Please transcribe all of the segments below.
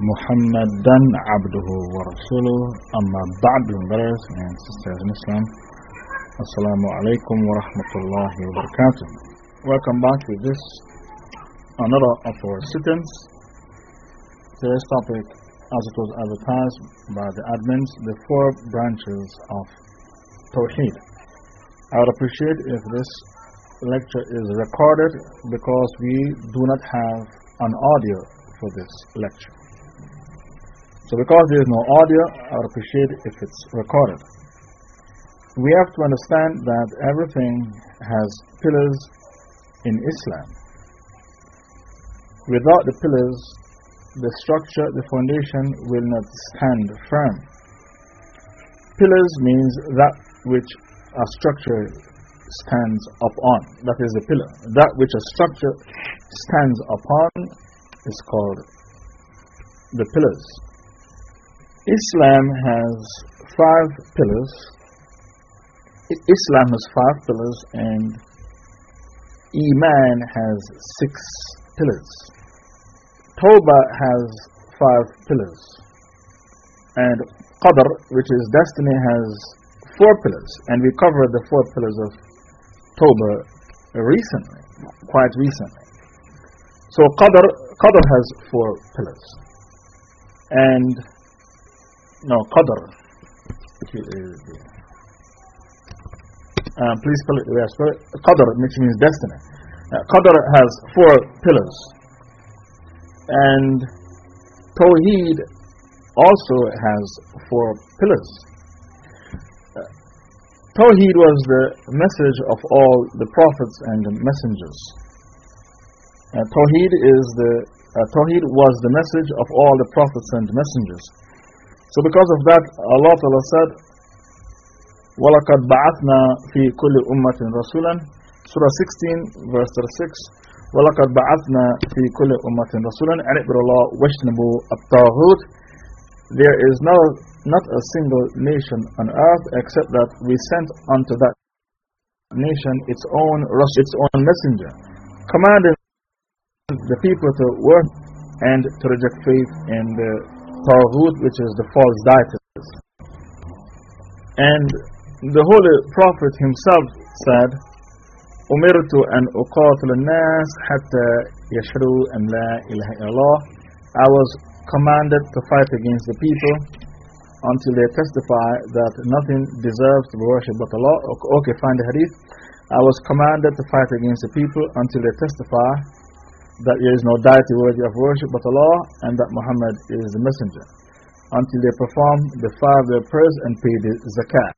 Muhammadan abduhu wa rasuluh amma ba'du brothers and sisters in Islam. Assalamu alaikum wa rahmatullahi wa barakatuh. Welcome back to this another of our sittings Today's topic as it was advertised by the admins the four branches of Tawheed. I would appreciate if this lecture is recorded because we do not have an audio for this lecture so because there is no audio, I would appreciate if it's recorded. We have to understand that everything has pillars in Islam. Without the pillars, the structure, the foundation will not stand firm. Pillars means that which a structure stands upon. That is the pillar. That which a structure stands upon is called the pillars. Islam has five pillars. Islam has five pillars, and Iman has six pillars. Tawbah has five pillars. And Qadr, which is destiny, has four pillars. And we covered the four pillars of Tawbah recently, quite recently. So Qadr, Qadr has four pillars. And no, Qadr. Uh, please spell it the way I spell it. Qadr, which means destiny. Uh, Qadr has four pillars. And Tawheed also has four pillars. Uh, Tawheed was the message of all the prophets and the messengers. Uh, Tawheed, is the, uh, Tawheed was the message of all the prophets and messengers. So because of that, Allah Ta'ala said, وَلَقَدْ بَعَثْنَا فِي كُلِّ أُمَّةٍ رَسُولًا Surah 16, verse 36. وَلَقَدْ بَعَثْنَا فِي كُلِّ أُمَّةٍ رَسُولًا أَنِ اعْبُدُوا اللَّهَ وَاجْتَنِبُوا الطَّاغُوتَ There is no, not a single nation on earth except that we sent unto that nation its own its own messenger, commanding the people to work and to reject faith in the Taghut, which is the false deities. And the Holy Prophet himself said, أمرت أن أقاتل الناس حتى يشهدوا أن لا إله إلا الله I was commanded to fight against the people until they testify that nothing deserves to be worshipped but Allah. Okay, find the hadith. I was commanded to fight against the people until they testify that there is no deity worthy of worship but Allah and that Muhammad is the messenger until they perform the five their prayers and pay the zakat.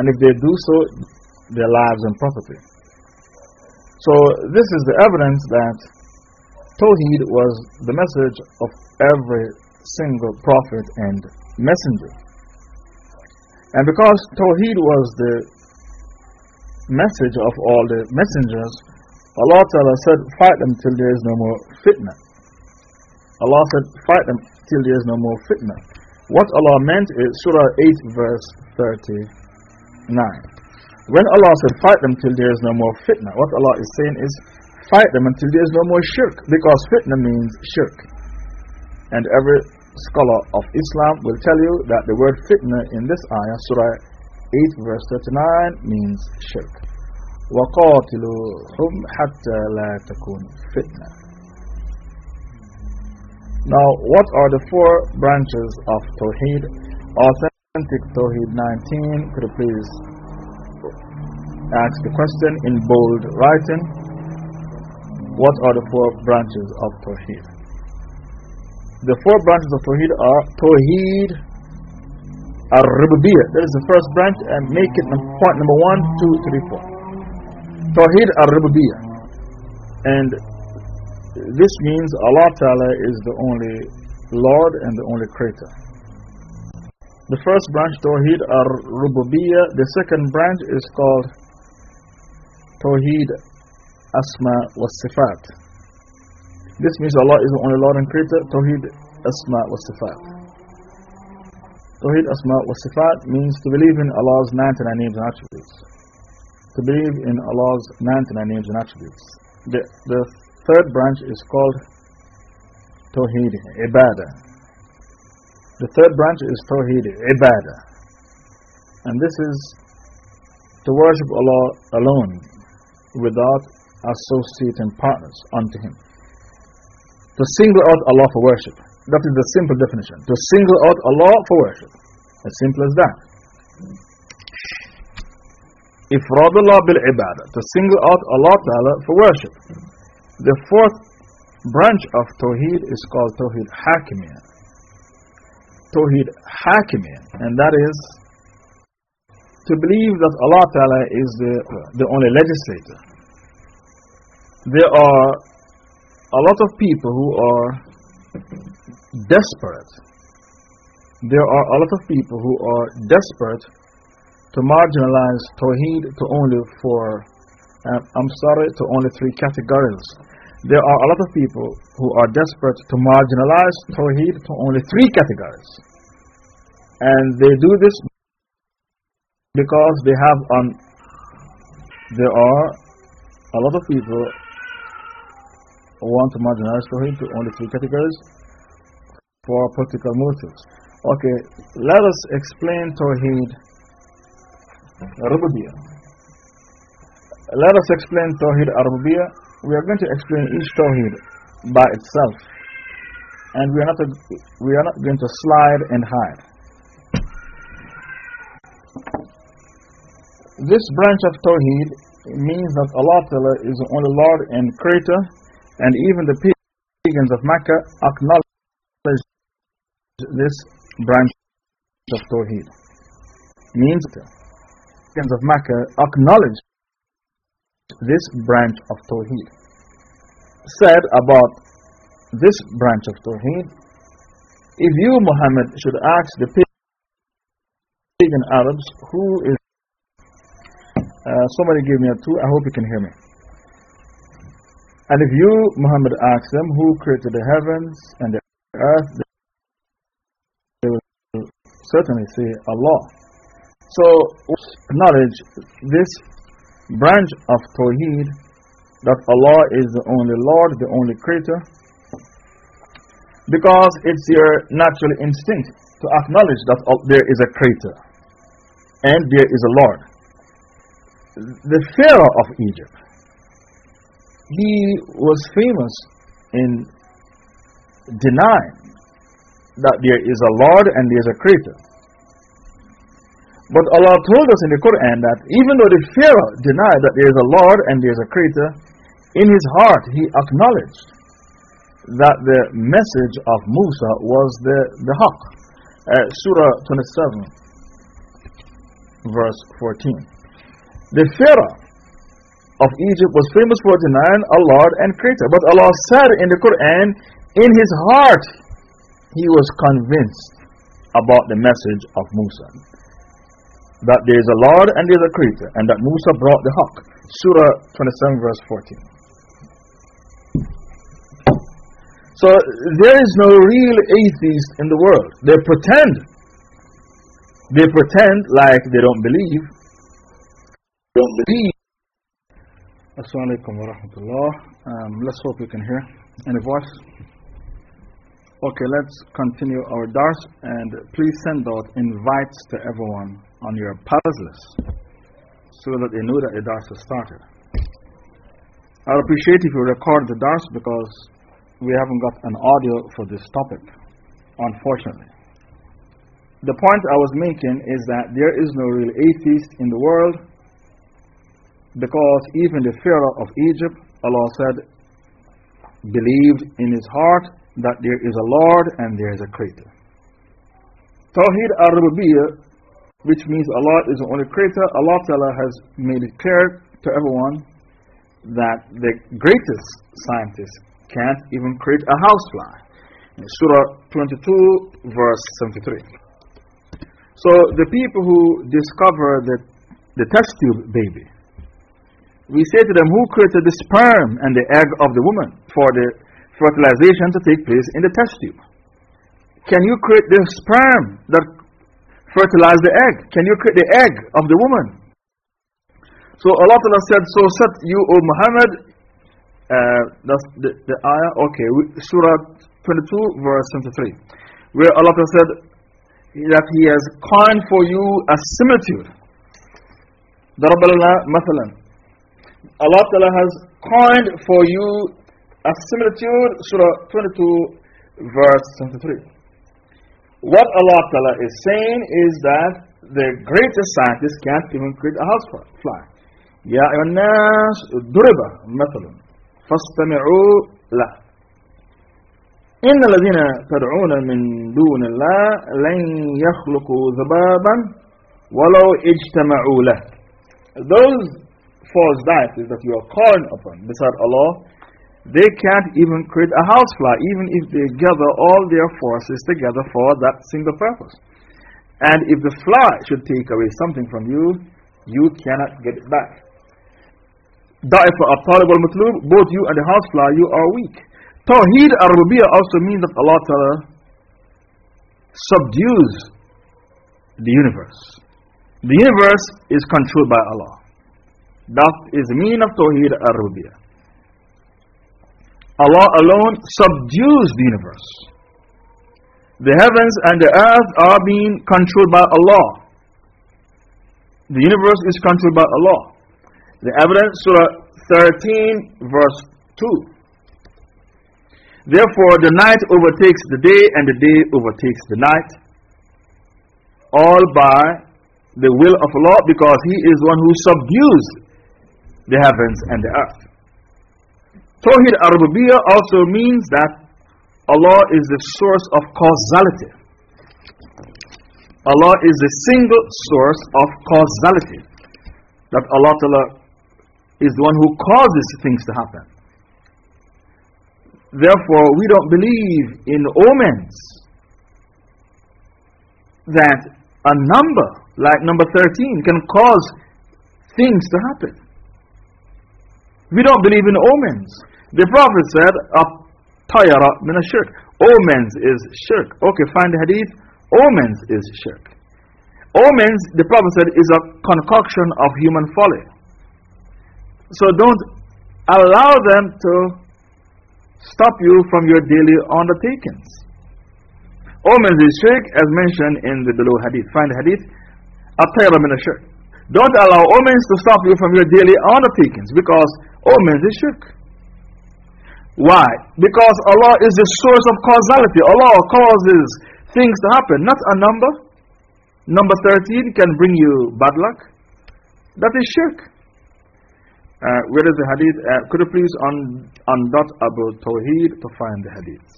And if they do so, their lives and property. So, this is the evidence that Tawheed was the message of every single prophet and messenger. And because Tawheed was the message of all the messengers, Allah Ta'ala said, Fight them till there is no more fitna. Allah said, Fight them till there is no more fitna. What Allah meant is Surah 8, verse 39. When Allah said, Fight them till there is no more fitna, what Allah is saying is, Fight them until there is no more shirk, because fitna means shirk. And every scholar of Islam will tell you that the word fitna in this ayah, Surah 8, verse 39, means shirk. وقاتلوهم حتى لا تكون فتنة Now, what are the four branches of Tawheed? Authentic Tawheed 19. Could you please ask the question in bold writing? What are the four branches of Tawheed? The four branches of Tawheed are Tawheed al-Rububiyyah. That is the first branch, and make it point number one, two, three, four. Tawheed al-Rububiyyah. And this means Allah Ta'ala is the only Lord and the only Creator. The first branch, Tawheed ar Rububiyyah. The second branch is called Tawheed Asma wa Sifat. This means Allah is the only Lord and Creator. Tawheed Asma wa Sifat. Tawheed Asma wa Sifat means to believe in Allah's 99 names and attributes. To believe in Allah's 99 names and attributes. The, the third branch is called Tawheed Ibadah. The third branch is Tawheed, Ibadah. And this is to worship Allah alone without associating partners unto Him. To single out Allah for worship. That is the simple definition. To single out Allah for worship. As simple as that. Ifradullah bil ibadah. To single out Allah Ta'ala for worship. The fourth branch of Tawheed is called Tawheed Hakimiyah. Tawheed Hakimi, and that is to believe that Allah Ta'ala is the, the only legislator. There are a lot of people who are desperate. There are a lot of people who are desperate to marginalize Tawheed to only four, uh, I'm sorry, to only three categories. There are a lot of people who are desperate to marginalize Tawheed to only three categories. And they do this because they have on, there are a lot of people who want to marginalize Tawheed to only three categories for political motives. Okay, let us explain Tawheed Rububiyyah. Let us explain Tawheed Rububiyyah we are going to explain each Tawheed by itself. And we are not, a, we are not going to slide and hide. This branch of Tawheed means that Allah Ta'ala is the only Lord and Creator, and even the pagans of Mecca acknowledge this branch of Tawheed. Means pagans of Mecca acknowledge this branch of Tawheed. Said about this branch of Tawheed, if you, Muhammad, should ask the pagan Arabs who is. Uh, somebody give me a two, I hope you can hear me. And if you, Muhammad, ask them who created the heavens and the earth, they will certainly say Allah. So, acknowledge this branch of Tawheed that Allah is the only Lord, the only Creator, because it's your natural instinct to acknowledge that there is a Creator and there is a Lord. The Pharaoh of Egypt, he was famous in denying that there is a Lord and there is a Creator. But Allah told us in the Quran that even though the Pharaoh denied that there is a Lord and there is a Creator, in his heart he acknowledged that the message of Musa was the, the Haqq. Uh, Surah 27, verse 14. The Pharaoh of Egypt was famous for denying a Lord and Creator. But Allah said in the Quran, in his heart, he was convinced about the message of Musa that there is a Lord and there is a Creator, and that Musa brought the Haqq. Surah 27, verse 14. So there is no real atheist in the world. They pretend. They pretend like they don't believe. Don't believe. Assalamu alaikum wa rahmatullah. Um, let's hope you can hear. Any voice? Okay, let's continue our dars and please send out invites to everyone on your pals list so that they know that the dars has started. I'd appreciate if you record the dars because we haven't got an audio for this topic, unfortunately. The point I was making is that there is no real atheist in the world because even the Pharaoh of Egypt, Allah said, believed in his heart that there is a Lord and there is a Creator. Tawheed al Rububiyyah which means Allah is the only creator. Allah Ta'ala has made it clear to everyone that the greatest scientist can't even create a housefly. Surah 22, verse 73. So the people who discover the, the test tube baby, we say to them, Who created the sperm and the egg of the woman for the fertilization to take place in the test tube. Can you create the sperm that fertilize the egg? Can you create the egg of the woman? So Allah Ta'ala said, So said you, O Muhammad, uh, that's the, the ayah, okay, Surah 22, verse 23, where Allah Ta'ala said that He has coined for you a similitude. Daraballah Mathalan. Allah Ta'ala has coined for you a similitude, Surah 22, verse 23. What Allah Ta'ala is saying is that the greatest scientists can't even create a housefly. يا أيها الناس ضرب مثل فاستمعوا له إن الذين تدعون من دون الله لن يخلقوا ذبابا ولو اجتمعوا له Those false deities that you are calling upon beside Allah they can't even create a housefly even if they gather all their forces together for that single purpose and if the fly should take away something from you you cannot get it back Da'ifa al-Talib al-Matlub, both you and the housefly, you are weak. Tawheed al-Rububiyyah also means that Allah Ta'ala subdues the universe. The universe is controlled by Allah. That is the meaning of Tawheed al-Rububiyyah. Allah alone subdues the universe. The heavens and the earth are being controlled by Allah. The universe is controlled by Allah. The evidence, Surah 13, verse 2. Therefore, the night overtakes the day, and the day overtakes the night, all by the will of Allah, because He is one who subdues the heavens and the earth. Tawhid ar-Rububiyyah also means that Allah is the source of causality. Allah is the single source of causality. That Allah Ta'ala is the one who causes things to happen. Therefore, we don't believe in omens that a number like number 13 can cause things to happen. We don't believe in omens. The Prophet said, Tayara min shirk. Omens is shirk. Okay, find the hadith. Omens is shirk. Omens, the Prophet said, is a concoction of human folly. So don't allow them to stop you from your daily undertakings. Omens is shirk as mentioned in the below hadith. Find the hadith. Atayra min shirk. Don't allow omens to stop you from your daily undertakings because omens is shirk. Why? Because Allah is the source of causality. Allah causes things to happen, not a number. Number 13 can bring you bad luck. That is shirk. Uh, where is the hadith? Uh, could you please un, undot Abu Tawheed to find the hadith?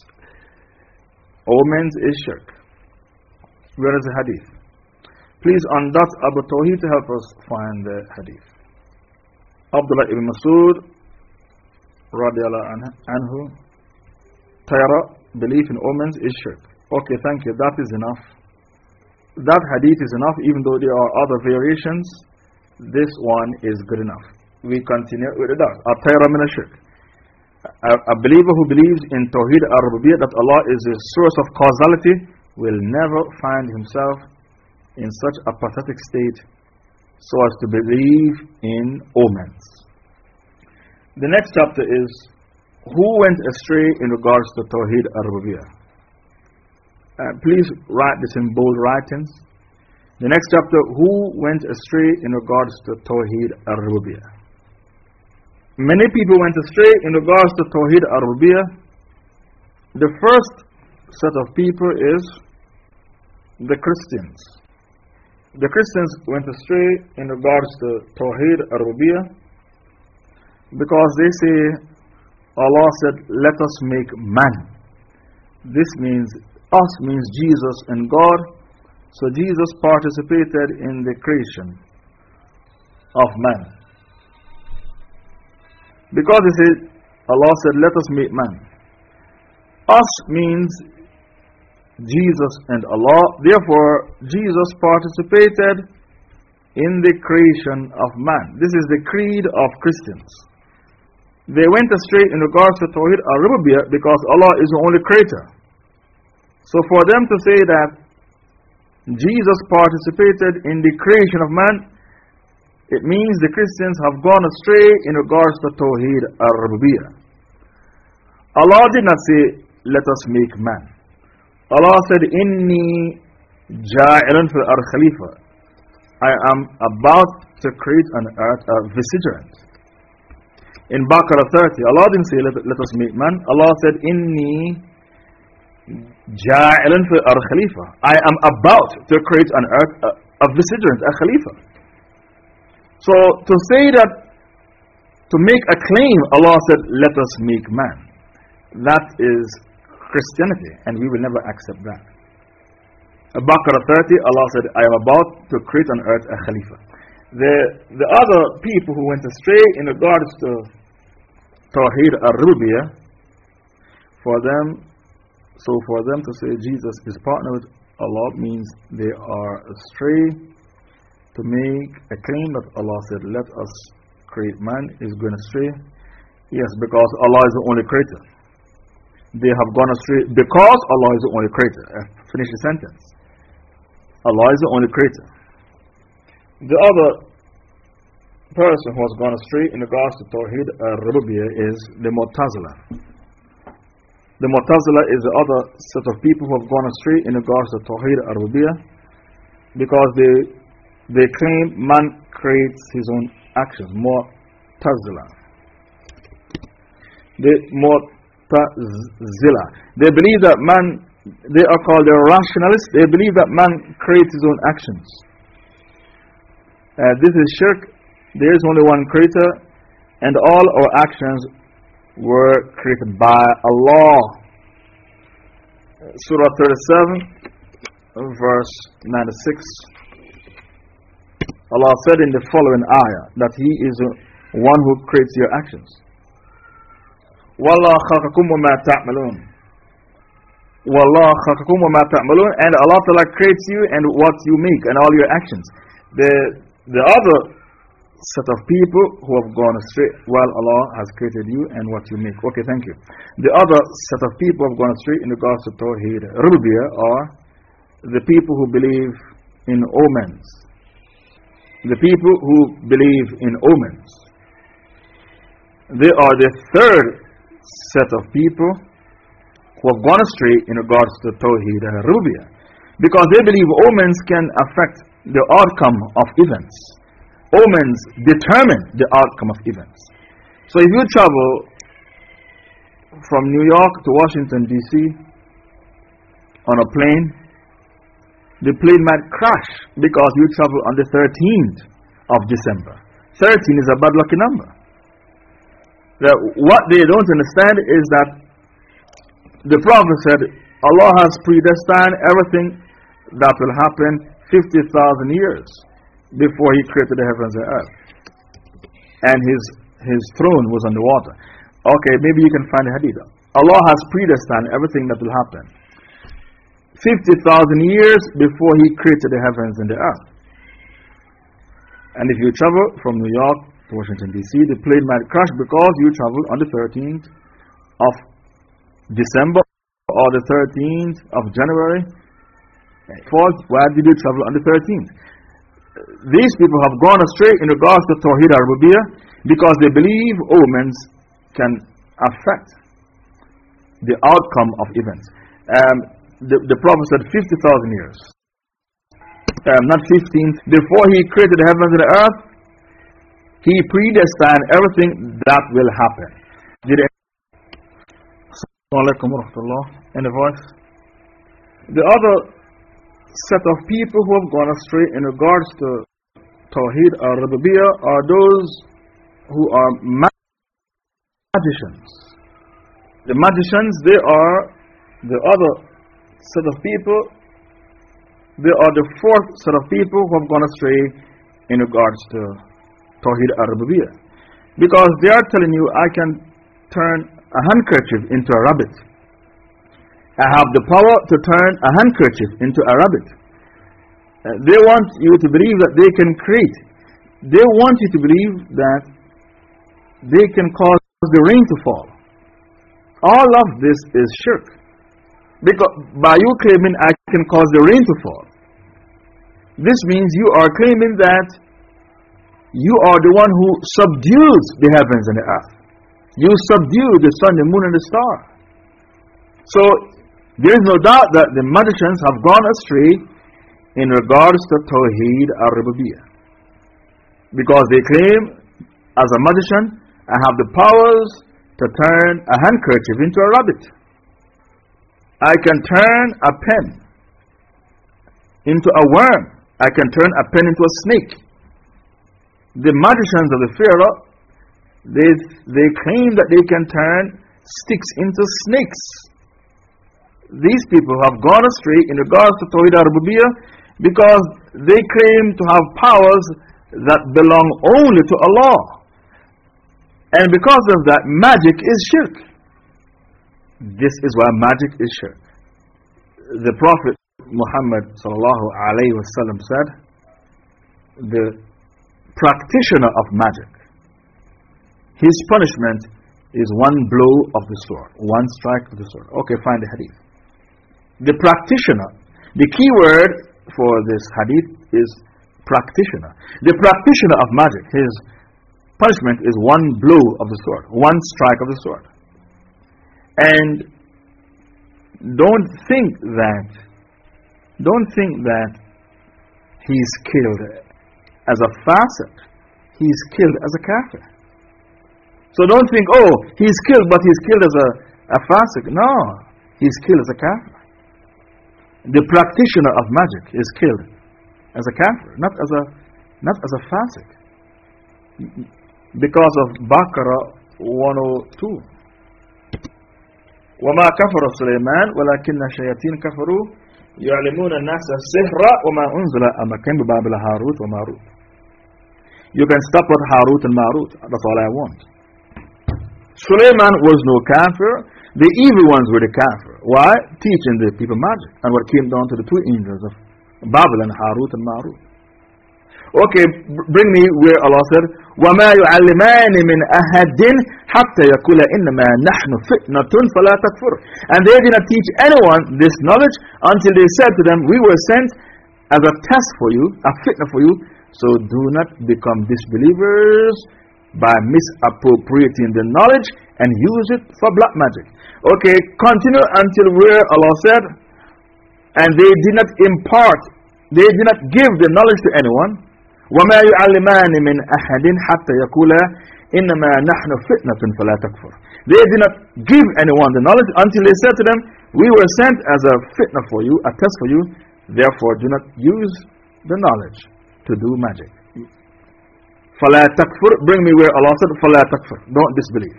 Omens is shirk. Where is the hadith? Please on undot Abu Tawheed to help us find the hadith. Abdullah ibn Masud, anhu, Tayra, belief in omens is shirk. Okay, thank you. That is enough. That hadith is enough, even though there are other variations. This one is good enough we continue with the dot. At-tayra min shirk. A believer who believes in Tawheed al-Rububiyyah that Allah is the source of causality will never find himself in such a pathetic state so as to believe in omens. The next chapter is Who went astray in regards to Tawheed al-Rububiyyah? Uh, please write this in bold writings. The next chapter, Who went astray in regards to Tawheed al-Rububiyyah? Many people went astray in regards to Tawheed ar-Rububiyyah. The first set of people is the Christians. The Christians went astray in regards to Tawheed ar-Rububiyyah because they say, Allah said, Let us make man. This means, us means Jesus and God. So Jesus participated in the creation of man. Because he said, Allah said, Let us make man. Us means Jesus and Allah. Therefore, Jesus participated in the creation of man. This is the creed of Christians. They went astray in regards to Tawheed al Rububiyyah because Allah is the only creator. So, for them to say that Jesus participated in the creation of man, it means the Christians have gone astray in regards to Tawheed al Rububiyyah. Allah did not say, Let us make man. Allah said, Inni ja'ilun fil ar khalifa. I am about to create on earth a vicegerent. In Baqarah 30, Allah didn't say, let, let us make man. Allah said, Inni ja'ilun fil ar khalifa. I am about to create on earth a, a vicegerent, a khalifa. So to say that, to make a claim, Allah said, let us make man. That is Christianity, and we will never accept that. Baqarah 30, Allah said, I am about to create on earth a Khalifa. The, the other people who went astray in regards to Tawheed al Rububiyyah, for them, so for them to say Jesus is partner with Allah means they are astray to make a claim that Allah said, Let us create man, is going astray. Yes, because Allah is the only creator they have gone astray because Allah is the only creator. Uh, finish the sentence. Allah is the only creator. The other person who has gone astray in regards to Tawheed al is the Mu'tazila. The Mu'tazila is the other set of people who have gone astray in regards to Tawheed al because they, they claim man creates his own actions. Mu'tazila. The more Zilla. They believe that man, they are called the rationalists, they believe that man creates his own actions. Uh, this is shirk. There is only one creator, and all our actions were created by Allah. Surah 37, verse 96. Allah said in the following ayah that He is one who creates your actions. Wa ma ta'malun. Wallah khalaqakum wa ma ta'malun. And Allah Ta'ala creates you and what you make and all your actions. The, the other set of people who have gone astray, well, Allah has created you and what you make. Okay, thank you. The other set of people have gone astray in regards to Tawheed Rububiyyah are the people who believe in omens. The people who believe in omens. They are the third set of people who have gone astray in regards to Tawheed Rububiyyah. Because they believe omens can affect the outcome of events. Omens determine the outcome of events. So if you travel from New York to Washington, D.C. on a plane, the plane might crash because you travel on the 13th of December. 13 is a bad lucky number that what they don't understand is that the Prophet said, Allah has predestined everything that will happen 50,000 years before He created the heavens and earth. And His, his throne was on the water. Okay, maybe you can find a hadith. Allah has predestined everything that will happen 50,000 years before He created the heavens and the earth. And if you travel from New York to Washington, D.C., the plane might crash because you traveled on the 13th of December or the 13th of January. Fourth, why did you travel on the 13th? These people have gone astray in regards to Tawheed al because they believe omens can affect the outcome of events. Um, the, the Prophet said 50,000 years. Um, not 15. Before he created the heavens and the earth, he predestined everything that will happen. Did Any voice? The other set of people who have gone astray in regards to Tawheed or Rububiyyah are those who are magicians. The magicians, they are the other set of people, they are the fourth set of people who have gone astray in regards to Tawheed al-Rububiyyah. Because they are telling you, I can turn a handkerchief into a rabbit. I have the power to turn a handkerchief into a rabbit. Uh, they want you to believe that they can create. They want you to believe that they can cause the rain to fall. All of this is shirk. Because by you claiming I can cause the rain to fall, this means you are claiming that you are the one who subdues the heavens and the earth. You subdue the sun, the moon, and the star. So, there is no doubt that the magicians have gone astray in regards to Tawheed al Rububiyyah. Because they claim, as a magician, I have the powers to turn a handkerchief into a rabbit. I can turn a pen into a worm. I can turn a pen into a snake. The magicians of the Pharaoh, they, they claim that they can turn sticks into snakes. These people have gone astray in regards to Tawhid al because they claim to have powers that belong only to Allah. And because of that, magic is shirk. This is why magic is shirk. The Prophet Muhammad said, The practitioner of magic, his punishment is one blow of the sword, one strike of the sword. Okay, find the hadith. The practitioner, the key word for this hadith is practitioner. The practitioner of magic, his punishment is one blow of the sword, one strike of the sword. And don't think that, don't think that he's killed as a fasiq, he's killed as a kafir. So don't think, oh, he's killed, but he's killed as a, a fasiq. No, he's killed as a kafir The practitioner of magic is killed as a kafir, not as a, not as a fasiq because of Baqarah 102. وما كفر سليمان ولكن الشياطين كفروا يعلمون الناس السحر وما أنزل أما كان ببابل هاروت وماروت You can stop with Harut and Marut. That's all I want. Suleiman was no kafir. The evil ones were the kafir. Why? Teaching the people magic. And what came down to the two angels of Babylon, Harut and Marut. Okay, bring me where Allah said, وَمَا يُعَلِّمَانِ مِنْ أَهَدٍ حَتَّى يَقُولَ إِنَّمَا نَحْنُ فِتْنَةٌ فَلَا تَكْفُرْ And they did not teach anyone this knowledge until they said to them, We were sent as a test for you, a fitna for you, so do not become disbelievers by misappropriating the knowledge and use it for black magic. Okay, continue until where Allah said, And they did not impart, they did not give the knowledge to anyone وما يعلمان من أحد حتى يقولا إنما نحن فتنة فلا تكفر They did not give anyone the knowledge until they said to them, We were sent as a fitna for you, a test for you, therefore do not use the knowledge to do magic. فلا تكفر Bring me where Allah said, فلا تكفر Don't disbelieve.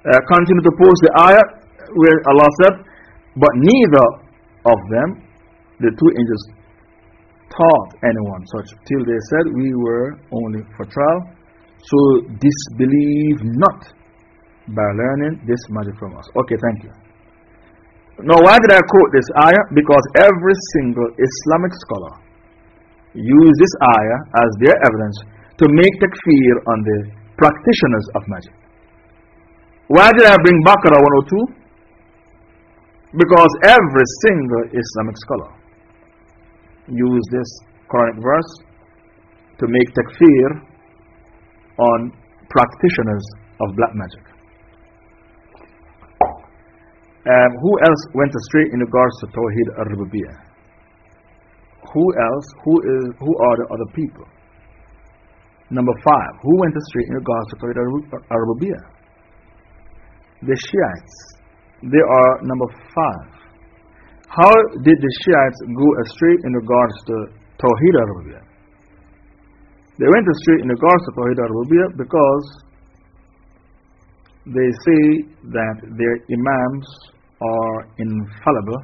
Uh, continue to post the ayah where Allah said, But neither of them, the two angels, taught anyone such till they said we were only for trial. So disbelieve not by learning this magic from us. Okay, thank you. Now, why did I quote this ayah? Because every single Islamic scholar use this ayah as their evidence to make takfir on the practitioners of magic. Why did I bring Baqarah 102? Because every single Islamic scholar used this Quranic verse to make takfir on practitioners of black magic. Um, who else went astray in regards to Tawheed al Rububiyyah? Who else? Who, is, who are the other people? Number five, who went astray in regards to Tawheed al Rububiyyah? The Shiites. They are number five. How did the Shiites go astray in regards to Tawheed al They went astray in regards to Tawheed al because they say that their Imams are infallible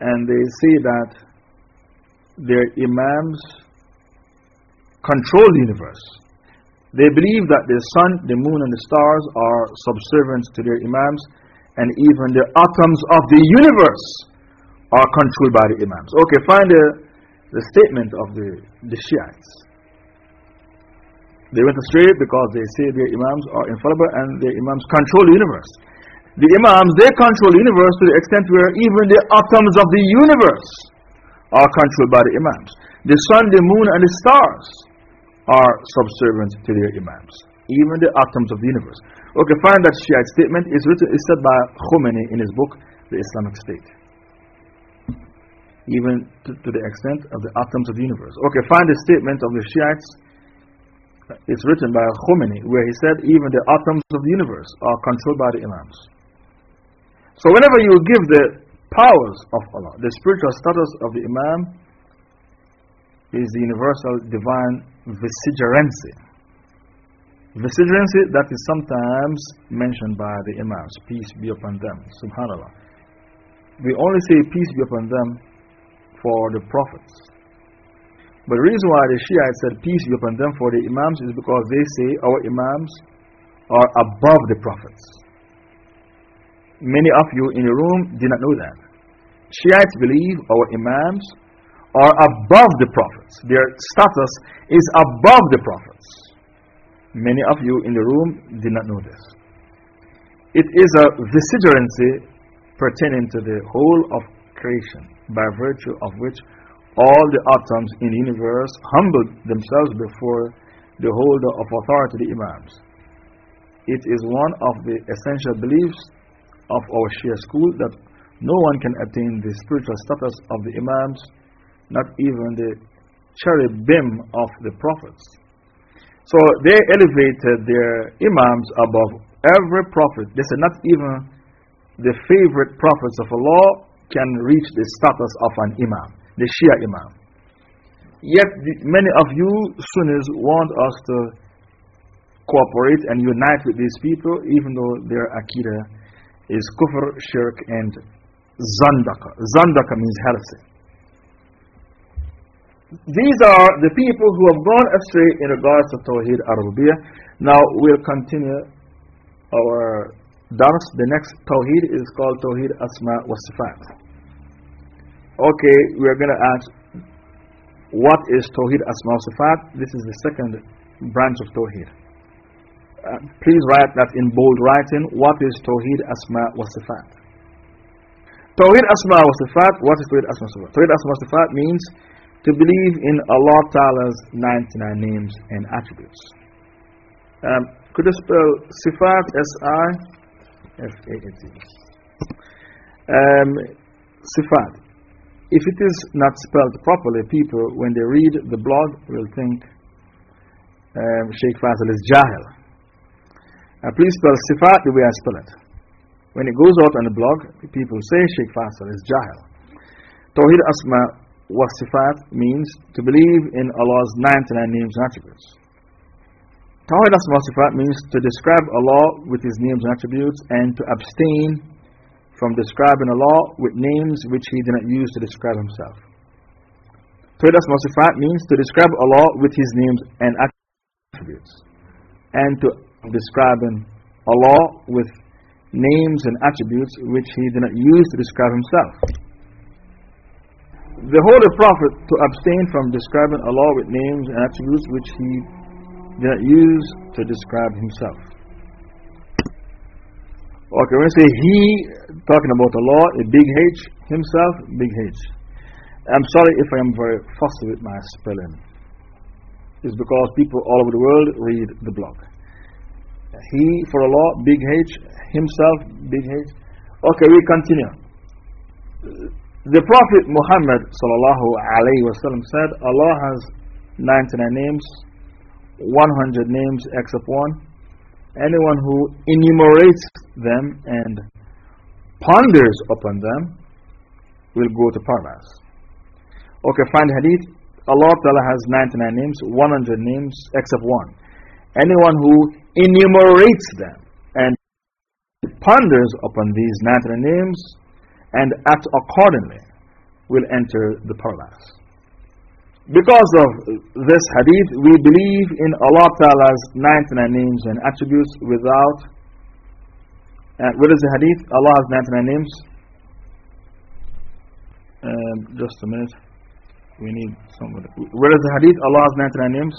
and they say that their Imams control the universe. They believe that the sun, the moon, and the stars are subservient to their Imams and even the atoms of the universe are controlled by the Imams. Okay, find the, the statement of the, the Shiites. They went astray because they say their Imams are infallible and their Imams control the universe. The Imams, they control the universe to the extent where even the atoms of the universe are controlled by the Imams. The sun, the moon, and the stars are subservient to their Imams. Even the atoms of the universe. Okay, find that Shiite statement. is written, it's said by Khomeini in his book, The Islamic State. Even to, to the extent of the atoms of the universe. Okay, find the statement of the Shiites. It's written by Khomeini, where he said, even the atoms of the universe are controlled by the Imams. So, whenever you give the powers of Allah, the spiritual status of the Imam is the universal divine vicegerency. Vicegerency that is sometimes mentioned by the Imams, peace be upon them, subhanAllah. We only say peace be upon them for the prophets. But the reason why the Shiites said peace be upon them for the Imams is because they say our Imams are above the prophets. Many of you in the room did not know that. Shiites believe our Imams are above the prophets, their status is above the prophets. Many of you in the room did not know this. It is a vicegerency pertaining to the whole of creation, by virtue of which all the atoms in the universe humbled themselves before the holder of authority, the Imams. It is one of the essential beliefs of our Shia school that no one can attain the spiritual status of the Imams, not even the cherubim of the prophets. So they elevated their Imams above every prophet. They said, not even the favorite prophets of Allah can reach the status of an Imam, the Shia Imam. Yet, many of you Sunnis want us to cooperate and unite with these people, even though their Aqidah is kufr, shirk, and zandaka. Zandaka means heresy. These are the people who have gone astray in regards to Tawheed ar-Rububiyyah. Now we'll continue our dars. The next Tawheed is called Tawheed Asma wa Sifat. Okay, we're going to ask what is Tawheed Asma wa Sifat? This is the second branch of Tawheed. Uh, please write that in bold writing. What is Tawheed Asma wa Sifat? Tawheed Asma wa Sifat. What is Tawheed Asma wa Sifat? Tawheed Asma wa Sifat means to believe in Allah Ta'ala's 99 names and attributes. Um, could you spell Sifat S I F A T? Um, Sifat. If it is not spelled properly, people, when they read the blog, will think um, Sheikh Faisal is Jahil. Uh, please spell Sifat the way I spell it. When it goes out on the blog, people say Sheikh Faisal is Jahil. Tawheed Asma Wasifat means to believe in Allah's 99 names and attributes. Tawhid Asma Sifat means to describe Allah with His names and attributes and to abstain from describing Allah with names which He did not use to describe Himself. Tawhid Asma Sifat means to describe Allah with His names and attributes and to describing Allah with names and attributes which He did not use to describe Himself the Holy Prophet to abstain from describing Allah with names and attributes which he did not use to describe himself. Okay, when I say he, talking about Allah, a big H, himself, big H. I'm sorry if I am very fussy with my spelling. It's because people all over the world read the blog. He for Allah, big H, himself, big H. Okay, we continue. The Prophet Muhammad وسلم, said, Allah has 99 names, 100 names except one. Anyone who enumerates them and ponders upon them will go to paradise. Okay, find hadith. Allah Ta'ala has 99 names, 100 names except one. Anyone who enumerates them and ponders upon these 99 names and act accordingly will enter the paradise. Because of this hadith, we believe in Allah Ta'ala's 99 names and attributes without Uh, what is the hadith? Allah has 99 names. Um, just a minute. We need somebody. Where is the hadith? Allah has 99 names.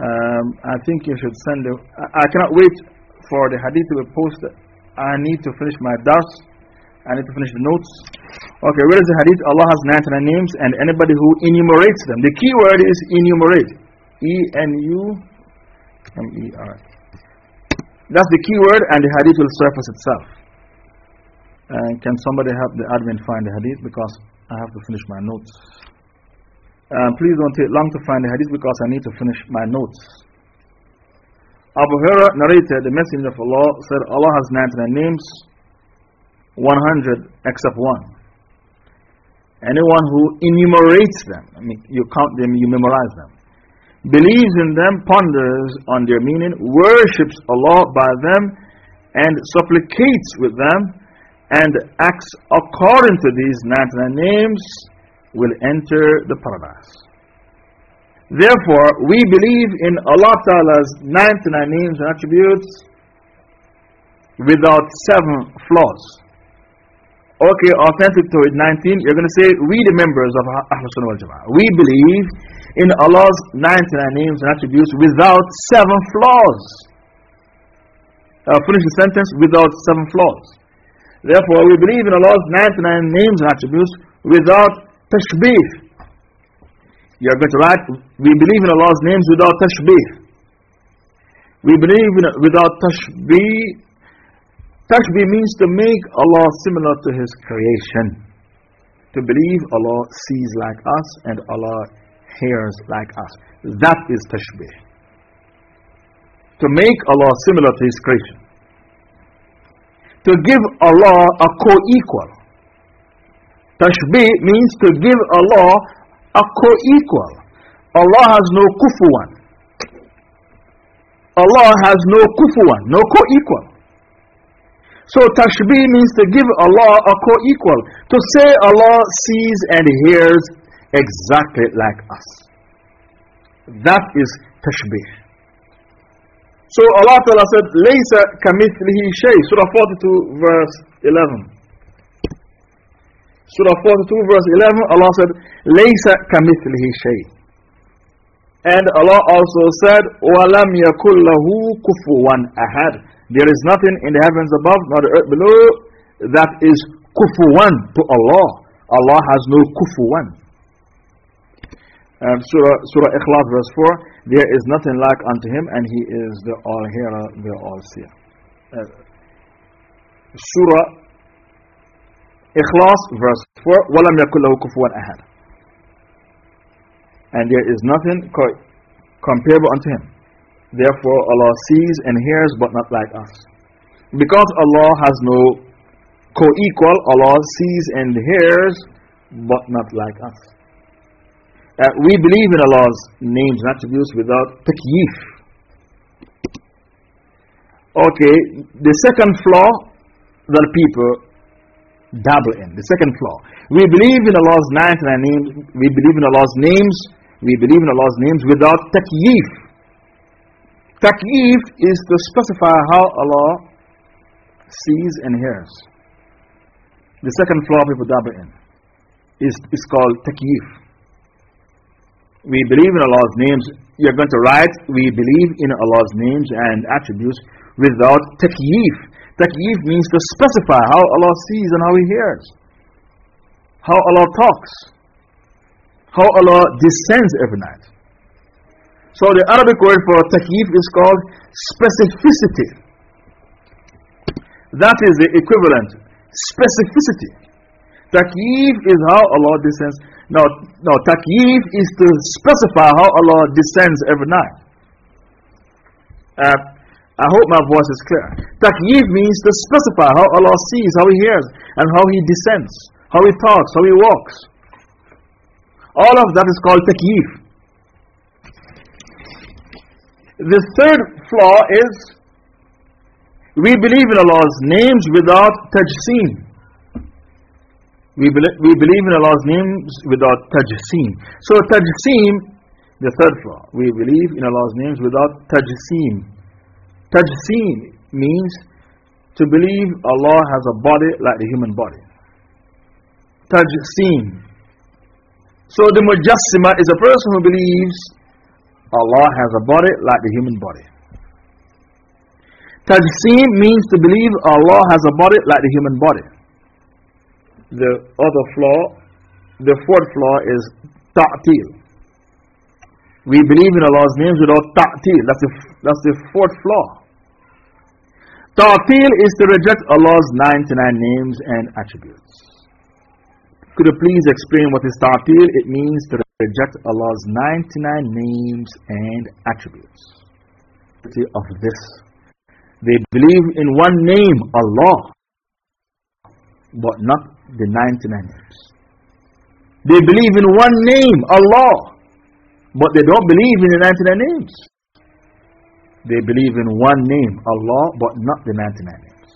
Um, I think you should send it. I, I cannot wait for the hadith to be posted. I need to finish my dars. I need to finish the notes. Okay, where is the hadith? Allah has 99 names and anybody who enumerates them. The key word is enumerate. E N U M E R. That's the key word and the hadith will surface itself. Can somebody help the admin find the hadith because I have to finish my notes. Um, please don't take long to find the hadith because I need to finish my notes. Abu Hurairah narrated, the Messenger of Allah said, Allah has 99 names, 100 except one. Anyone who enumerates them, I mean, you count them, you memorize them, believes in them, ponders on their meaning, worships Allah by them, and supplicates with them, and acts according to these 99 names, will enter the paradise. Therefore, we believe in Allah Ta'ala's 99 names and attributes without seven flaws. Okay, authentic to it 19, you're going to say, we the members of Ahlul Sunnah wal Jama'ah. We believe in Allah's 99 names and attributes without seven flaws. Finish the sentence without seven flaws. Therefore, we believe in Allah's 99 names and attributes without tashbih. You're going to write, we believe in Allah's names without tashbih. We believe in without tashbih. Tashbih means to make Allah similar to His creation. To believe Allah sees like us and Allah hears like us. That is tashbih. To make Allah similar to His creation. To give Allah a co equal. Tashbih means to give Allah a co-equal. Allah has no kufuwan. Allah has no kufuwan, no co-equal. So tashbih means to give Allah a co-equal. To say Allah sees and hears exactly like us. That is tashbih. So Allah Ta'ala said, Laysa kamithlihi shay. Surah 42 verse 11. Surah 42 verse 11, Allah said, Laysa kamithlihi shay. And Allah also said, وَلَمْ يَكُلْ لَهُ كُفُوًا أَحَدٍ There is nothing in the heavens above nor the earth below that is kufuwan to Allah. Allah has no kufuwan. Um, Surah, Surah Ikhlas verse 4, There is nothing like unto him and he is the all-hearer, the all-seer. Uh, Surah Ikhlas, verse 4, وَلَمْ يَكُلْ لَهُ كُفُوًا أَحَدٍ And there is nothing comparable unto him. Therefore, Allah sees and hears, but not like us. Because Allah has no co equal, Allah sees and hears, but not like us. Uh, we believe in Allah's names and attributes without takyif. Okay, the second flaw that people dabble in. The second flaw. We believe in Allah's 99 names, we believe in Allah's names, we believe in Allah's names without takyif. Takyif is to specify how Allah sees and hears. The second flaw people dabble in is, is called takyif. We believe in Allah's names. You're going to write, we believe in Allah's names and attributes without takyif. Takyif means to specify how Allah sees and how He hears, how Allah talks, how Allah descends every night. So the Arabic word for takyif is called specificity. That is the equivalent. Specificity. Takyif is how Allah descends. Now, no, takyif is to specify how Allah descends every night. Uh, I hope my voice is clear. Takyif means to specify how Allah sees, how He hears, and how He descends, how He talks, how He walks. All of that is called takyif. The third flaw is we believe in Allah's names without tajseem. We, be we believe in Allah's names without tajseem. So, tajseem, the third flaw. We believe in Allah's names without tajseem. Tajseem means to believe Allah has a body like the human body. Tajsim. So the Mujassima is a person who believes Allah has a body like the human body. Tajsim means to believe Allah has a body like the human body. The other flaw, the fourth flaw is ta'til. We believe in Allah's names without ta'til. That's the, that's the fourth flaw. Ta'til is to reject Allah's 99 names and attributes. Could you please explain what is ta'til? It means to reject Allah's 99 names and attributes. Of this, they believe in one name, Allah, but not the 99 names. They believe in one name, Allah, but they don't believe in the 99 names. They believe in one name, Allah, but not the 99 names.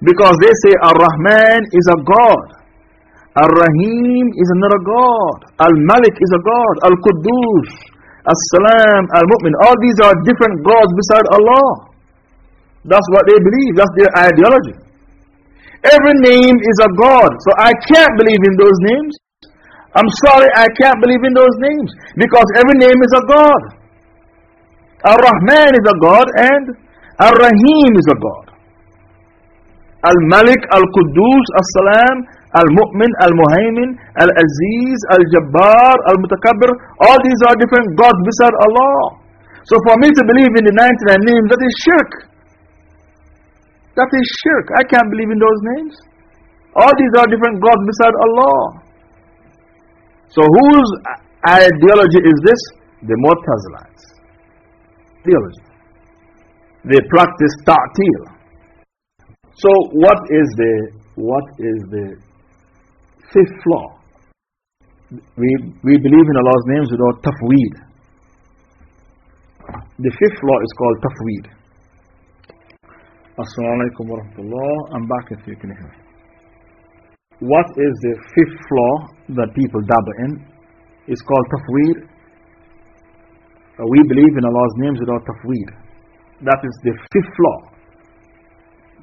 Because they say Ar-Rahman is a God. Ar-Rahim is another God. Al-Malik is a God. Al-Quddus, As-Salam, Al-Mu'min. All these are different gods beside Allah. That's what they believe. That's their ideology. Every name is a God. So I can't believe in those names. I'm sorry, I can't believe in those names. Because every name is a God. Ar-Rahman is a God and Ar-Rahim is a God. Al-Malik, Al-Quddus, As-Salam, Al-Mu'min, Al-Muhaymin, Al-Aziz, Al-Jabbar, Al-Mutakabbir. All these are different gods beside Allah. So for me to believe in the 99 names, that is shirk. That is shirk. I can't believe in those names. All these are different gods beside Allah. So whose ideology is this? The Mu'tazilites. Theology. They practice ta'til. So what is the what is the fifth flaw? We, we believe in Allah's names without tafweed. The fifth flaw is called tafweed. Assalamu alaikum wa rahmatullah. I'm back if you can hear me. What is the fifth flaw that people dabble in? It's called tafweed. Uh, we believe in Allah's names without tafweed. That is the fifth flaw.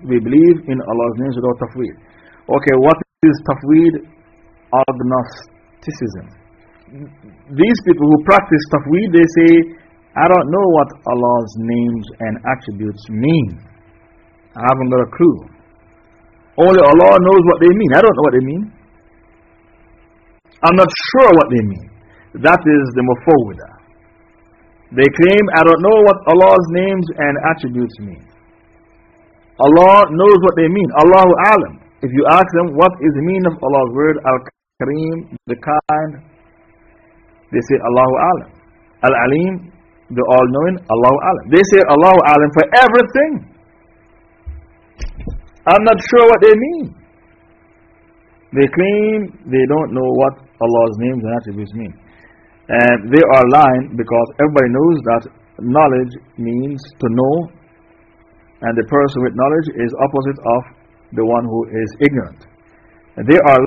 We believe in Allah's names without tafweed. Okay, what is tafweed? Agnosticism. These people who practice tafweed, they say, I don't know what Allah's names and attributes mean. I haven't got a clue. Only Allah knows what they mean. I don't know what they mean. I'm not sure what they mean. That is the Mufawwida. They claim, I don't know what Allah's names and attributes mean. Allah knows what they mean. Allahu Alam. If you ask them, what is the meaning of Allah's word, Al Kareem, the kind, they say Allahu Alam. Al Alim, the all knowing, Allahu Alam. They say Allahu Alam for everything. I'm not sure what they mean. They claim they don't know what Allah's names and attributes mean. And they are lying because everybody knows that knowledge means to know, and the person with knowledge is opposite of the one who is ignorant. And they are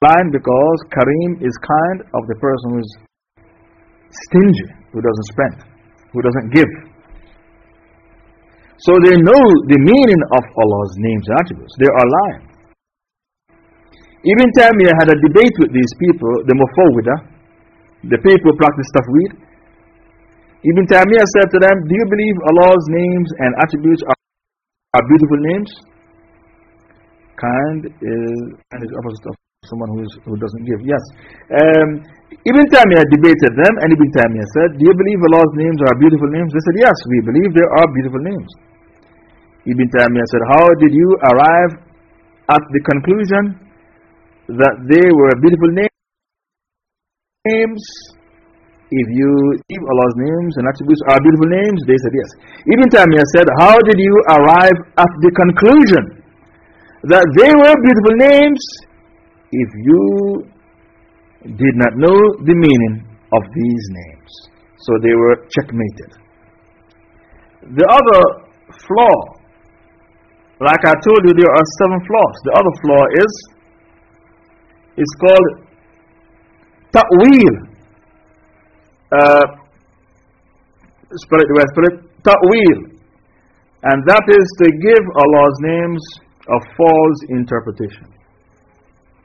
lying because Kareem is kind of the person who is stingy, who doesn't spend, who doesn't give. So they know the meaning of Allah's names and attributes. They are lying. Ibn Taymiyyah had a debate with these people, the Mufawwida, the people who practice tafweed. Ibn Taymiyyah said to them, Do you believe Allah's names and attributes are, are beautiful names? Kind is, kind is opposite of someone who, is, who doesn't give. Yes. Um, Ibn Taymiyyah debated them, and Ibn Taymiyyah said, Do you believe Allah's names are beautiful names? They said, Yes, we believe they are beautiful names. Ibn Taymiyyah said, How did you arrive at the conclusion that they were beautiful names? If you believe Allah's names and attributes are beautiful names, they said yes. Ibn Taymiyyah said, How did you arrive at the conclusion that they were beautiful names if you did not know the meaning of these names? So they were checkmated. The other flaw, like I told you, there are seven flaws. The other flaw is it's called ta'wil. Uh, spell it the way I spell it. Ta'wil. And that is to give Allah's names a false interpretation.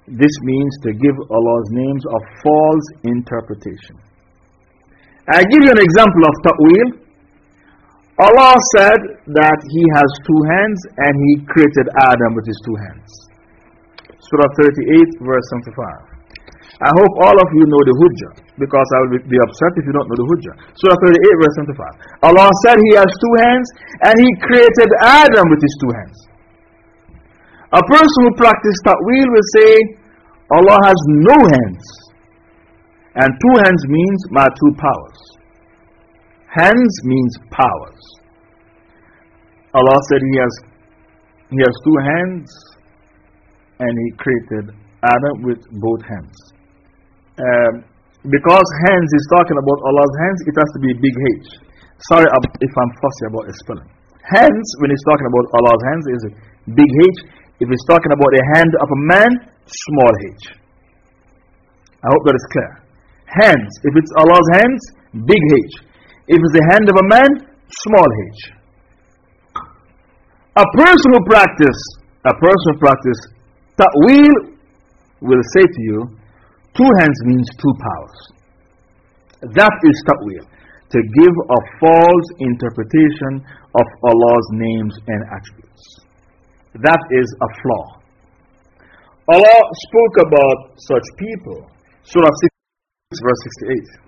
This means to give Allah's names a false interpretation. I give you an example of ta'wil. Allah said that He has two hands and He created Adam with His two hands. Surah 38, verse 75. I hope all of you know the Hujjah because I will be upset if you don't know the Hujjah. Surah 38, verse 75. Allah said He has two hands and He created Adam with His two hands. A person who practices ta'wil will say, Allah has no hands. And two hands means my two powers. Hands means powers. Allah said He has, he has two hands and He created Adam with both hands. Um, because hands is talking about Allah's hands, it has to be big H. Sorry if I'm fussy about spelling. Hands, when it's talking about Allah's hands, is big H. If it's talking about the hand of a man, small h. I hope that is clear. Hands, if it's Allah's hands, big H. If it's the hand of a man, small h. A person who practice, a person who practice ta'wil will say to you, two hands means two powers. That is ta'wil. To give a false interpretation of Allah's names and attributes. That is a flaw. Allah spoke about such people. Surah 6, verse 68.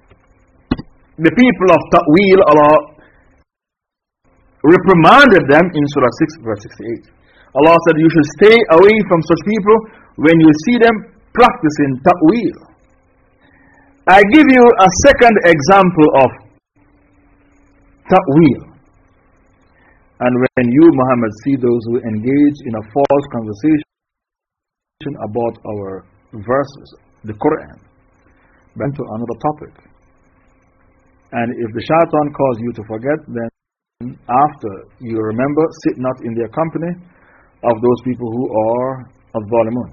The people of Ta'wil, Allah reprimanded them in Surah 6, verse 68. Allah said, You should stay away from such people when you see them practicing Ta'wil. I give you a second example of Ta'wil. And when you, Muhammad, see those who engage in a false conversation about our verses, the Quran, then to another topic. And if the shaitan causes you to forget, then after you remember, sit not in their company of those people who are of Zalimun.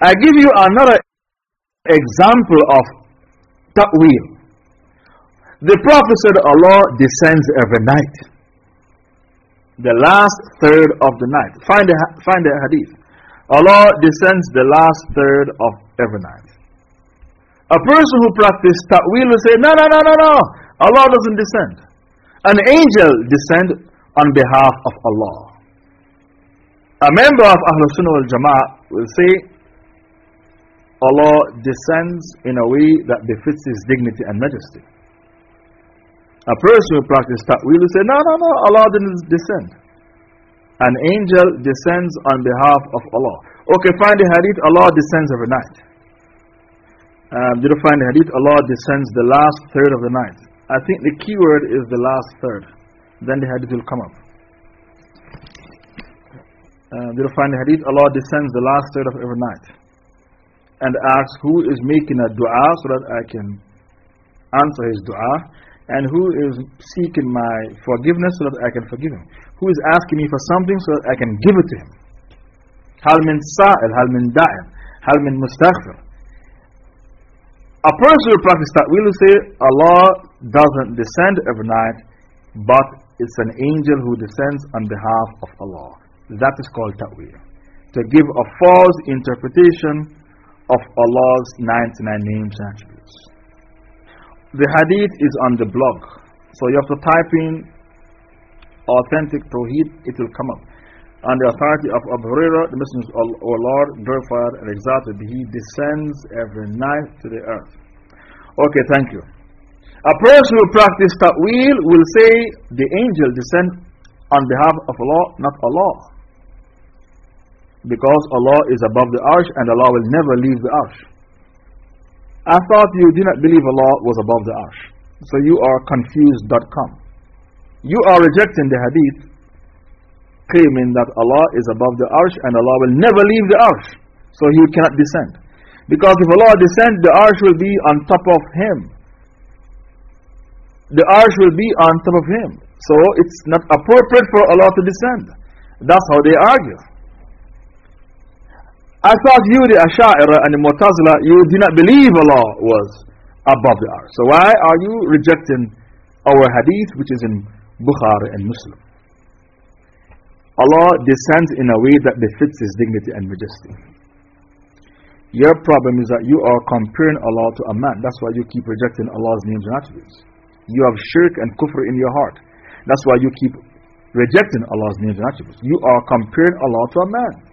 I give you another example of ta'wil. The Prophet said Allah descends every night the last third of the night. Find the, find the hadith. Allah descends the last third of every night. A person who practices ta'wil will say, No, no, no, no, no. Allah doesn't descend. An angel descends on behalf of Allah. A member of Ahlul Sunnah wal Jama'ah will say, Allah descends in a way that befits His dignity and majesty. A person who practices ta'wil will say, No, no, no, Allah didn't descend. An angel descends on behalf of Allah. Okay, find the hadith, Allah descends every night. Um, did you find the hadith? Allah descends the last third of the night. I think the key word is the last third. Then the hadith will come up. Uh, did you find the hadith? Allah descends the last third of every night. And asks who is making a dua so that I can answer his dua and who is seeking my forgiveness so that I can forgive him? Who is asking me for something so that I can give it to him? Hal min sa'il, hal min da'in, hal min mustaghfir. A person who practices that will say Allah doesn't descend every night, but it's an angel who descends on behalf of Allah. That is called ta'wil. To give a false interpretation of Allah's 99 names and attributes. The hadith is on the blog. So you have to type in authentic Tawheed, it will come up. On the authority of Abu Hurairah, the Messenger of our Lord, glorified and exalted, He descends every night to the earth. Okay, thank you. A person who practices ta'wil will say the angel descend on behalf of Allah, not Allah. Because Allah is above the arsh and Allah will never leave the arsh. I thought you did not believe Allah was above the arsh. So you are confused.com. You are rejecting the hadith claiming that Allah is above the arsh and Allah will never leave the arsh. So He cannot descend. Because if Allah descends, the arsh will be on top of Him. The arsh will be on top of Him. So it's not appropriate for Allah to descend. That's how they argue. I thought you, the Asha'ira and the Mu'tazila, you did not believe Allah was above the arsh. So why are you rejecting our hadith, which is in Bukhari and Muslim? Allah descends in a way that befits His dignity and majesty. Your problem is that you are comparing Allah to a man. That's why you keep rejecting Allah's names and attributes. You have shirk and kufr in your heart. That's why you keep rejecting Allah's names and attributes. You are comparing Allah to a man.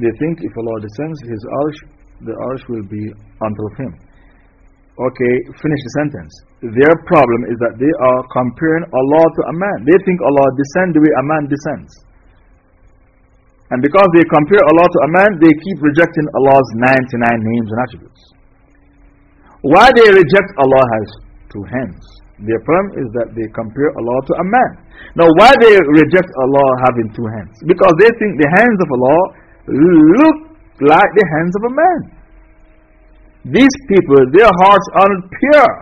They think if Allah descends, His arsh, the arsh will be of Him. Okay, finish the sentence. Their problem is that they are comparing Allah to a man. They think Allah descends the way a man descends. And because they compare Allah to a man, they keep rejecting Allah's 99 names and attributes. Why they reject Allah has two hands? Their problem is that they compare Allah to a man. Now, why they reject Allah having two hands? Because they think the hands of Allah look like the hands of a man. These people, their hearts are not pure.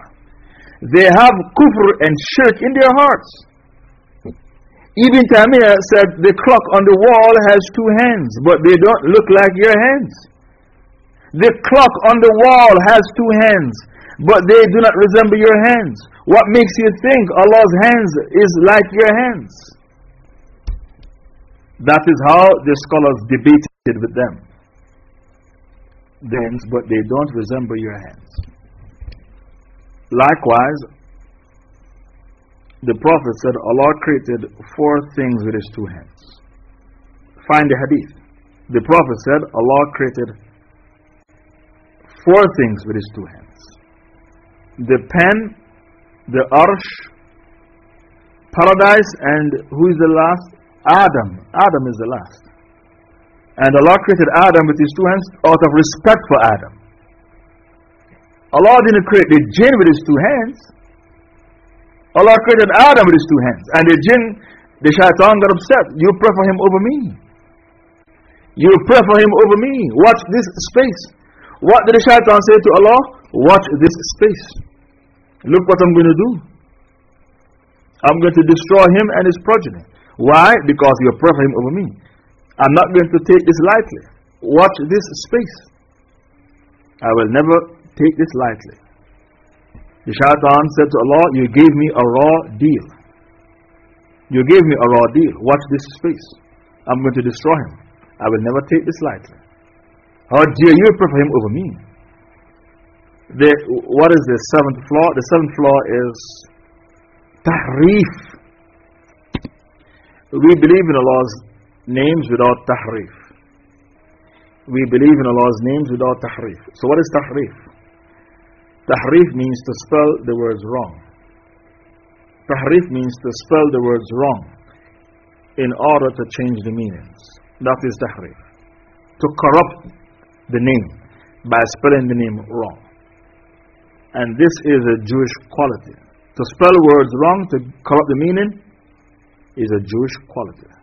They have kufr and shirk in their hearts. Ibn Taymiyyah said the clock on the wall has two hands, but they don't look like your hands. The clock on the wall has two hands, but they do not resemble your hands. What makes you think Allah's hands is like your hands? That is how the scholars with them hands, but they don't resemble your hands. Likewise, the Prophet said Allah created four things with His two hands. Find the hadith. The Prophet said Allah created four things with His two hands the pen, the arsh, paradise, and who is the last? Adam. Adam is the last. And Allah created Adam with his two hands out of respect for Adam. Allah didn't create the jinn with his two hands. Allah created Adam with his two hands. And the jinn, the shaitan got upset. You prefer him over me. You prefer him over me. Watch this space. What did the shaitan say to Allah? Watch this space. Look what I'm going to do. I'm going to destroy him and his progeny. Why? Because you prefer him over me. I'm not going to take this lightly. Watch this space. I will never take this lightly. The shaitan said to Allah, You gave me a raw deal. You gave me a raw deal. Watch this space. I'm going to destroy him. I will never take this lightly. How dare you prefer him over me? The, what is the seventh flaw? The seventh flaw is tahrif. We believe in Allah's names without tahrif. We believe in Allah's names without tahrif. So, what is tahrif? Tahrif means to spell the words wrong. Tahrif means to spell the words wrong in order to change the meanings. That is tahrif. To corrupt the name by spelling the name wrong. And this is a Jewish quality. To spell words wrong, to corrupt the meaning, is a Jewish quality.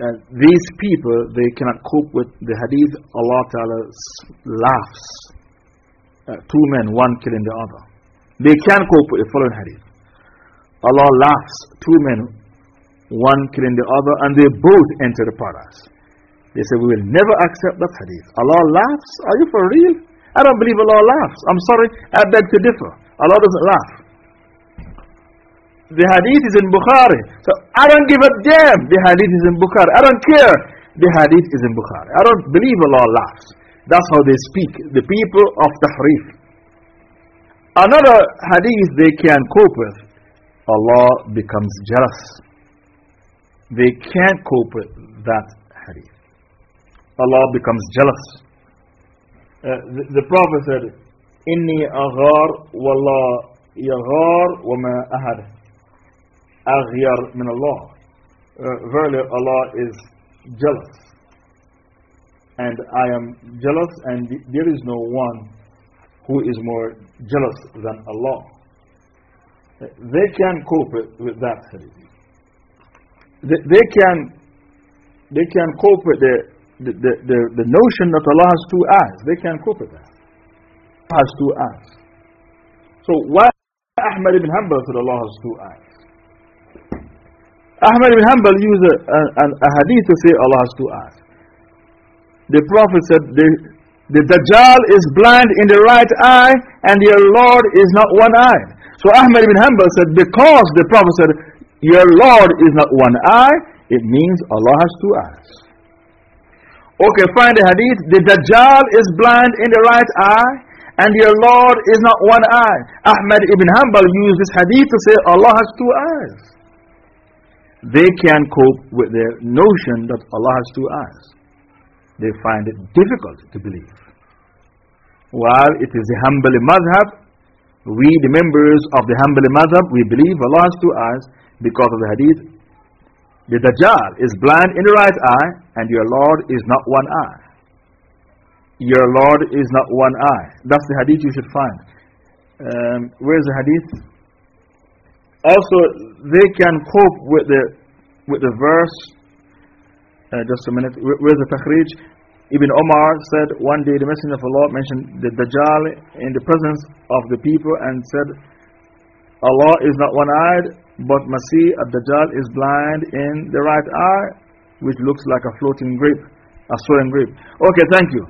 And these people, they cannot cope with the hadith. Allah Ta'ala laughs. Uh, two men, one killing the other. They can't cope with the following hadith. Allah laughs. Two men, one killing the other, and they both enter the paradise. They say, We will never accept that hadith. Allah laughs? Are you for real? I don't believe Allah laughs. I'm sorry, I beg to differ. Allah doesn't laugh. The hadith is in Bukhari. So I don't give a damn. The hadith is in Bukhari. I don't care. The hadith is in Bukhari. I don't believe Allah laughs. That's how they speak. The people of Tahrif. Another hadith they can cope with. Allah becomes jealous. They can't cope with that hadith. Allah becomes jealous. Uh, the, the Prophet said, Inni aghar wallah yaghar wa ma aghyar min Allah. Verily, Allah is jealous. And I am jealous, and there is no one who is more jealous than Allah. They can cope with that. They, they, can, they can cope with the, the, the, the, notion that Allah has two eyes. They can cope with that. has two eyes. So why Ahmad ibn Hanbal said Allah has two eyes? Ahmad ibn Hanbal used a, a, a, hadith to say Allah has two eyes. The Prophet said, the, the Dajjal is blind in the right eye, and your Lord is not one eye. So Ahmad ibn Hanbal said, because the Prophet said, Your Lord is not one eye, It means Allah has two eyes. Okay, find the hadith. The Dajjal is blind in the right eye, and your Lord is not one eye. Ahmad ibn Hanbal used this hadith to say Allah has two eyes. They can't cope with the notion that Allah has two eyes. They find it difficult to believe. While it is the Hanbali madhab, we, the members of the Hanbali madhab, we believe Allah has two eyes because of the hadith the Dajjal is blind in the right eye, and your Lord is not one eye. Your Lord is not one eye. That's the hadith you should find. Um, where's the hadith? Also, they can cope with the, with the verse. Uh, just a minute. Where's the takhrij? Ibn Omar said one day the Messenger of Allah mentioned the Dajjal in the presence of the people and said, Allah is not one eyed, but Masih ad-Dajjal is blind in the right eye, which looks like a floating grape, a swollen grape. Okay, thank you.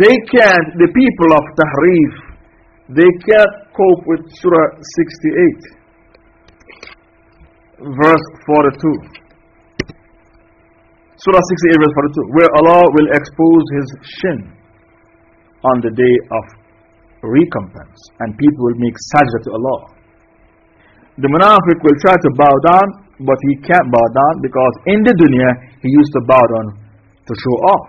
They can't, the people of Tahrif, they can't cope with Surah 68, verse 42. Surah 68, verse 42, where Allah will expose His shin on the day of recompense, and people will make sajda to Allah. The munafiq will try to bow down, but he can't bow down because in the dunya he used to bow down to show off.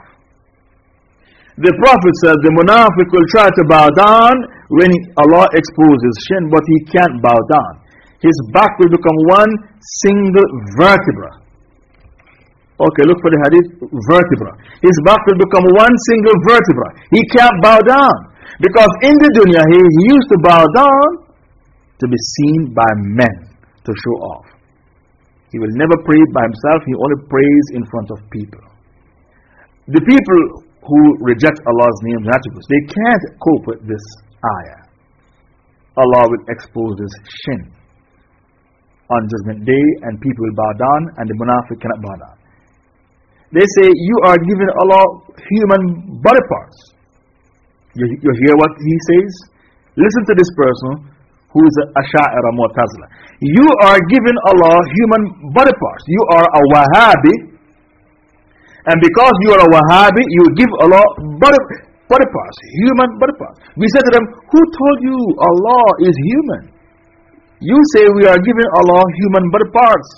The Prophet said the munafiq will try to bow down when Allah exposes shin, but he can't bow down. His back will become one single vertebra. Okay, look for the hadith vertebra. His back will become one single vertebra. He can't bow down. Because in the dunya, he, he used to bow down to be seen by men to show off. He will never pray by himself, he only prays in front of people. The people who reject Allah's names and attributes, they can't cope with this ayah. Allah will expose his shin on Judgment Day, and people will bow down, and the munafiq cannot bow down. They say, You are giving Allah human body parts. You, you hear what he says? Listen to this person who is a Asha'ira Mu'tazila. You are giving Allah human body parts. You are a Wahhabi. And because you are a Wahhabi, you give Allah body, parts, human parts. We said to them, Who told you Allah is human? You say we are giving Allah human parts.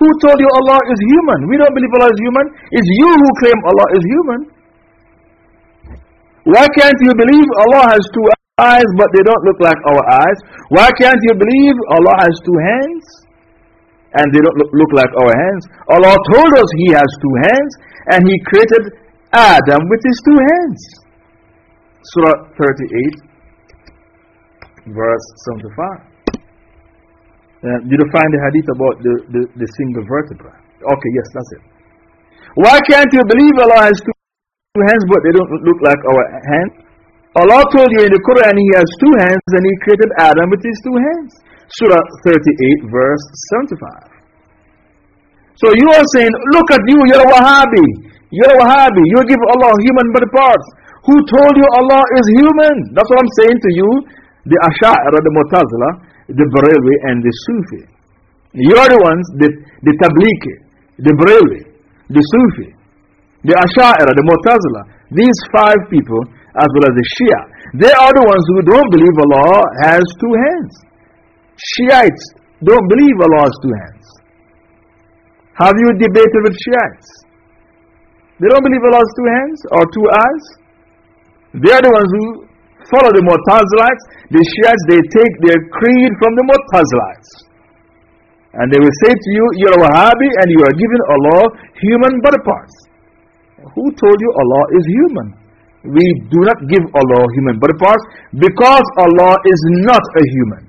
Who told you Allah is human? We don't believe Allah is human. It's you who claim Allah is human. Why can't you believe Allah has two eyes, but they don't look like our eyes. Why can't you believe Allah has two hands? And they don't look like our hands. Allah told us He has two hands, and He created Adam with His two hands. Surah 38, verse 75. Uh, did you find the hadith about the, the, the single vertebra? Okay, yes, that's it. Why can't you believe Allah has two hands, but they don't look like our hands? Allah told you in the Quran He has two hands and He created Adam with His two hands. Surah 38, verse 75. So you are saying, Look at you, you're a Wahhabi. You're a Wahhabi. You give Allah human body parts. Who told you Allah is human? That's what I'm saying to you. The Asha'ira, the Mu'tazila, the Barelwi, and the Sufi. You're the ones, the, the Tablighi, the Barelwi, the Sufi, the Asha'ira, the Mu'tazila. These five people as well as the Shia. They are the ones who don't believe Allah has two hands. Shiites don't believe Allah has two hands. Have you debated with Shiites? They don't believe Allah has two hands or two eyes. They are the ones who follow the Mu'tazilites. The Shiites, they take their creed from the Mu'tazilites. And they will say to you, You're a Wahhabi and you are giving Allah human body parts. Who told you Allah is human? we do not give Allah human body parts because Allah is not a human.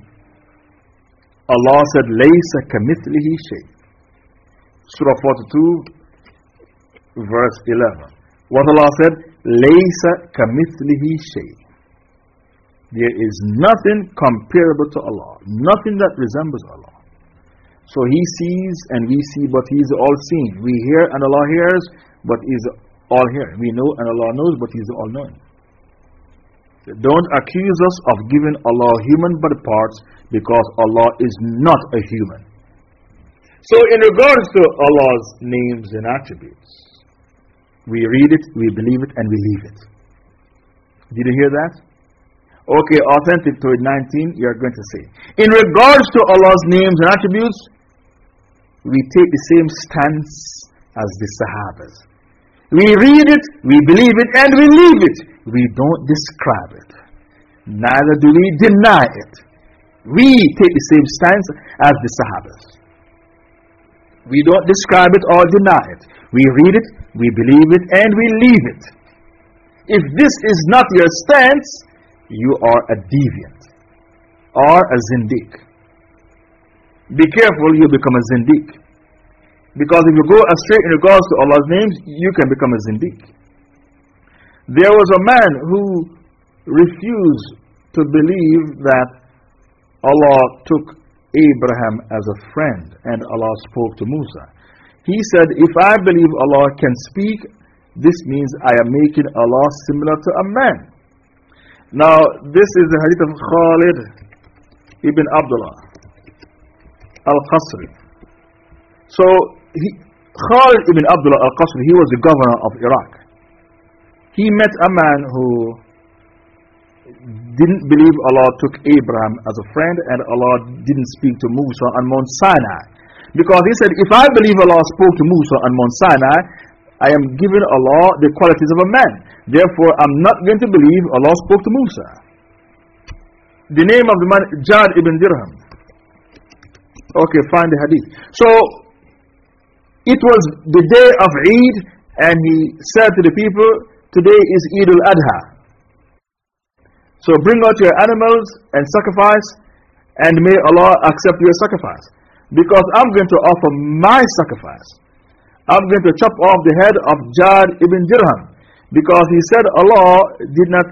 Allah said, kamithlihi shay. Surah 42, verse 11. What Allah said, Laysa kamithlihi shay. There is nothing comparable to Allah, nothing that resembles Allah. So He sees and we see, but He is all seeing. We hear and Allah hears, but He is all here. We know and Allah knows, but He's all knowing. don't accuse us of giving Allah human body parts because Allah is not a human. So, in regards to Allah's names and attributes, we read it, we believe it, and we leave it. Did you hear that? Okay, authentic to 19, you are going to say. In regards to Allah's names and attributes, we take the same stance as the Sahabas. We read it, we believe it, and we leave it. We don't describe it. Neither do we deny it. We take the same stance as the Sahabas. We don't describe it or deny it. We read it, we believe it, and we leave it. If this is not your stance, you are a deviant or a zindiq. Be careful, you become a zindiq. Because if you go astray in regards to Allah's names, you can become a zindiq. There was a man who refused to believe that Allah took Abraham as a friend and Allah spoke to Musa. He said, If I believe Allah can speak, this means I am making Allah similar to a man. Now, this is the hadith of Khalid ibn Abdullah al Qasri. So, he, Khalid ibn Abdullah al Qasri, he was the governor of Iraq. He met a man who didn't believe Allah took Abraham as a friend and Allah didn't speak to Musa on Mount Sinai. Because he said, If I believe Allah spoke to Musa on Mount Sinai, I am giving Allah the qualities of a man. Therefore, I'm not going to believe Allah spoke to Musa. The name of the man, Jad ibn Dirham. Okay, find the hadith. So, it was the day of Eid, and he said to the people, Today is Eid al Adha. So, bring out your animals and sacrifice, and may Allah accept your sacrifice. Because I'm going to offer my sacrifice. I'm going to chop off the head of Jad ibn Dirham. Because he said Allah did not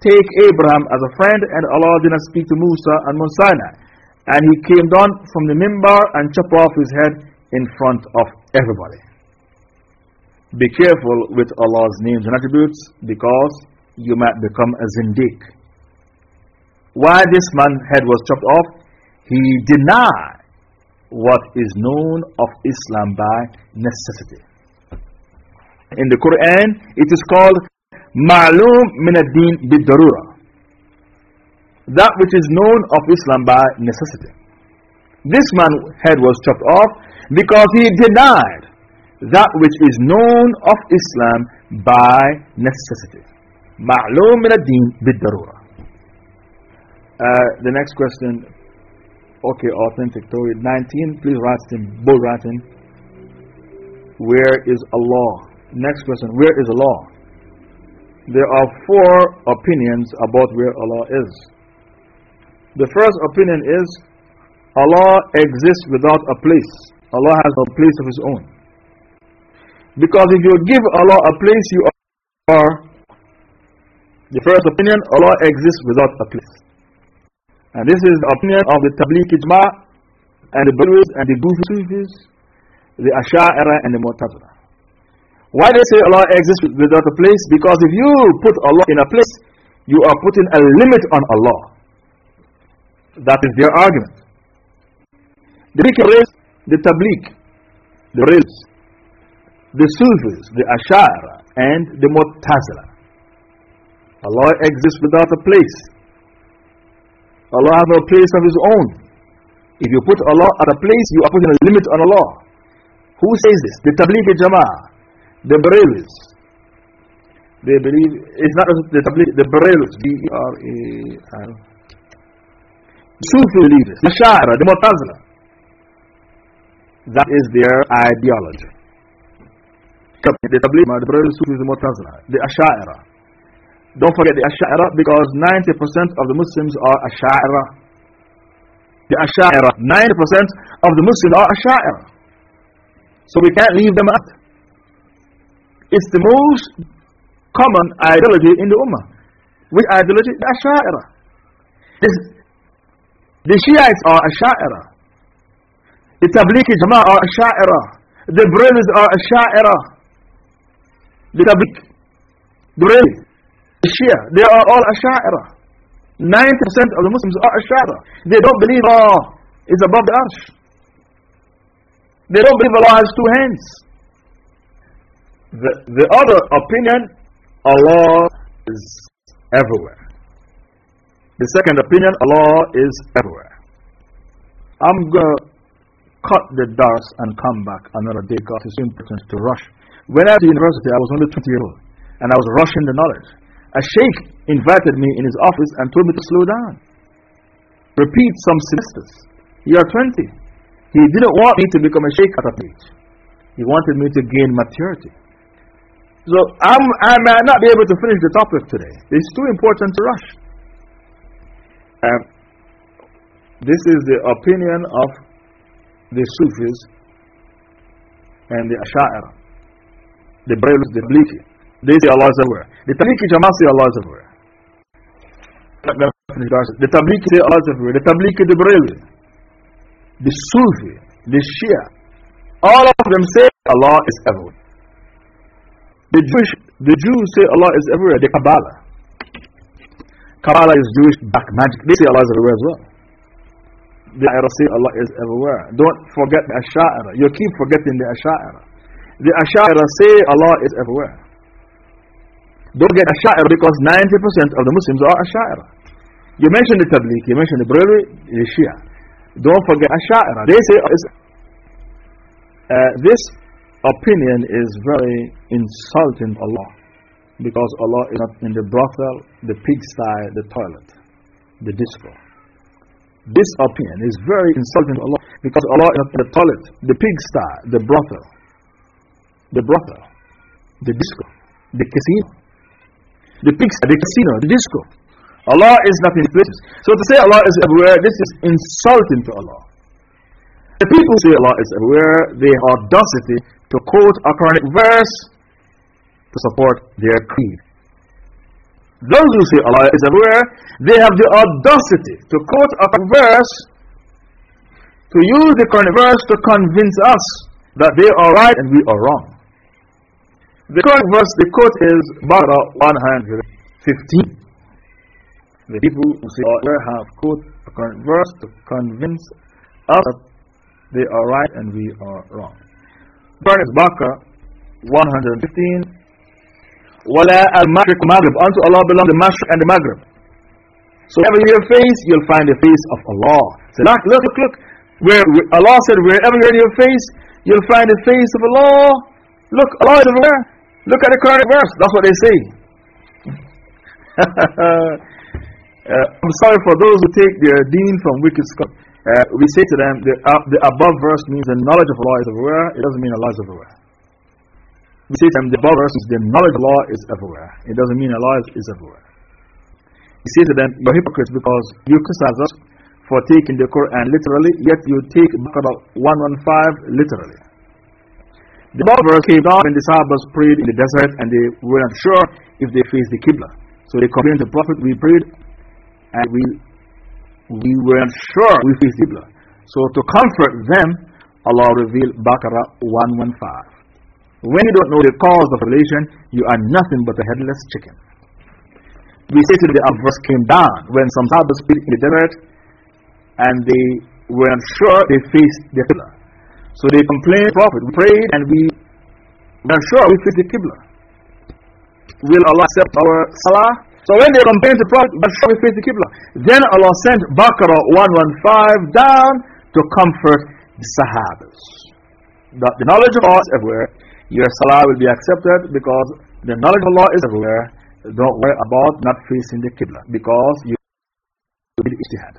take Abraham as a friend, and Allah did not speak to Musa and Mount. And he came down from the mimbar and chopped off his head in front of everybody. Be careful with Allah's names and attributes because you might become a zindiq. Why this man's head was chopped off? He denied what is known of Islam by necessity. In the Quran, it is called Ma'lum min ad-din bid-darura. That which is known of Islam by necessity. This man's head was chopped off because he denied that which is known of Islam by necessity. Ma'lum min ad-din bid-darura. Uh, the next question Okay, authentic Tawheed. 19, please write in bold writing. Where is Allah? Next question, where is Allah? There are four opinions about where Allah is. The first opinion is Allah exists without a place. Allah has a place of His own. Because if you give Allah a place, you are. The first opinion, Allah exists without a place. And this is the opinion of the Tablighi Jama'ah and the Bedouins and the Goofy Sufis, the Asha'ira and the Mu'tazila. Why they say Allah exists without a place? Because if you put Allah in a place, you are putting a limit on Allah. That is their argument. The race, the Tabligh, the Rails, the Sufis, the Asha'ira, and the Mu'tazila. Allah exists without a place. Allah has no place of His own. If you put Allah at a place, you are putting a limit on Allah. Who says this? The Tabligh Jama'ah, the Barelvis. They believe, it's not the Tabligh, the Barelvis, B E R A L. Sufi believers, the Sha'ira, the Mu'tazila. That is their ideology. The Tabligh, the Barelvis, Sufis, the Mu'tazila, the Asha'ira. Don't forget the Ash'ara because 90% of the Muslims are Ash'ara. The Ash'ara, 90% of the Muslims are Ash'ara. So we can't leave them out. It's the most common ideology in the Ummah. Which ideology? The Ash'ara. The Shiites are Ash'ara. The Tabligh Jama'ah are Ash'ara. The Brahmins are Ash'ara. The Tabligh, the Brahmins. Shia, they are all Asha'ira. 90% of the Muslims are Asha'ira. They don't believe Allah is above the arsh. They don't believe Allah has two hands. The, the other opinion, Allah is everywhere. The second opinion, Allah is everywhere. I'm going to cut the dars and come back another day God is important to rush. When I was at university, I was only 20 years old and I was rushing the knowledge. A sheikh invited me in his office and told me to slow down. Repeat some semesters. You are 20. He didn't want me to become a sheikh at that age. He wanted me to gain maturity. So I'm, I might not be able to finish the topic today. It's too important to rush. Um, this is the opinion of the Sufis and the Asha'ira, the Brahmins, the Bliki. They say Allah is everywhere. The Tablighi Jamaat say Allah is everywhere. The Tablighi say Allah is everywhere. The Tablighi, the Brahmi, the Sufi, the Shia, all of them say Allah is everywhere. The Jewish, the Jews say Allah is everywhere. The Kabbalah. Kabbalah is Jewish black magic. They say Allah is everywhere as well. The Asha'ira say Allah is everywhere. Don't forget the Asha'ira. You keep forgetting the Asha'ira. The Asha'ira say Allah is everywhere. Don't get Asha'ira because 90% of the Muslims are Asha'ira. You mentioned the Tabligh, you mentioned the Brahmi, the Shia. Don't forget Asha'ira. They say uh, this opinion is very insulting to Allah because Allah is not in the brothel, the pigsty, the toilet, the disco. This opinion is very insulting to Allah because Allah is not in the toilet, the pigsty, the brothel, the brothel, the disco, the casino, the pigsty, the casino, the disco. Allah is not in places. So to say Allah is everywhere, this is insulting to Allah. The people say Allah is everywhere, they have audacity to quote a Quranic verse to support their creed. Those who say Allah is everywhere, they have the audacity to quote a verse, to use the Quranic verse to convince us that they are right and we are wrong. The correct verse, the quote is Baqarah 115. The people who say, oh, where have quote a current verse to convince us that they are right and we are wrong. Quran is Baqarah uh, 115. al الْمَشْرِقُ مَغْرِبُ Unto Allah belong the Mashriq and the Maghrib. So wherever your face, you'll find the face of Allah. So look, look, look, look. Where, Allah said, wherever you're in your face, you'll find the face of Allah. Look, Allah is everywhere. Look at the Quranic verse. That's what they say. uh, I'm sorry for those who take their deen from wicked scholars. Uh, we say to them, the, uh, the above verse means the knowledge of Allah is everywhere. It doesn't mean Allah is everywhere. We say to them, the above verse is the knowledge of Allah is everywhere. It doesn't mean Allah is, is everywhere. We say to them, you're hypocrites because you criticize us for taking the Quran literally, yet you take Baqarah 115 literally. The above verse came down when the Sahabas prayed in the desert and they weren't sure if they faced the Qibla. So they complained to the Prophet, we prayed and we, we weren't sure we faced the Qibla. So to comfort them, Allah revealed Baqarah 115. When you don't know the cause of relation, you are nothing but a headless chicken. We say to the verse came down when some Sahabas prayed in the desert and they weren't sure they faced the Qibla. So they complained the Prophet, we prayed and we weren't sure we faced the Qibla. Will Allah accept our salah? So when they complained to the Prophet, we're sure we faced the Qibla. Then Allah sent Baqarah 115 down to comfort the Sahabas. That the knowledge of Allah is everywhere. Your salah will be accepted because the knowledge of Allah is everywhere. Don't worry about not facing the Qibla because you did ijtihad.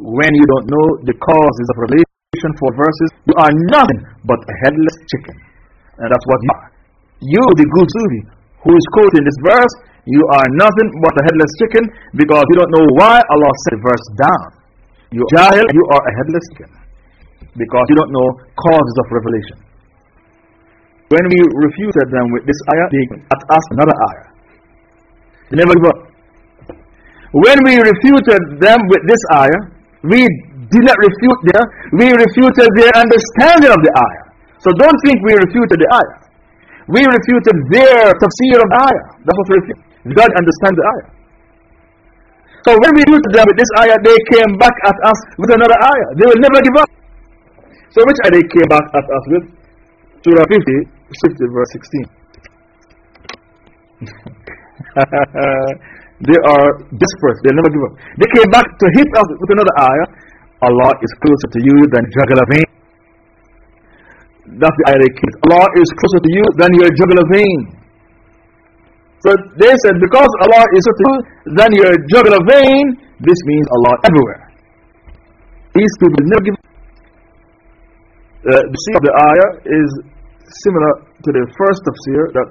When you don't know the causes of revelation for verses, you are nothing but a headless chicken. And that's what you are. You, the good Sufi, who is quoting this verse, you are nothing but a headless chicken because you don't know why Allah set the verse down. You are jahil, you are a headless chicken because you don't know causes of revelation. When we refuted them with this ayah, they at us another ayah. They never give up. When we refuted them with this ayah, we did not refute their, we refuted their understanding of the ayah. So don't think we refuted the ayah. We refuted their tafsir of the ayah. That's what we refuted. God understands the ayah. So when we refuted them with this ayah, they came back at us with another ayah. They will never give up. So, which ayah they came back at us with? Surah 50, 50 verse 16. they are desperate, they never give up. They came back to hit us with another ayah Allah is closer to you than jugular vein. That's the ayah. Allah is closer to you than your jugular vein. So they said, because Allah is closer to you than your jugular vein, this means Allah everywhere. These people never give uh, the see of the ayah is similar to the first tafsir that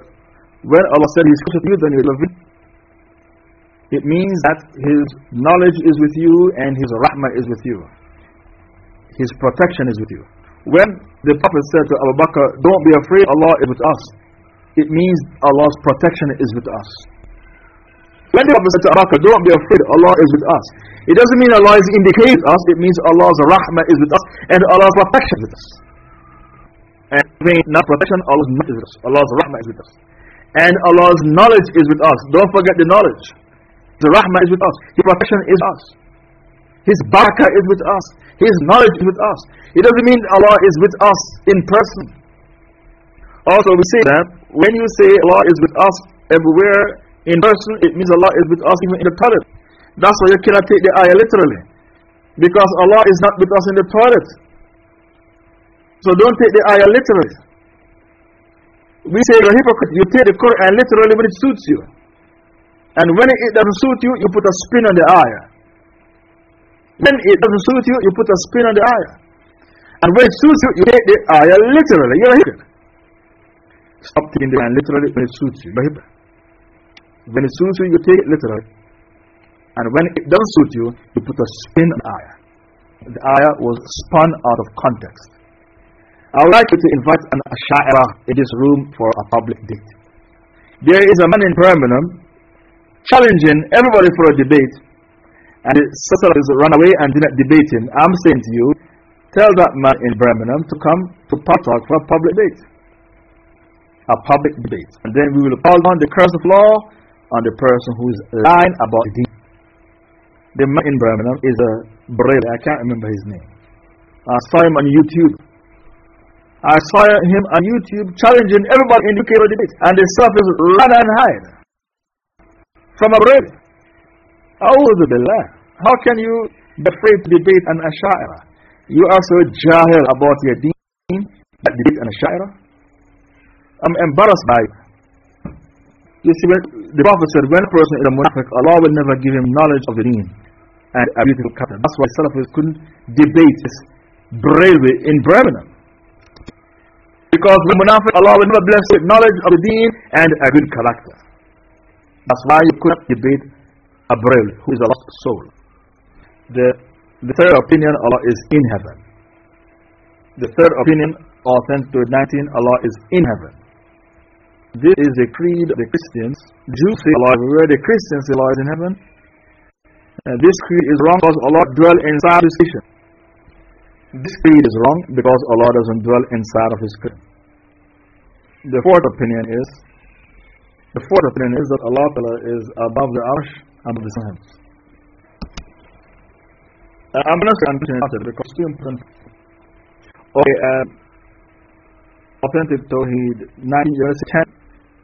when Allah said He is closer to you than your jugular vein, it means that His knowledge is with you and His rahmah is with you. His protection is with you. When the Prophet said to Abu Bakr, Don't be afraid, Allah is with us, it means Allah's protection is with us. When the Prophet said to Abu Bakr, Don't be afraid, Allah is with us, it doesn't mean Allah is indicating us, it means Allah's rahmah is with us and Allah's protection is with us. And not protection, Allah's knowledge is with us. Allah's rahmah is with us. And Allah's knowledge is with us. Don't forget the knowledge. The rahmah is with us. His protection is us. His barakah is with us. His knowledge is with us. It doesn't mean Allah is with us in person. Also, we say that when you say Allah is with us everywhere in person, it means Allah is with us even in the toilet. That's why you cannot take the ayah literally. Because Allah is not with us in the toilet. So don't take the ayah literally. We say you're a hypocrite. You take the Quran literally when it suits you. And when it doesn't suit you, you put a spin on the ayah. When it doesn't suit you, you put a spin on the ayah. And when it suits you, you take the ayah literally. You're a hypocrite. Stop taking the ayah literally when it suits you. You're a When it suits you, you take it literally. And when it doesn't suit you, you put a spin on the ayah. The ayah was spun out of context. I would like you to invite an Asha'ira in this room for a public date. There is a man in Birmingham challenging everybody for a debate and the sisters run away and did not debate him, I'm saying to you, tell that man in Birmingham to come to Paltalk for a public debate. A public debate. And then we will call down the curse of law on the person who is lying about the. The man in Birmingham is a Brele, I can't remember his name. I saw him on YouTube. I saw him on YouTube challenging everybody in the UK debate. And the is run and hide from a Brele. A'udhu billah. How can you be afraid to debate an Asha'ira? You are so jahil about your deen that debate an Asha'ira? I'm embarrassed by it. You see, when the Prophet said, when a person is a munafiq, Allah will never give him knowledge of the deen and a beautiful character. That's why Salafis couldn't debate this bravery in Birmingham. Because the munafiq, Allah will never bless with knowledge of the deen and a good character. That's why you couldn't debate Abril, who is a lost soul. The, the third opinion, Allah is in heaven. The third opinion, authentic to 19, Allah is in heaven. This is the creed of the Christians. Jews say Allah is everywhere, the Christians say Allah is in heaven. This creed is wrong because Allah dwells inside His creation. This creed is wrong because Allah doesn't dwell inside of His creation. The fourth opinion is the fourth opinion is that Allah is above the arsh above the heavens. Uh, I'm going to it because it's important. Okay, uh, authentic Tawheed 90 years, 10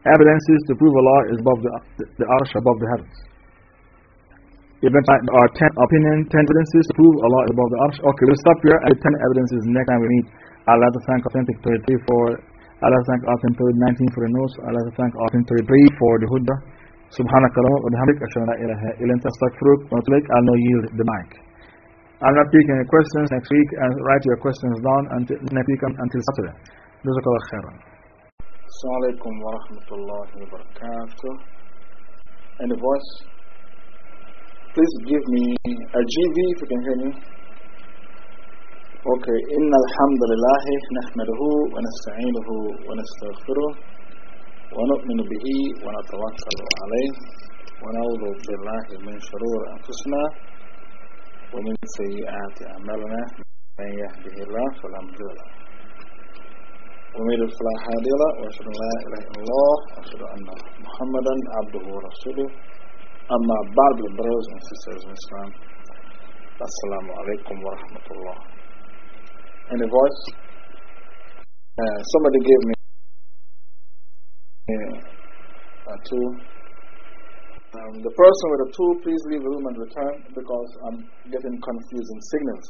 evidences to prove Allah is above the, the, the arsh, above the heavens. Even there are 10 opinion, 10 evidences to prove Allah is above the arsh. Okay, we'll stop here at 10 evidences next time we meet. I'd like to thank Authentic Tawheed 3 for, I'd like to thank Authentic Tawheed 19 for the notes. I'd like to thank Authentic Tawheed 3 for the Huda. سبحانك اللهم وبحمدك أشهد أن لا إله إلا أنت أستغفرك وأتوب I'll now yield the mic I'll not take any questions next week and write your questions down until next week until Saturday جزاك الله خيرا السلام عليكم ورحمة الله وبركاته Any voice? Please give me a GV if you can hear me Okay إن الحمد لله نحمده ونستعينه ونستغفره ونؤمن به ونتوكل عليه ونعوذ بالله من شرور أنفسنا ومن سيئات أعمالنا. من يهده الله فلا مضل له. ومن يضلل فلا هادي له. وأشهد أن لا إله إلا الله وأشهد أن محمدا عبده ورسوله. أما بعد brothers and in Islam السلام عليكم ورحمة الله. Any voice? Uh, somebody gave me a two. Um, the person with a two, please leave the room and return because I'm getting confusing signals.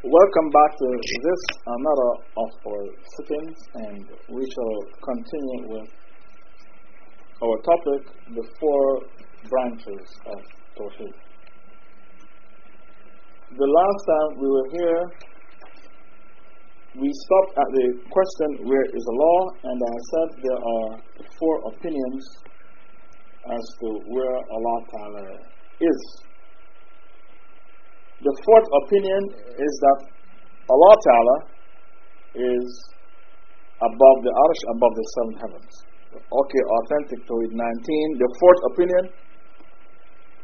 Welcome back to this another of our sittings, and we shall continue with our topic the four branches of Tawheed. The last time we were here, we stopped at the question where is Allah, and I said there are four opinions as to where Allah Ta'ala is. The fourth opinion is that Allah Ta'ala is above the arsh, above the seven heavens. Okay, authentic Tawhid 19. The fourth opinion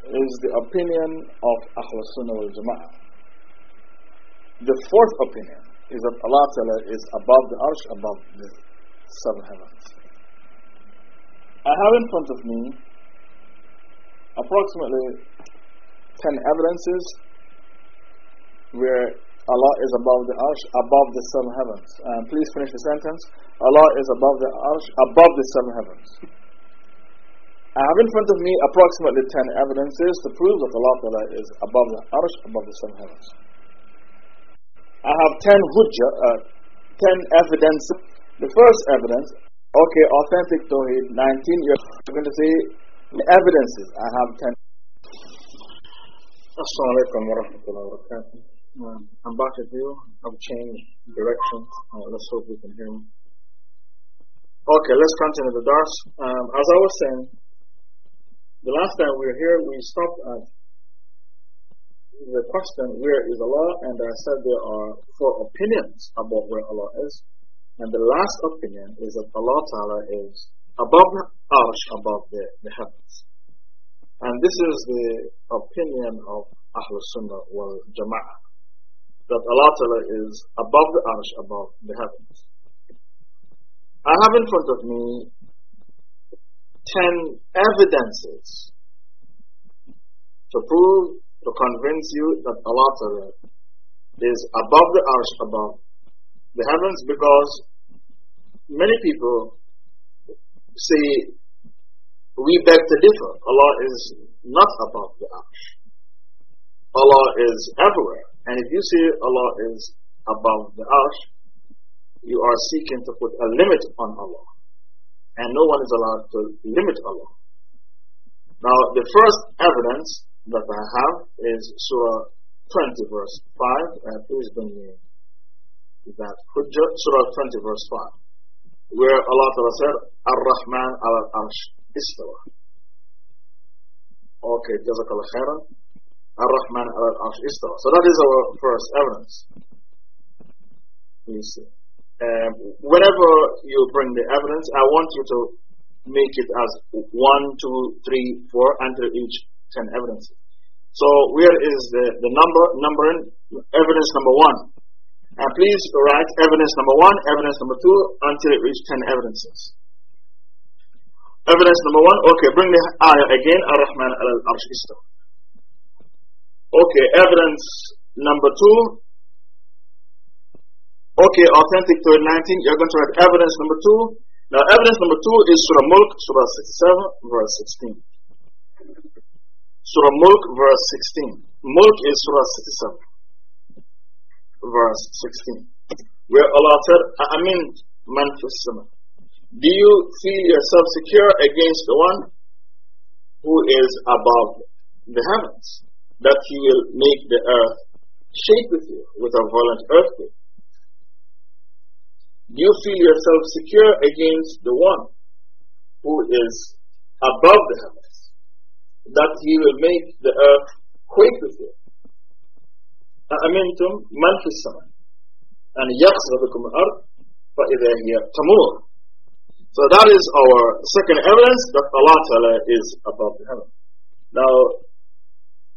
is the opinion of Ahlul Sunnah wal Jama'ah. The fourth opinion is that Allah Ta'ala is above the arsh, above the seven heavens. I have in front of me approximately 10 evidences where Allah is above the arsh, above the seven heavens. Please finish the sentence. Allah is above the arsh, above the seven heavens. I have in front of me approximately 10 evidences to prove that Allah is above the arsh, above the seven heavens. I have 10 hujjah, uh, 10 evidence. The first evidence, okay, authentic Tawheed, 19, you're going to say evidences. I have 10. Assalamu alaikum wa rahmatullahi wa barakatuh. Um, I'm back with you. I've changed direction. Uh, let's hope we can hear me. Okay, let's continue the dars. Um, as I was saying, the last time we were here, we stopped at the question, where is Allah? And I said there are four opinions about where Allah is. And the last opinion is that Allah Ta'ala is above the arsh, above the, the heavens. And this is the opinion of Ahlul Sunnah wal Jama'ah. That Allah Ta'ala is above the arsh, above the heavens. I have in front of me ten evidences to prove to convince you that Allah is above the arsh, above the heavens, because many people say, we beg to differ. Allah is not above the arsh. Allah is everywhere. And if you say Allah is above the arsh, you are seeking to put a limit on Allah. And no one is allowed to limit Allah. Now, the first evidence that I have is Surah 20, verse 5. Uh, please bring me that. Surah 20, verse 5. Where Allah Ta'ala said, Ar-Rahman al-Arsh istawa. Okay, Jazakallah khairan. Ar-Rahman al-Arsh istawa. So that is our first evidence. Please see. Um, whenever you bring the evidence, I want you to make it as 1, 2, 3, 4 until each 10 evidences. So where is the, the number, numbering, evidence number 1. And please write evidence number 1, evidence number 2 until it reaches 10 evidences. Evidence number 1, okay, bring the ayah again, Ar-Rahman al-Arsh Okay, evidence number 2, Okay, authentic to 19, you're going to write evidence number 2. Now, evidence number 2 is Surah Mulk, Surah 67, verse 16. Surah Mulk, verse 16. Mulk is Surah 67, verse 16. Where Allah said, mean, man Do you feel yourself secure against the one who is above the heavens? That he will make the earth shake with you with a violent earthquake Do you feel yourself secure against the one who is above the heavens, that he will make the earth quake with you. Amentum manfisam and السماء أن يخسر بكم So that is our second evidence that Allah Ta'ala is above the heaven. Now,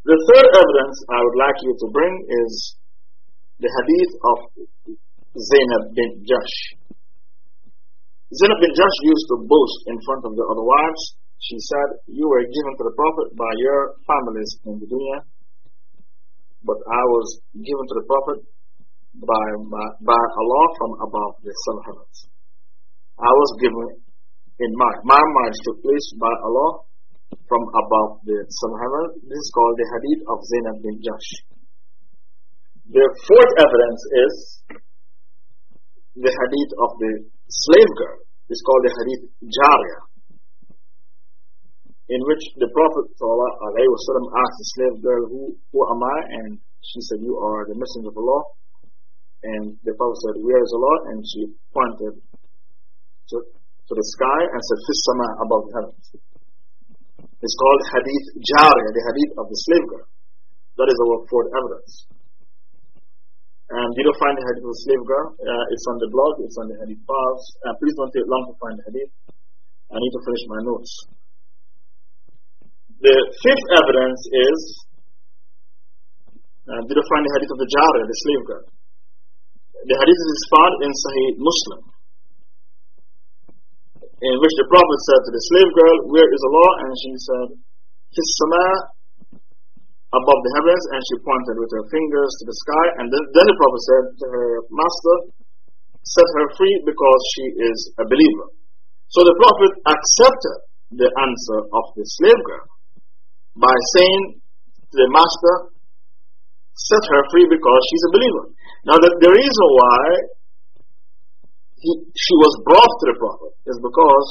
the third evidence I would like you to bring is the hadith of Zainab bin Jahsh. Zainab bin Jahsh used to boast in front of the other wives she said, You were given to the Prophet by your families in the dunya. but I was given to the Prophet by, by, Allah from above the seven heavens. I was given in mind. My marriage took place by Allah from above the seven heavens. This is called the hadith of Zainab bin Jahsh. The fourth evidence is the hadith of the slave girl. It's called the hadith Jariyah, in which the Prophet ﷺ asked the slave girl, who, who am I? And she said, You are the Messenger of Allah. And the Prophet said, Where is Allah? And she pointed to, to the sky and said, Fissama above the heavens. It's called Hadith Jariyah, the hadith of the slave girl. That is our fourth evidence. And you don't find the hadith of the slave girl. Uh, it's on the blog, it's on the hadith files. Uh, please don't take long to find the hadith. I need to finish my notes. The fifth evidence is uh, did you find the hadith of the Jariyah, the slave girl? The hadith is found in Sahih Muslim in which the Prophet said to the slave girl, Where is Allah? And she said, His sama above the heavens, and she pointed with her fingers to the sky. And then, then the Prophet said to her master, Set her free because she is a believer. So the Prophet accepted the answer of the slave girl by saying to the master, Set her free because she's a believer. Now, the, the reason why he, she was brought to the Prophet is because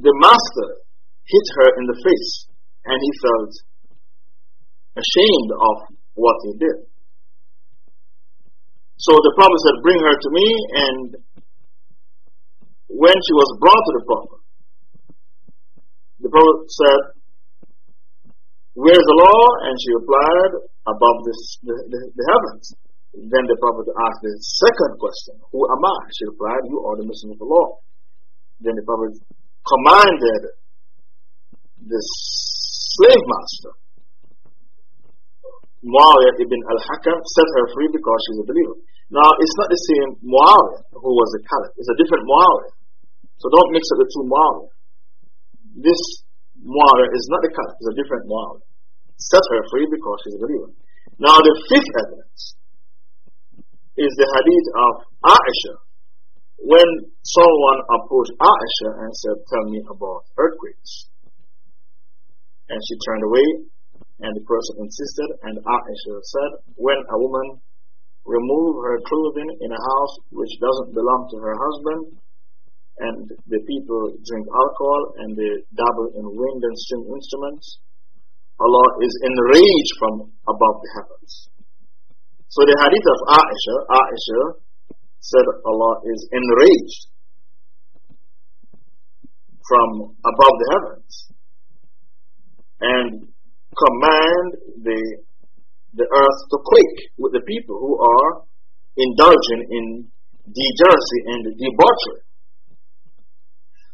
the master hit her in the face and he felt ashamed of what he did. So the Prophet said, Bring her to me. And when she was brought to the Prophet, the Prophet said, Where is Allah? And she replied, Above this, the, the, the heavens. Then the Prophet asked the second question, Who am I? She replied, You are the Messenger of Allah. Then the Prophet commanded the slave master, Muawiyah ibn al Hakam, set her free because she's a believer. Now, it's not the same Muawiyah who was a caliph, it's a different Muawiyah. So don't mix up the two Muawiyah. This Muawiyah is not the caliph, it's a different Muawiyah. Set her free because she's a believer. Now, the fifth evidence is the hadith of Aisha when someone approached Aisha and said, Tell me about earthquakes. And she turned away, and the person insisted, and Aisha said, When a woman removes her clothing in a house which doesn't belong to her husband, and the people drink alcohol and they dabble in wind and string instruments, Allah is enraged from above the heavens. So the hadith of Aisha, Aisha said Allah is enraged from above the heavens and command the, the earth to quake with the people who are indulging in degeneracy and debauchery.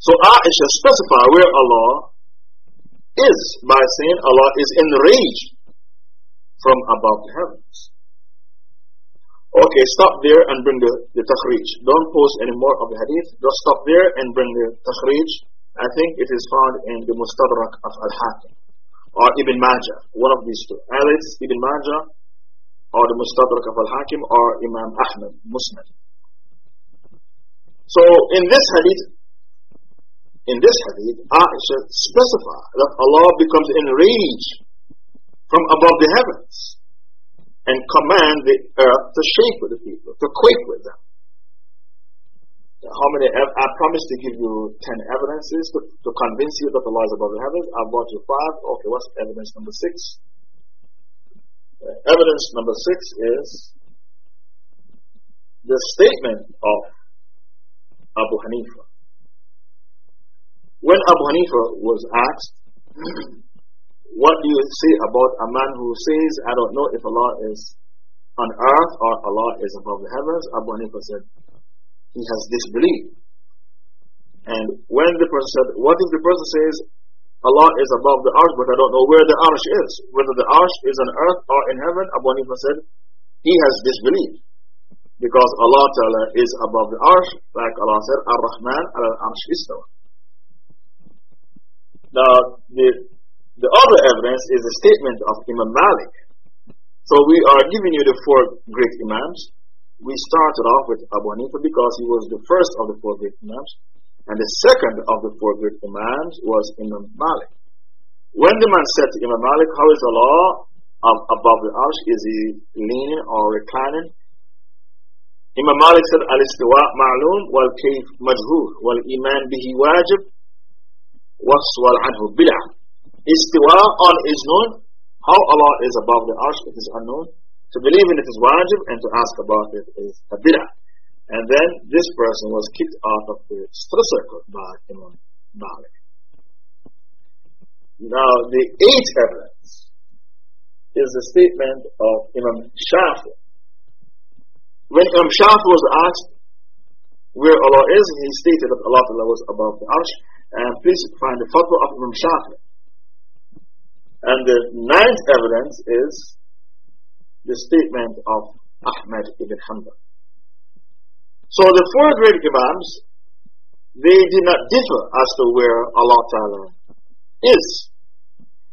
So Aisha specified where Allah is by saying Allah is enraged from above the heavens. Okay, stop there and bring the, the takhrij. Don't post any more of the hadith. Just stop there and bring the takhrij. I think it is found in the Mustadrak of Al-Hakim or Ibn Majah, one of these two. Either it's Ibn Majah or the Mustadrak of Al-Hakim or Imam Ahmad, Muslim. So in this hadith, in this hadith, Aisha specifies that Allah becomes enraged from above the heavens and command the earth to shake with the people, to quake with them. How many? I promised to give you ten evidences to, to convince you that Allah is above the heavens. I've brought you five. Okay, what's evidence number six? Uh, evidence number six is the statement of Abu Hanifa. When Abu Hanifa was asked what do you say about a man who says, I don't know if Allah is on earth or Allah is above the heavens? Abu Hanifa said, he has disbelieved. And when the person said, What if the person says, Allah is above the arsh, but I don't know where the arsh is? Whether the arsh is on earth or in heaven? Abu Hanifa said, He has disbelieved. Because Allah Ta'ala is above the arsh, like Allah said, Ar Rahman al arsh istawa. Now, the the other evidence is a statement of Imam Malik So we are giving you the four great Imams. We started off with Abu Hanifa because he was the first of the four great Imams. And the second of the four great Imams was Imam Malik. When the man said to Imam Malik, How is Allah above the arsh? Is he leaning or reclining? Imam Malik said, Al-istiwa ma'loom wal kayf majhul wal iman bihi wajib waswal anhu bid'ah. Istiwa on is known. How Allah is above the arsh, it is unknown. To believe in it is wajib and to ask about it is a bid'ah. And then this person was kicked out of the study circle by Imam Malik. Now, the eighth evidence is the statement of Imam Shafi. When Imam Shafi was asked where Allah is, he stated that Allah was above the arsh. And please find the fatwa of Imam Shafi. And the ninth evidence is the statement of Ahmad ibn Hanbal. So the four great Imams, they did not differ as to where Allah Ta'ala is.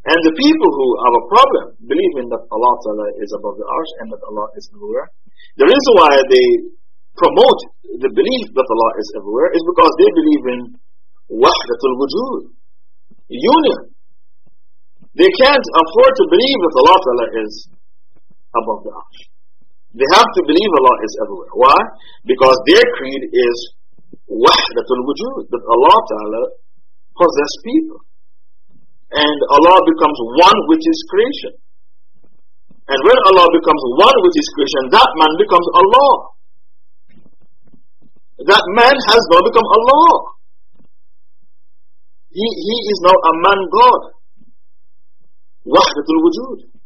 And the people who have a problem believing that Allah Ta'ala is above the arsh and that Allah is everywhere, the reason why they promote the belief that Allah is everywhere is because they believe in wahdatul wujud, union. They can't afford to believe that Allah Ta'ala is above the arsh. They have to believe Allah is everywhere. Why? Because their creed is wahdatul wujud, that Allah Ta'ala possesses people. And Allah becomes one with His creation. And when Allah becomes one with His creation, that man becomes Allah. That man has now become Allah. He, he is now a man God. Wahdatul wujud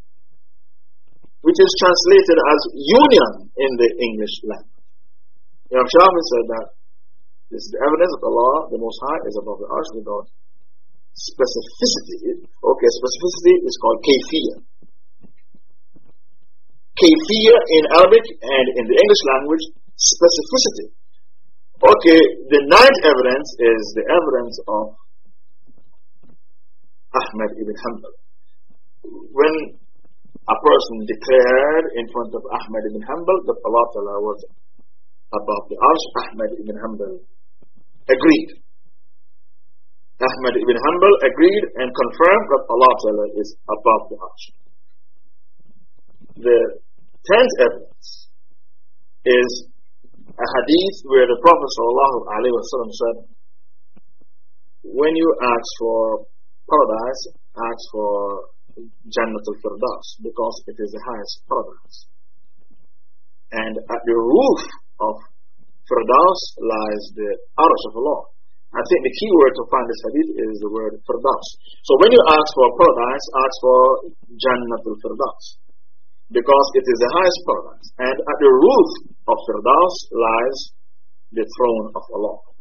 which is translated as union in the English language. Imam Shafi said that this is the evidence that Allah, the Most High, is above the arsh without specificity. Okay, specificity is called kayfiyah. Kayfiyah in Arabic and in the English language, specificity. Okay, the ninth evidence is the evidence of Ahmad ibn Hanbal. When a person declared in front of Ahmad ibn Hanbal that Allah Ta'ala was above the arsh. Ahmad ibn Hanbal agreed. Ahmad ibn Hanbal agreed and confirmed that Allah Ta'ala is above the arsh. The tenth evidence is a hadith where the Prophet ﷺ said, When you ask for paradise, asks for Jannat al Firdaus because it is the highest paradise. And at the roof of Firdaus lies the Arsh of Allah. I think the key word to find this hadith is the word Firdaus. So when you ask for paradise, ask for Jannat al Firdaus because it is the highest paradise. And at the roof of Firdaus lies the throne of Allah.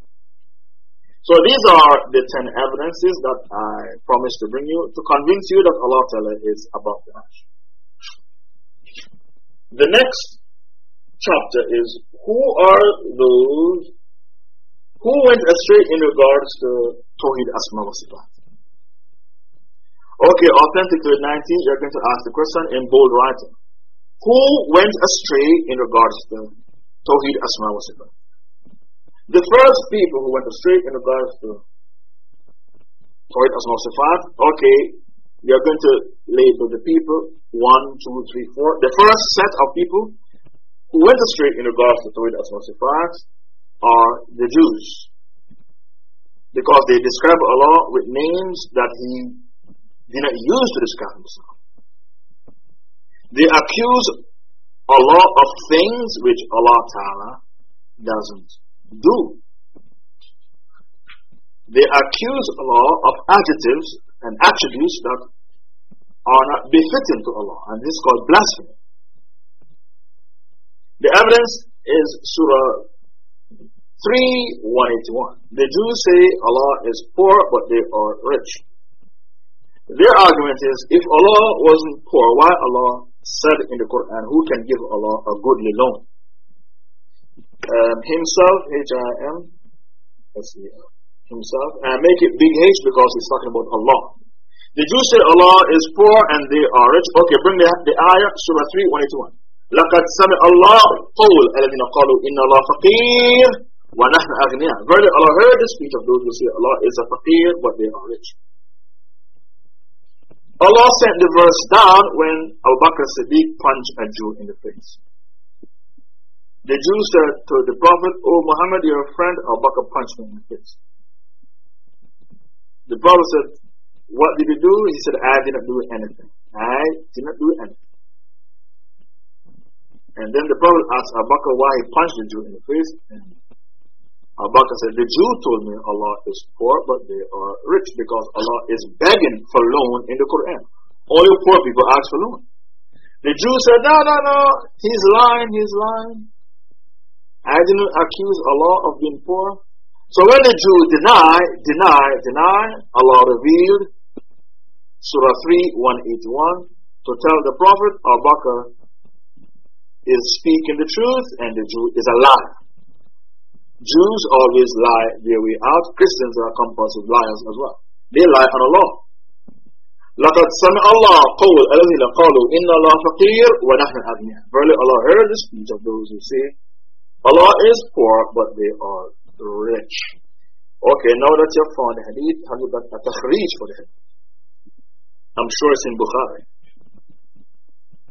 So these are the ten evidences that I promised to bring you to convince you that Allah Ta'ala is above the. The next chapter is who are those who went astray in regards to Tawheed Asma wa Sifat. Okay, authentic to 19, you're going to ask the question in bold writing. Who went astray in regards to Tawheed Asma wa Sifat? The first people who went astray in regards to Tawhid Asma Sifat, okay, we are going to label the people one, two, three, four. The first set of people who went astray in regards to Tawhid Asma Sifat are the Jews. Because they describe Allah with names that He did not use to describe Himself. They accuse Allah of things which Allah Ta'ala doesn't do. They accuse Allah of adjectives and attributes that are not befitting to Allah, and this is called blasphemy. The evidence is Surah 3 181. The Jews say Allah is poor, but they are rich. Their argument is if Allah wasn't poor, why Allah said in the Quran, Who can give Allah a goodly loan? um, himself, H-I-M, let's see, himself, and make it big H because he's talking about Allah. The Jews say Allah is poor and they are rich. Okay, bring the, the ayah, Surah 3, 181. لقد سمع الله قول الذين قالوا إن الله فقير ونحن أغنياء. Verily Allah heard the speech of those who say Allah is a faqir but they are rich. Allah sent the verse down when Abu Bakr Siddiq punched a Jew in the face. The Jew said to the Prophet, Oh Muhammad, you're a friend. Punched me in the face. The Prophet said, What did you do? He said, I didn't do anything. I did not do anything. And then the Prophet asked Abu Bakr why he punched the Jew in the face. And Abu Bakr said, The Jew told me Allah is poor, but they are rich because Allah is begging for loan in the Quran. All you poor people ask for loan. The Jew said, No, no, no, he's lying, he's lying. I didn't accuse Allah of being poor. So when the Jew deny, deny, deny, Allah revealed Surah 3, 181 to tell the Prophet Abu Bakr is speaking the truth and the Jew is a liar. Jews always lie their way out. Christians are compulsive liars as well. They lie on Allah. لقد سمع الله قول الذين قالوا إن الله فقير ونحن أغنياء. Verily Allah heard the speech of those who say Allah is poor but they are rich. Okay, now that you've found the hadith, have you got a takhrij for the hadith? I'm sure it's in Bukhari.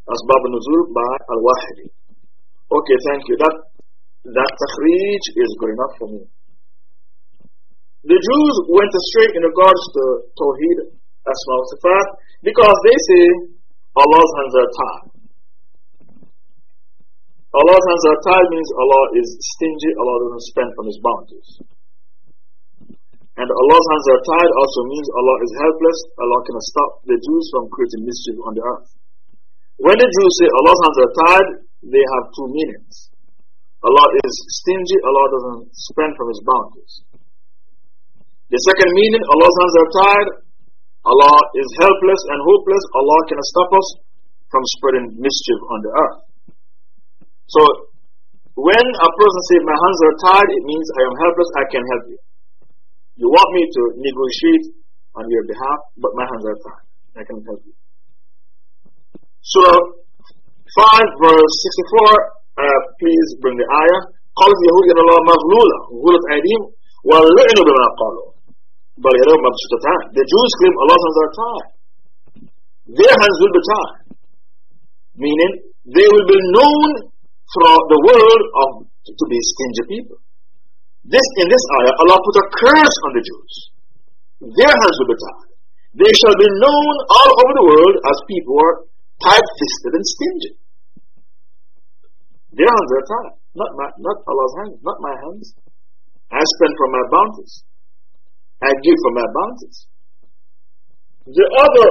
Asbab Nuzul by Al Wahidi. Okay, thank you. That, that takhrij is good enough for me. The Jews went astray in regards to Tawheed, Asma wa Sifat, because they say Allah's hands are tied. Allah's hands are tied means Allah is stingy, Allah doesn't spend from His bounties. And Allah's hands are tied also means Allah is helpless, Allah cannot stop the Jews from creating mischief on the earth. When the Jews say Allah's hands are tied, they have two meanings. Allah is stingy, Allah doesn't spend from His bounties. The second meaning, Allah's hands are tied, Allah is helpless and hopeless, Allah cannot stop us from spreading mischief on the earth. So, when a person says, My hands are tied, it means I am helpless, I can help you. You want me to negotiate on your behalf, but my hands are tied. I can help you. Surah 5, verse 64, uh, please bring the ayah. قالت يهود إن الله مغلولة غلت أيديهم ولعنوا بما قالوا بل يدهم مبسوطتان The Jews claim Allah's hands are tied. Their hands will be tied. Meaning, they will be known throughout the world of, to be stingy people. This, in this ayah, Allah put a curse on the Jews. Their hands will be tied. They shall be known all over the world as people who are tight fisted and stingy. Their hands are tied. Not, my, not Allah's hands, not my hands. I spend from my bounties. I give from my bounties. The other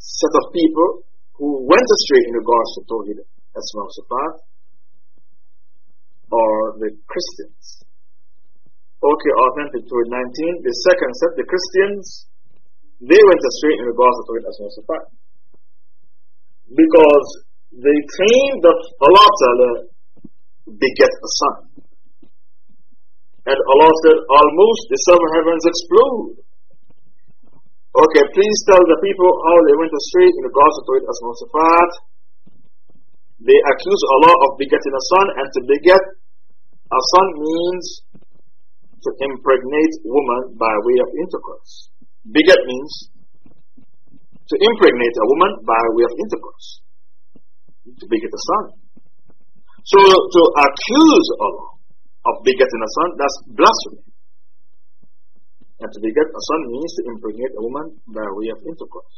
set of people who went astray in regards to Tawhid Asma Sifat are the Christians. Okay, authentic Tawhid 19. The second set, the Christians, they went astray in regards to Tawhid Asma Sifat. Because they claimed that Allah Ta'ala beget a son. And Allah said, almost the seven heavens explode. Okay, please tell the people how they went astray in regards to Tawhid Asma Sifat. They accuse Allah of begetting a son, and to beget a son means to impregnate woman by way of intercourse. Beget means to impregnate a woman by way of intercourse. To beget a son. So to accuse Allah of begetting a son, that's blasphemy. And to beget a son means to impregnate a woman by way of intercourse.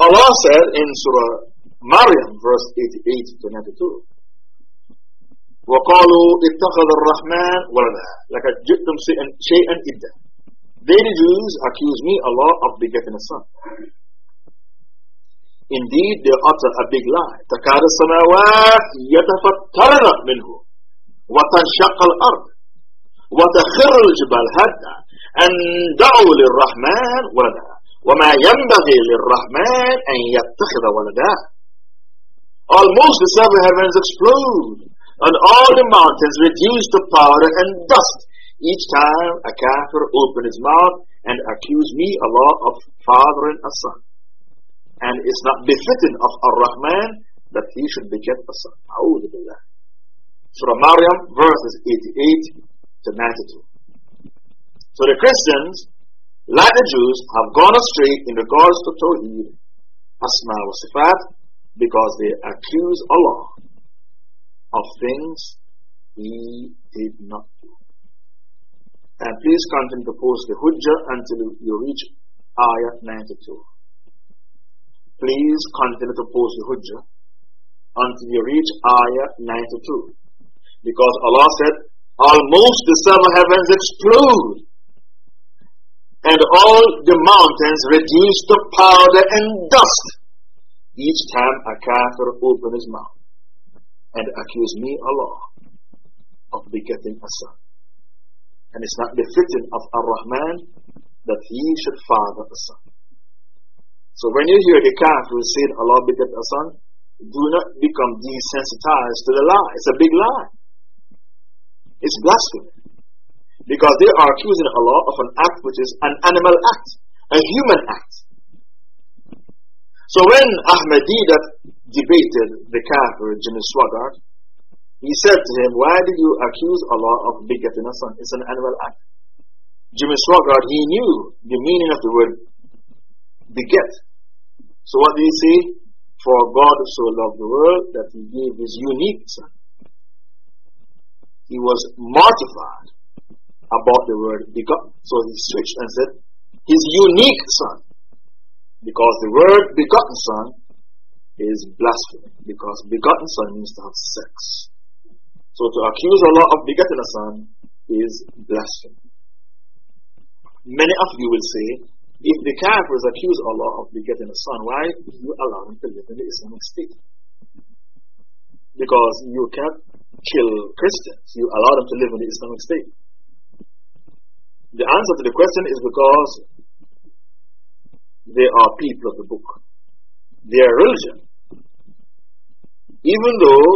Allah said in Surah Maryam, verse 88 to 92, وقالوا اتخذ الرحمن ولدا. لقد جئتم شيئا إدا They the Jews accuse me, Allah, of begetting a son. Indeed, they utter a big lie. تكاد السماوات يتفطرن منه. وتنشق الأرض. وتخر الجبال هدا. أن دعوا للرحمن ولدا. وما ينبغي للرحمن أن يتخذ ولدا. Almost the seven heavens explode and all the mountains reduce to powder and dust Each time a kafir opened his mouth and accused me, Allah, of fathering a son. And it's not befitting of Ar-Rahman that he should beget a son. A'udhu Surah Maryam, verses 88 to 92. So the Christians, like the Jews, have gone astray in regards to Tawheed, Asma wa Sifat, because they accuse Allah of things He did not do. And please continue to post the Hujjah until you reach Ayah 92. Please continue to post the Hujjah until you reach Ayah 92. Because Allah said, almost the seven heavens explode, and all the mountains reduce to powder and dust each time a kafir open his mouth and accuse me, Allah, of begetting a son. And it's not befitting of Ar-Rahman that he should father a son. So when you hear the kafir say Allah beget a son, do not become desensitized to the lie. It's a big lie. It's blasphemy. Because they are accusing Allah of an act which is an animal act, a human act. So when Deedat debated the kafir Jimmy Swaggart, he said to him, Why did you accuse Allah of begetting a son? It's an animal act. Jimmy Swaggart, he knew the meaning of the word beget. So what did he say? For God so loved the world that he gave his unique son. He was mortified about the word begotten. So he switched and said, His unique son. Because the word begotten son is blasphemy. Because begotten son means to have sex. So to accuse Allah of begetting a son is blasphemy. Many of you will say, if the Kafirs accuse Allah of begetting a son, why do you allow him to live in the Islamic State? Because you can't kill Christians, you allow them to live in the Islamic State. The answer to the question is because they are people of the book. Their religion, even though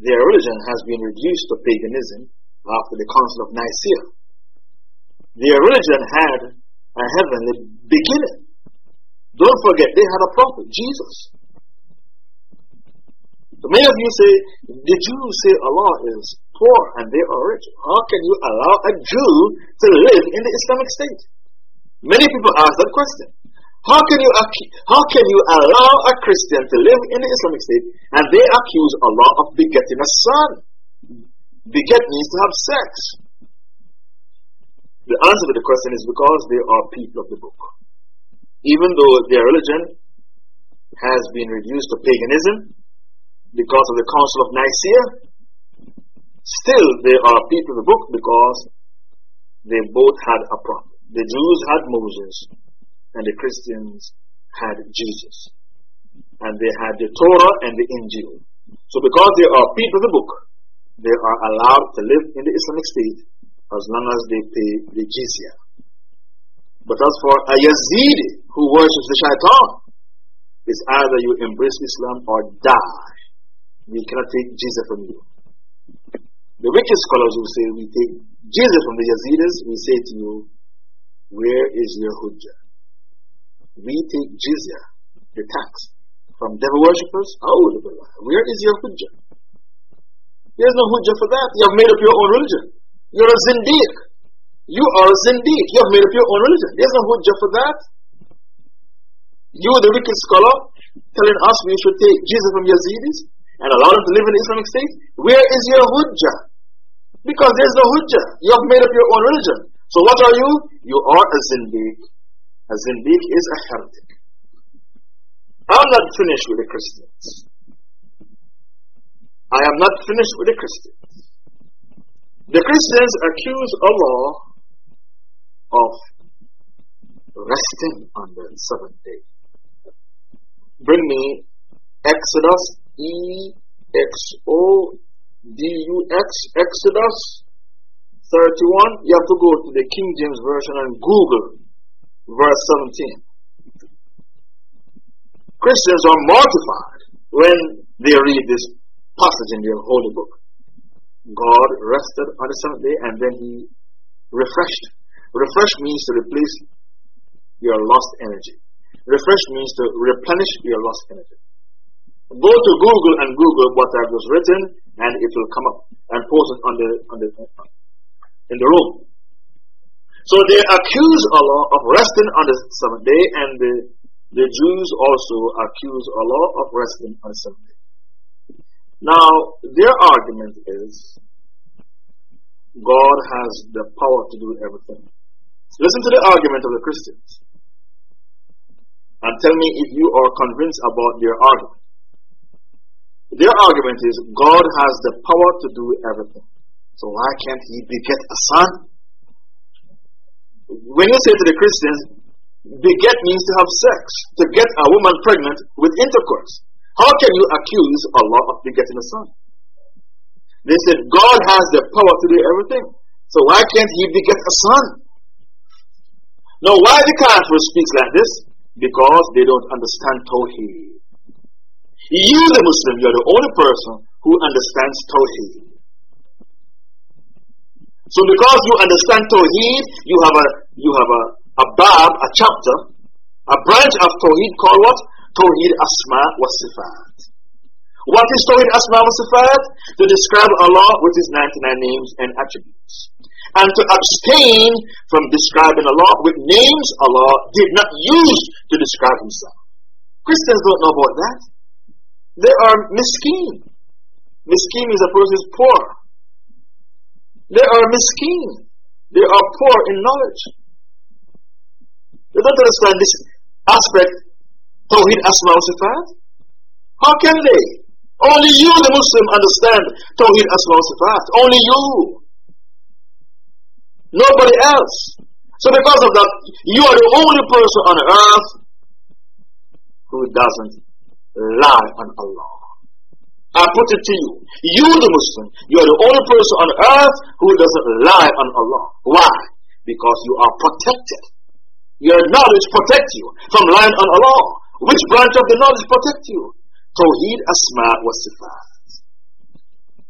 their religion has been reduced to paganism after the Council of Nicaea, their religion had a heavenly beginning. Don't forget, they had a prophet, Jesus. So many of you say, the Jews say Allah is poor and they are rich. How can you allow a Jew to live in the Islamic State? Many people ask that question. How can you how can you allow a Christian to live in the Islamic State and they accuse Allah of begetting a son? Beget means to have sex. The answer to the question is because they are people of the book. Even though their religion has been reduced to paganism because of the Council of Nicaea, still they are people of the book because they both had a prophet. The Jews had Moses, and the Christians had Jesus. And they had the Torah and the Injil. So, because they are people of the book, they are allowed to live in the Islamic State as long as they pay the jizya. But as for a Yazidi who worships the shaitan, it's either you embrace Islam or die. We cannot take jizya from you. The wicked scholars will say, We take jizya from the Yazidis. We say to you, Where is your hujjah? We take jizya, the tax, from devil worshippers? Where is your hujjah? There's no hujjah for that. You have made up your own religion. You're a zindiq. You are a zindiq. You have made up your own religion. There's no hujjah for that. You, the wicked scholar, telling us we should take jizya from Yazidis and allow them to live in the Islamic State. Where is your hujjah? Because there's no hujjah. You have made up your own religion. So what are you? You are a zindiq. A Zindiq is a heretic. I'm not finished with the Christians. I am not finished with the Christians. The Christians accuse Allah of resting on the seventh day. Bring me Exodus E X O D U X Exodus 31. You have to go to the King James Version and Google verse 17. Christians are mortified when they read this passage in their holy book. God rested on the seventh day and then he refreshed. Refreshed means to replace your lost energy. Refreshed means to replenish your lost energy. Go to Google and Google what I was written, and it will come up and post it on the, on the, in the room. So they accuse Allah of resting on the seventh day, and the, the Jews also accuse Allah of resting on the seventh day. Now, their argument is God has the power to do everything. Listen to the argument of the Christians and tell me if you are convinced about their argument. Their argument is God has the power to do everything. So why can't He beget a son? When you say to the Christians, beget means to have sex, to get a woman pregnant with intercourse. How can you accuse Allah of begetting a son? They said God has the power to do everything. So why can't He beget a son? Now, why the Kafir speaks like this? Because they don't understand Tawheed. You, the Muslim, you're the only person who understands Tawheed. So, because you understand Tawheed, you have a you have a, a bab, a chapter, a branch of Tawheed called what? Tawheed Asma wa Sifat. What is Tawheed Asma wa Sifat? To describe Allah with His 99 names and attributes. And to abstain from describing Allah with names Allah did not use to describe Himself. Christians don't know about that. They are miskin. Miskin is a person who is poor. They are miskin. They are poor in knowledge. They don't understand this aspect, Tawheed Asma wa Sifat. How can they? Only you, the Muslim, understand Tawheed Asma wa Sifat. Only you. Nobody else. So, because of that, you are the only person on earth who doesn't lie on Allah. I put it to you. You, the Muslim, you are the only person on earth who doesn't lie on Allah. Why? Because you are protected. Your knowledge protects you from lying on Allah. Which branch of the knowledge protects you? Tawheed Asma wa Sifat.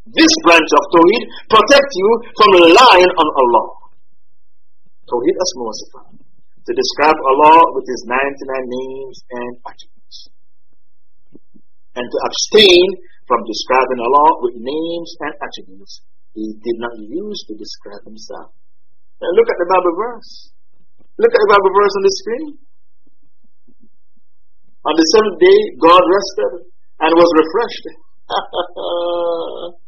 This branch of Tawheed protects you from lying on Allah. Tawheed Asma wa Sifat. To describe Allah with His 99 names and attributes. And to abstain from describing Allah with names and attributes He did not use to describe Himself. Now look at the Bible verse. Look at the Bible verse on the screen. On the seventh day, God rested and was refreshed.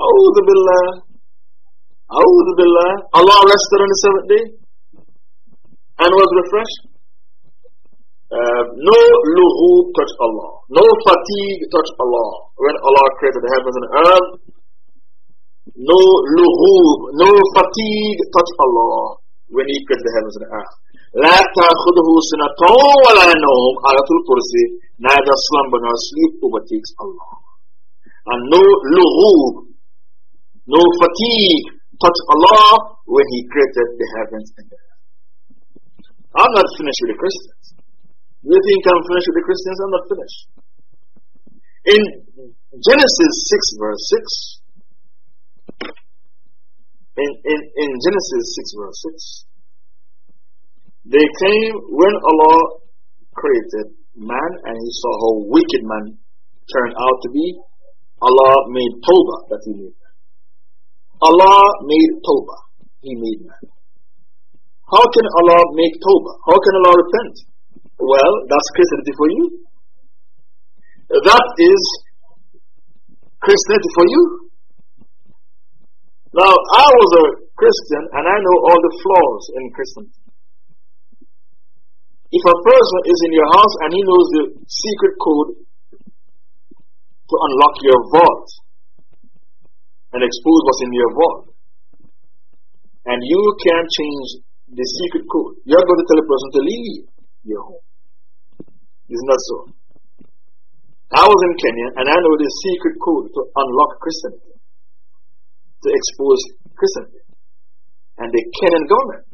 A'udhu billah. A'udhu billah. Allah rested on the seventh day and was refreshed. Uh, no lughub touch Allah. No fatigue touch Allah. When Allah created the heavens and earth, no lughub, no fatigue touch Allah when He created the heavens and earth. neither slumber nor sleep overtakes Allah. And no lughub, no fatigue touch Allah when He created the heavens and earth. I'm not finished with the Christians you think I'm finished with the Christians? I'm not finished in Genesis 6 verse 6 in, in, in Genesis 6 verse 6 they came when Allah created man and he saw how wicked man turned out to be. Allah made Tawbah that he made man. Allah made Tawbah. He made man. How can Allah make Tawbah? How can Allah repent? Well, that's Christianity for you. That is Christianity for you. Now, I was a Christian and I know all the flaws in Christianity. If a person is in your house and he knows the secret code to unlock your vault and expose what's in your vault, and you can't change the secret code, you're going to tell a person to leave your home. Isn't so? I was in Kenya and I know the secret code to unlock Christianity, to expose Christianity. And the Kenyan government,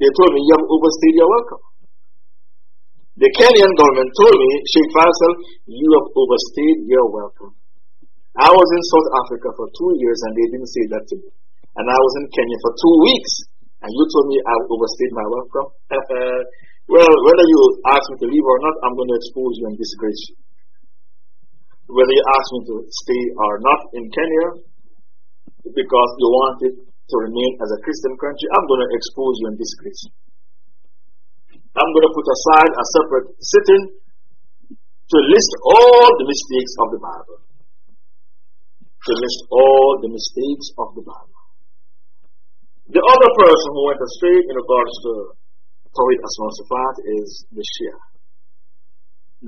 they told me, You have overstayed your welcome. The Kenyan government told me, Sheikh Faisal, you have overstayed your welcome. I was in South Africa for two years and they didn't say that to me. and I was in Kenya for two weeks, and you told me I overstayed my welcome. well, whether you ask me to leave or not, I'm going to expose you and disgrace you. Whether you ask me to stay or not in Kenya, because you wanted to remain as a Christian country, I'm going to expose you and disgrace you. I'm going to put aside a separate sitting to list all the mistakes of the Bible. To list all the mistakes of the Bible. The other person who went astray in regards to Tawhid Asma Sifat is the Shia.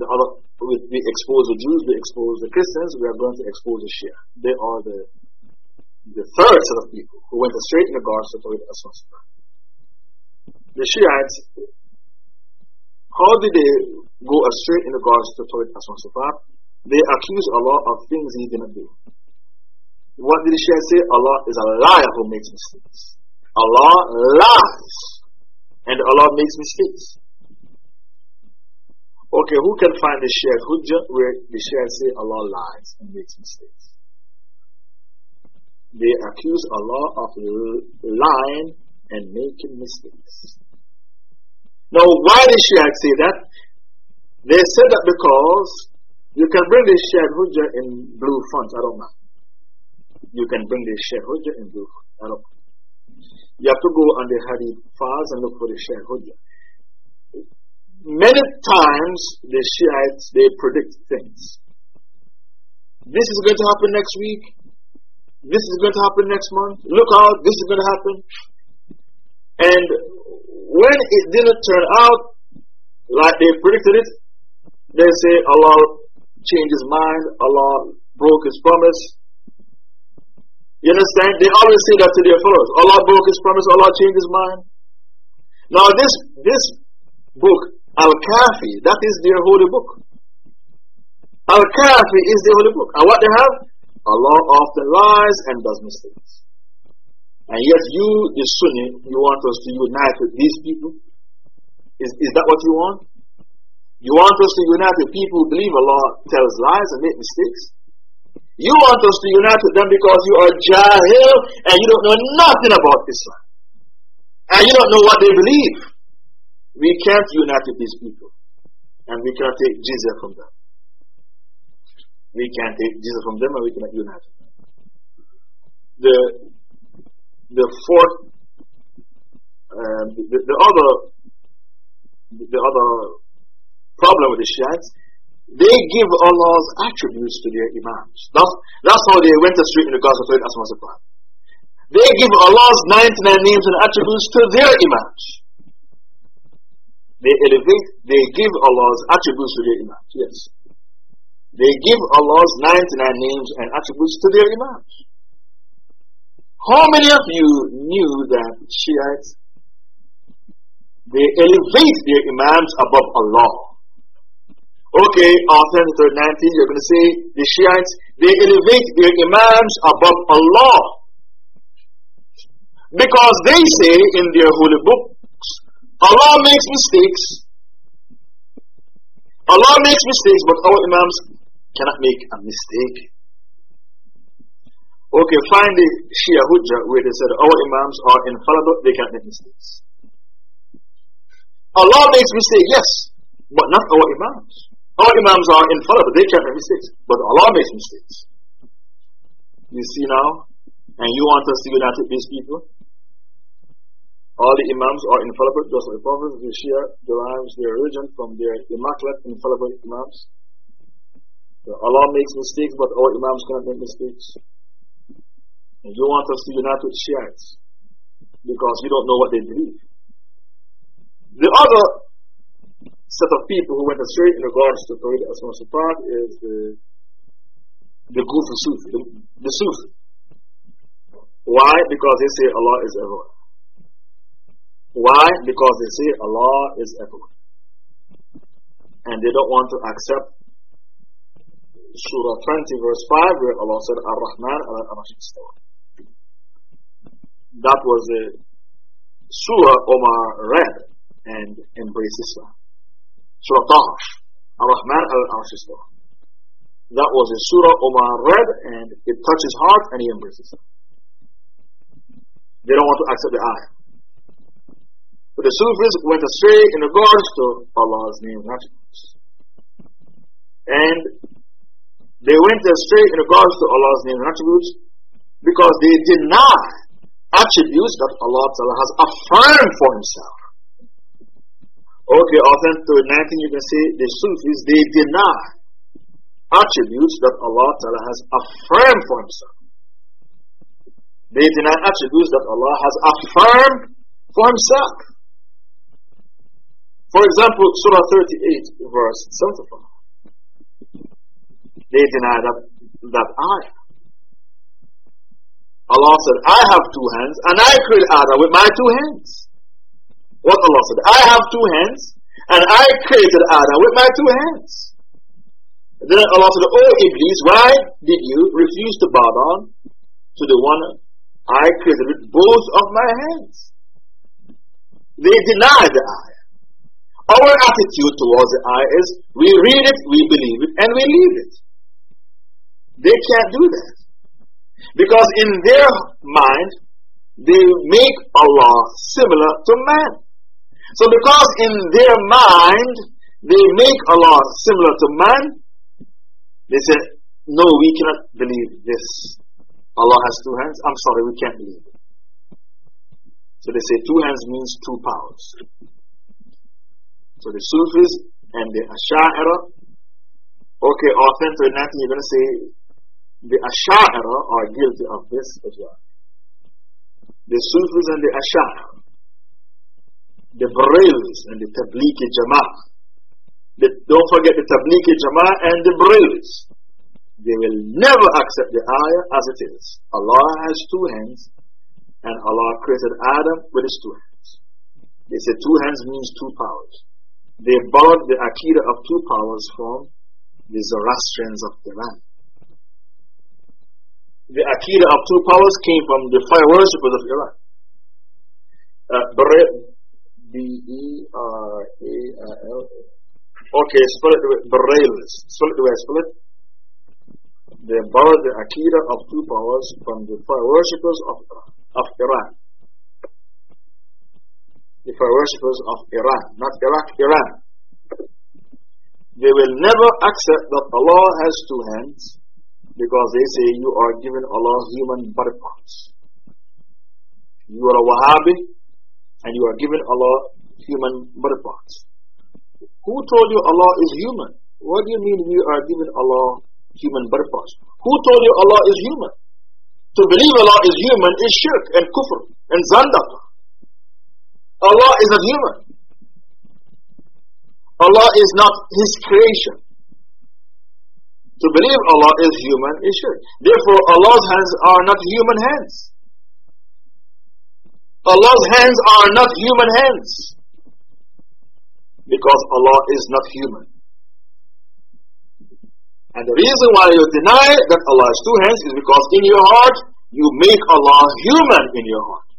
The other, we, expose the Jews, we expose the Christians, we are going to expose the Shia. They are the, the third set of people who went astray in regards to Tawhid Asma Sifat. The Shiites, how did they go astray in regards to Tawhid Asma Sifat? They accuse Allah of things He didn't do. What did the Shia say? Allah is a liar who makes mistakes. Allah lies and Allah makes mistakes. Okay, who can find the Shia Hujjah where the Shia say Allah lies and makes mistakes? They accuse Allah of lying and making mistakes. Now, why did Shia say that? They said that because you can bring the Shia Hujjah in blue font, I don't know. You can bring the Shia Hujjah in blue, font, I don't know. You have to go the Hadith files and look for the Shia. Many times the Shiites they predict things. This is going to happen next week. This is going to happen next month. Look out, this is going to happen. And when it didn't turn out like they predicted it, they say Allah changed his mind, Allah broke his promise, you understand? They always say that to their followers. Allah broke his promise, Allah changed his mind. Now, this, this book, Al Kafi, that is their holy book. Al Kafi is their holy book. And what they have? Allah often lies and does mistakes. And yet, you, the Sunni, you want us to unite with these people? Is, is that what you want? You want us to unite with people who believe Allah tells lies and make mistakes? You want us to unite with them because you are Jahil and you don't know nothing about Islam. And you don't know what they believe. We can't unite with these people. And we cannot take jizya from them. We can't take jizya from them and we cannot unite with them. The, the fourth, um, the, the other, the other problem with the Shiites they give Allah's attributes to their Imams. That's, that's how they went astray in regards to Tawhid Asma Sifat. They give Allah's 99 names and attributes to their Imams. They elevate, they give Allah's attributes to their Imams. Yes. They give Allah's 99 names and attributes to their Imams. How many of you knew that Shiites they elevate their Imams above Allah? Okay, after the 19, you're going to say the Shiites, they elevate their Imams above Allah. Because they say in their holy books, Allah makes mistakes. Allah makes mistakes, but our Imams cannot make a mistake. Okay, find the Shia Hujjah where they said our Imams are infallible, they can't make mistakes. Allah makes mistakes, yes, but not our Imams. All Imams are infallible, they can't make mistakes. But Allah makes mistakes. You see now? And you want us to unite with these people? All the Imams are infallible, just like the Prophet. The Shia derives their religion from their immaculate, infallible Imams. So Allah makes mistakes, but all Imams cannot make mistakes. And you want us to unite with Shiites because you don't know what they believe. The other set of people who went astray in regards to Tawhid Asma Sifat is the, the group of Sufi, the, the Sufi. Why? Because they say Allah is everywhere. Why? Because they say Allah is everywhere. And they don't want to accept Surah 20, verse 5, where Allah said, Ar Rahman al Arsh That was a Surah Omar read and embraced Islam. Surah Taha, Ar-Rahman al-Arsh That was a surah Omar read and it touched his heart and he embraces it. They don't want to accept the ayah. But the Sufis went astray in regards to Allah's name and attributes. And they went astray in regards to Allah's name and attributes because they deny attributes that Allah has affirmed for Himself. Okay, authentic 19, you can say the Sufis, they deny attributes that Allah Ta'ala has affirmed for Himself. They deny attributes that Allah has affirmed for Himself. For example, Surah 38, verse 75. They deny that, that ayah. Allah said, I have two hands and I created Adam with my two hands. What Allah said, I have two hands and I created Adam with my two hands. then Allah said, Oh Iblis, why did you refuse to bow down to the one I created with both of my hands? They denied the ayah. Our attitude towards the ayah is we read it, we believe it, and we leave it. They can't do that. Because in their mind, they make Allah similar to man. So, because in their mind they make Allah similar to man, they say, No, we cannot believe this. Allah has two hands. I'm sorry, we can't believe it. So they say two hands means two powers. So the Sufis and the Asha'ira, okay, authentic, nothing, you're going to say the Asha'ira are guilty of this as well. The Sufis and the Asha'ira, the Bareilis and the Tablighi Jama'ah. Don't forget the Tablighi Jama'ah and the Bareilis. They will never accept the ayah as it is. Allah has two hands, and Allah created Adam with his two hands. They say two hands means two powers. They borrowed the Aqidah of two powers from the Zoroastrians of Iran the Aqidah of two powers came from the fire worshippers of Iran. Uh, B E R A L. Okay, spell it Bereilis. Spell it the way I spell it. They borrowed the Aqidah of two powers from the fire worshippers of, of Iran. The fire worshippers of Iran, not Iraq, Iran. They will never accept that Allah has two hands because they say you are giving Allah human parts. You are a Wahhabi and you are giving Allah human body. Who told you Allah is human? What do you mean we are giving Allah human body? Who told you Allah is human? To believe Allah is human is shirk and kufr and zandaq. Allah is not human. Allah is not His creation. To believe Allah is human is shirk. Therefore, Allah's hands are not human hands. Allah's hands are not human hands. Because Allah is not human. And the reason why you deny that Allah has two hands is because in your heart you make Allah human in your heart.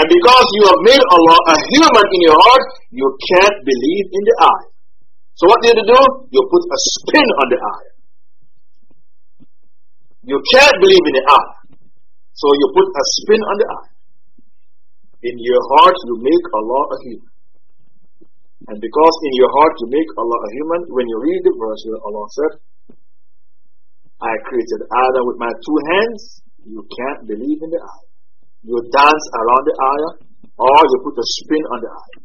And because you have made Allah a human in your heart, you can't believe in the ayah. So what do you do? You put a spin on the ayah. You can't believe in the ayah. So you put a spin on the ayah. In your heart, you make Allah a human. And because in your heart you make Allah a human, when you read the verse where Allah said, I created Adam with my two hands, you can't believe in the ayah. You dance around the ayah, or you put a spin on the ayah.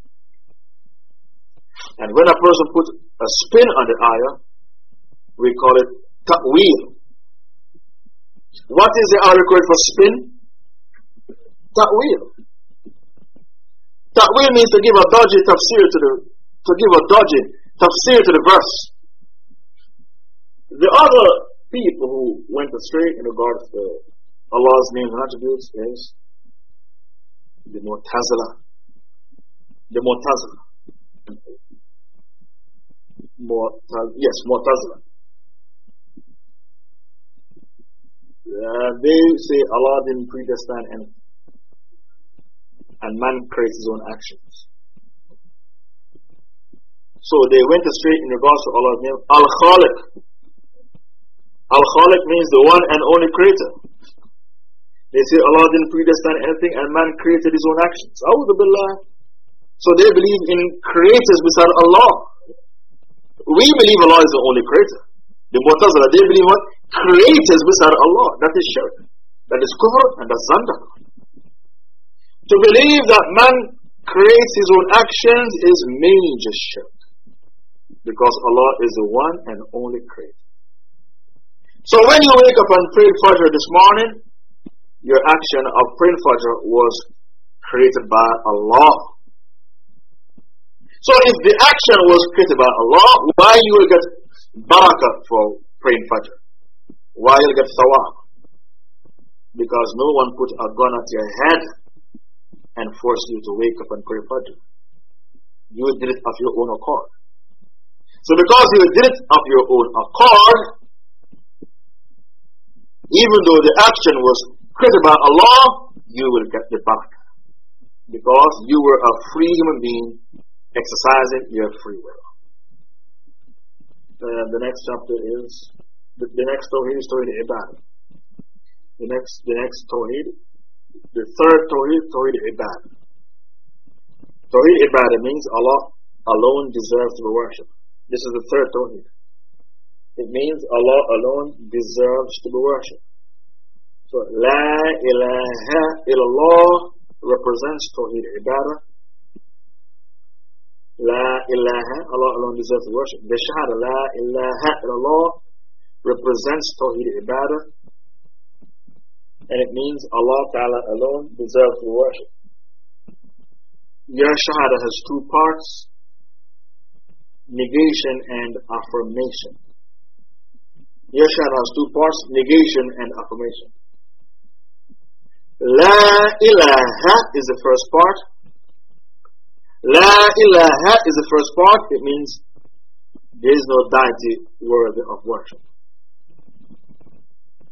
And when a person puts a spin on the ayah, we call it ta'wil. What is the Arabic word for spin? Ta'wil. Ta'wil means to give a dodgy tafsir to the, to give a dodgy tafsir to the verse. The other people who went astray in regards to Allah's names and attributes is the Mu'tazila. The Mu'tazila. Mu'taz, yes, Mu'tazila. Uh, they say Allah didn't predestine anything. And man creates his own actions. So they went astray in regards to Allah's name. Al Khaliq. Al Khaliq means the one and only creator. They say Allah didn't predestine anything and man created his own actions. So they believe in creators beside Allah. We believe Allah is the only creator. The Mu'tazila, they believe what? Creators beside Allah. That is shirk. That is kufr and that's zanda. To believe that man creates his own actions is major shirk. Because Allah is the one and only creator. So when you wake up and pray Fajr this morning, your action of praying Fajr was created by Allah. So if the action was created by Allah, why you will get barakah for praying Fajr? Why you will get thawab? Because no one put a gun at your head and force you to wake up and pray Fajr. You did it of your own accord. So because you did it of your own accord, even though the action was created by Allah, you will get the barakah. Because you were a free human being exercising your free will. Uh, the next chapter is the, the next Tawheed is Tawheed Ibadah. The next, the next Tawheed, the third Tawheed, Tawheed Ibadah. Tawheed Ibadah means Allah alone deserves to be worshipped. This is the third Tawheed. It means Allah alone deserves to be worshipped. So, La ilaha illallah represents Tawheed Ibadah. La ilaha, Allah alone deserves to worship. The Shahada, La ilaha illallah, represents Tawheed Ibadah. And it means Allah Ta'ala alone deserves the worship. Your Shahada has two parts negation and affirmation. Your Shahada has two parts negation and affirmation. La ilaha is the first part. La ilaha is the first part. It means there is no deity worthy of worship.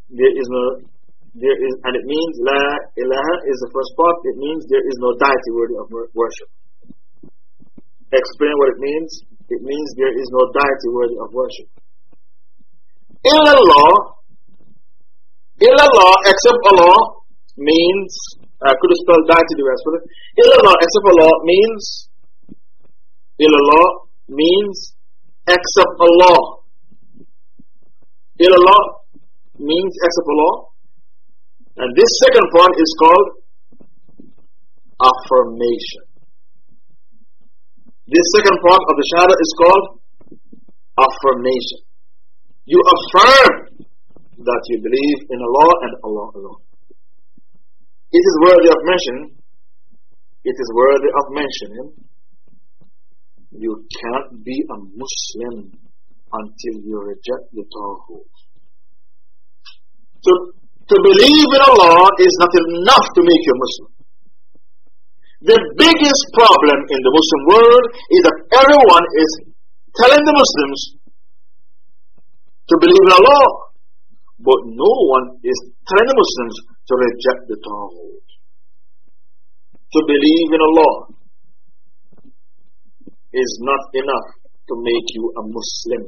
There is no, there is, and it means La ilaha is the first part. It means there is no deity worthy of worship. Explain what it means. It means there is no deity worthy of worship. Illallah, illallah, except Allah, means, I uh, could have spelled to the rest, but illallah, except Allah, means, illallah means, except Allah. Illallah means except Allah. And this second part is called affirmation. This second part of the Shahada is called affirmation. You affirm that you believe in Allah and Allah alone. It is worthy of mention. It is worthy of mentioning. You can't be a Muslim until you reject the Taghut. To, to believe in Allah is not enough to make you a Muslim. The biggest problem in the Muslim world is that everyone is telling the Muslims to believe in Allah, but no one is telling the Muslims to reject the Taghut. To believe in Allah is not enough to make you a Muslim.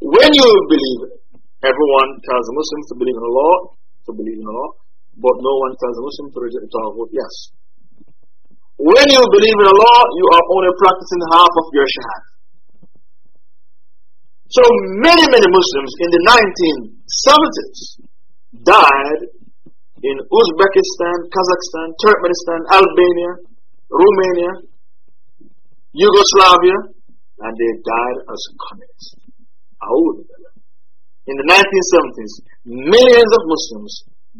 When you believe, everyone tells the Muslims to believe in Allah, to believe in Allah, but no one tells the Muslim to reject the Taghut. Yes. When you believe in Allah, you are only practicing half of your Shahad. So many, many Muslims in the 1970s died in Uzbekistan, Kazakhstan, Turkmenistan, Albania, Romania, Yugoslavia, and they died as communists. In the 1970s, millions of Muslims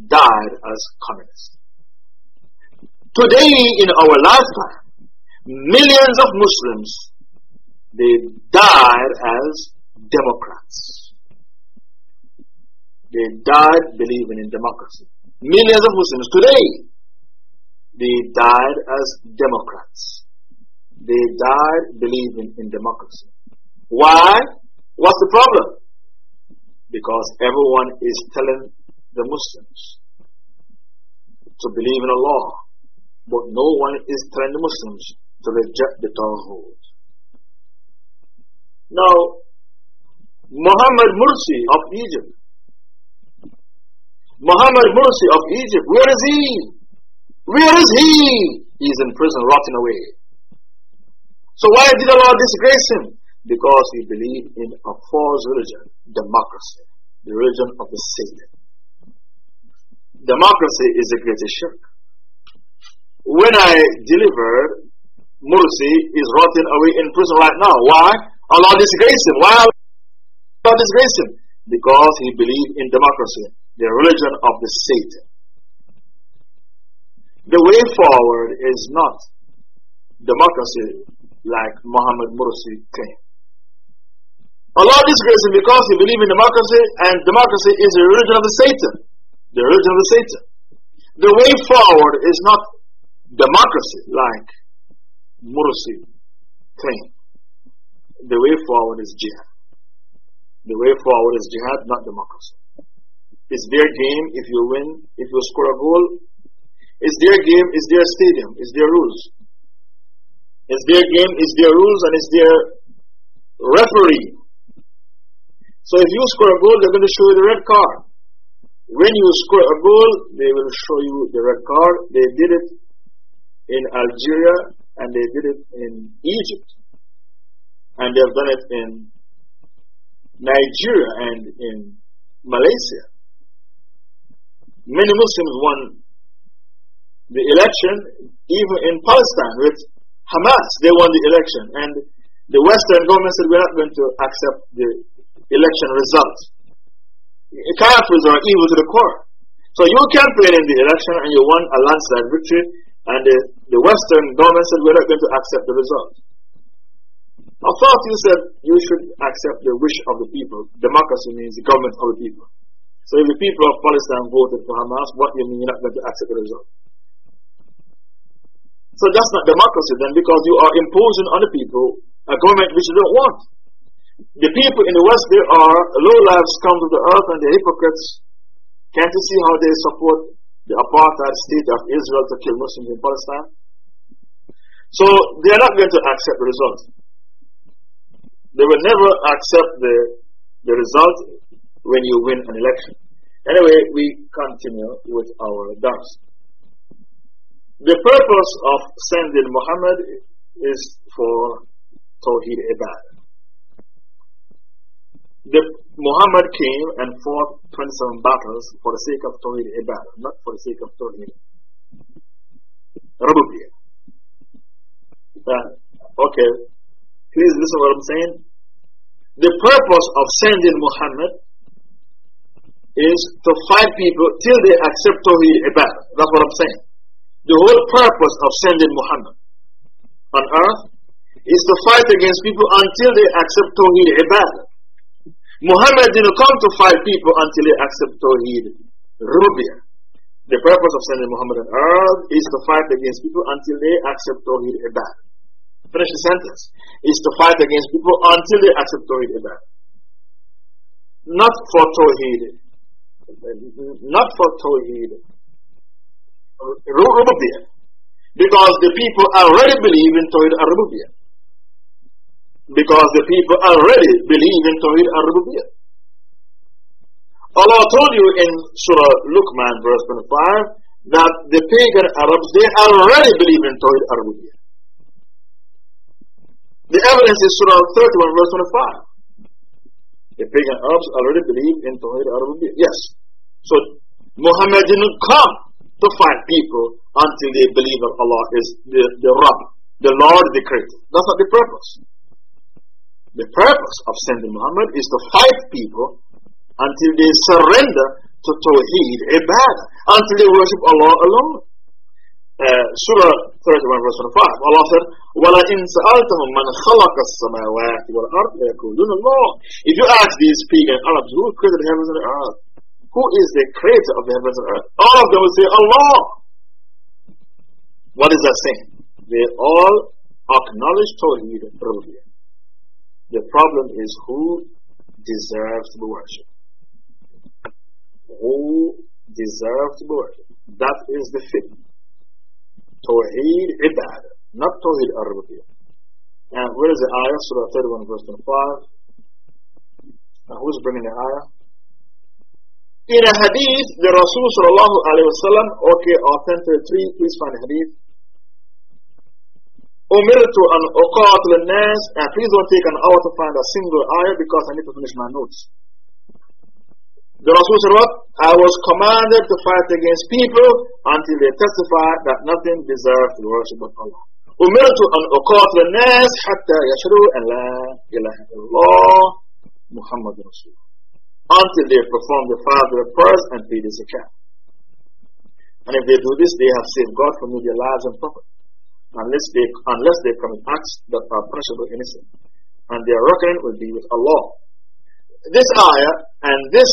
died as communists. Today, in our lifetime, millions of Muslims they died as Democrats. They died believing in democracy. Millions of Muslims today, they died as Democrats. They died believing in democracy. Why? What's the problem? Because everyone is telling the Muslims to believe in Allah, but no one is telling the Muslims to reject the Taghut. Now, Muhammad Mursi of Egypt Muhammad Mursi of Egypt, where is he? Where is he? He is in prison, rotting away. So why did Allah disgrace him? Because he believed in a false religion, democracy, the religion of the Satan. Democracy is the greatest shirk. When I delivered, Mursi is rotting away in prison right now. Why? Allah disgraced him. Why Allah disgraced him? Because he believed in democracy, the religion of the Satan. The way forward is not democracy like Muhammad Mursi claimed. Allah disgraced him because he believed in democracy, and democracy is the religion of the Satan. The religion of the Satan. The way forward is not democracy like Mursi claimed. The way forward is jihad. The way forward is jihad, not democracy. It's their game if you win, if you score a goal. It's their game, it's their stadium, it's their rules. It's their game, it's their rules, and it's their referee. So if you score a goal, they're going to show you the red card. When you score a goal, they will show you the red card. They did it in Algeria and they did it in Egypt. And they've done it in Nigeria and in Malaysia. Many Muslims won the election, even in Palestine with Hamas. They won the election. And the Western government said, We're not going to accept the election results. Kafirs are evil to the core. So you campaigned in the election and you won a landslide victory, and the, the Western government said, We're not going to accept the result. I thought you said you should accept the wish of the people. Democracy means the government of the people. So if the people of Palestine voted for Hamas, what do you mean you're not going to accept the result? So that's not democracy then because you are imposing on the people a government which you don't want. The people in the West, they are low lives scum of the earth and they're hypocrites. Can't you see how they support the apartheid state of Israel to kill Muslims in Palestine? So they are not going to accept the result. They will never accept the, the result when you win an election. Anyway, we continue with our dars. The purpose of sending Muhammad is for Tawheed Ibadah. The, Muhammad came and fought 27 battles for the sake of Tawheed Ibadah, not for the sake of Tawheed Rububiyyah. Uh, okay, please listen what I'm saying. The purpose of sending Muhammad is to fight people till they accept Tawheed Ibadah. That's what I'm saying. The whole purpose of sending Muhammad on earth is to fight against people until they accept Tawheed Ibadah. Muhammad didn't come to fight people until they accept Tawheed Rububiyyah. The purpose of sending Muhammad on earth is to fight against people until they accept Tawheed Ibadah. Finish the sentence. Is to fight against people until they accept Tawheed Ibadah. Not for Tawheed. Not for Tawheed Rububiyyah. Because the people already believe in Tawheed Rububiyyah. Because the people already believe in Tawheed Rububiyyah. Allah told you in Surah Luqman, verse 25, that the pagan Arabs, they already believe in Tawheed Rububiyyah. The evidence is Surah 31, verse 25. The pagan Arabs already believe in Tawheed Rububiyyah. Yes. So Muhammad didn't come to fight people until they believe that Allah is the, the Rabb, the Lord, the Creator. That's not the purpose. The purpose of sending Muhammad is to fight people until they surrender to Tawheed Ibadah, until they worship Allah alone. Uh, Surah 31, verse 25, Allah said, وَلَئِنْ سَأَلْتَهُمْ مَنْ خَلَقَ السَّمَاوَاتِ وَالْأَرْضِ لَيَقُولُونَ اللَّهُ If you ask these pagan Arabs, who created the heavens and the earth? Who is the creator of the heavens and earth? All of them will say, Allah! What is that saying? They all acknowledge Tawheed Rububiyyah. The problem is who deserves to be worshipped. Who deserves to be worshipped. That is the thing. Tawheed Ibadah, not Tawheed Rububiyyah. And where is the ayah? Surah 31, verse 25. And who's bringing the ayah? In a hadith, the Rasul sallallahu alayhi wa sallam, okay, authentic three, please find the hadith. أمرت أن أقاتل الناس and please don't take an hour to find a single ayah because I need to finish my notes. The Rasul said what? I was commanded to fight against people until they testify that nothing deserves the worship but Allah. أمرت أن أقاتل الناس حتى يشهدوا أن لا إله إلا الله محمد رسول until they perform the five prayers and pay the zakat. And if they do this, they have saved God from their lives and property unless they, unless they commit acts that are punishable in innocent. And their reckoning will be with Allah. This ayah and this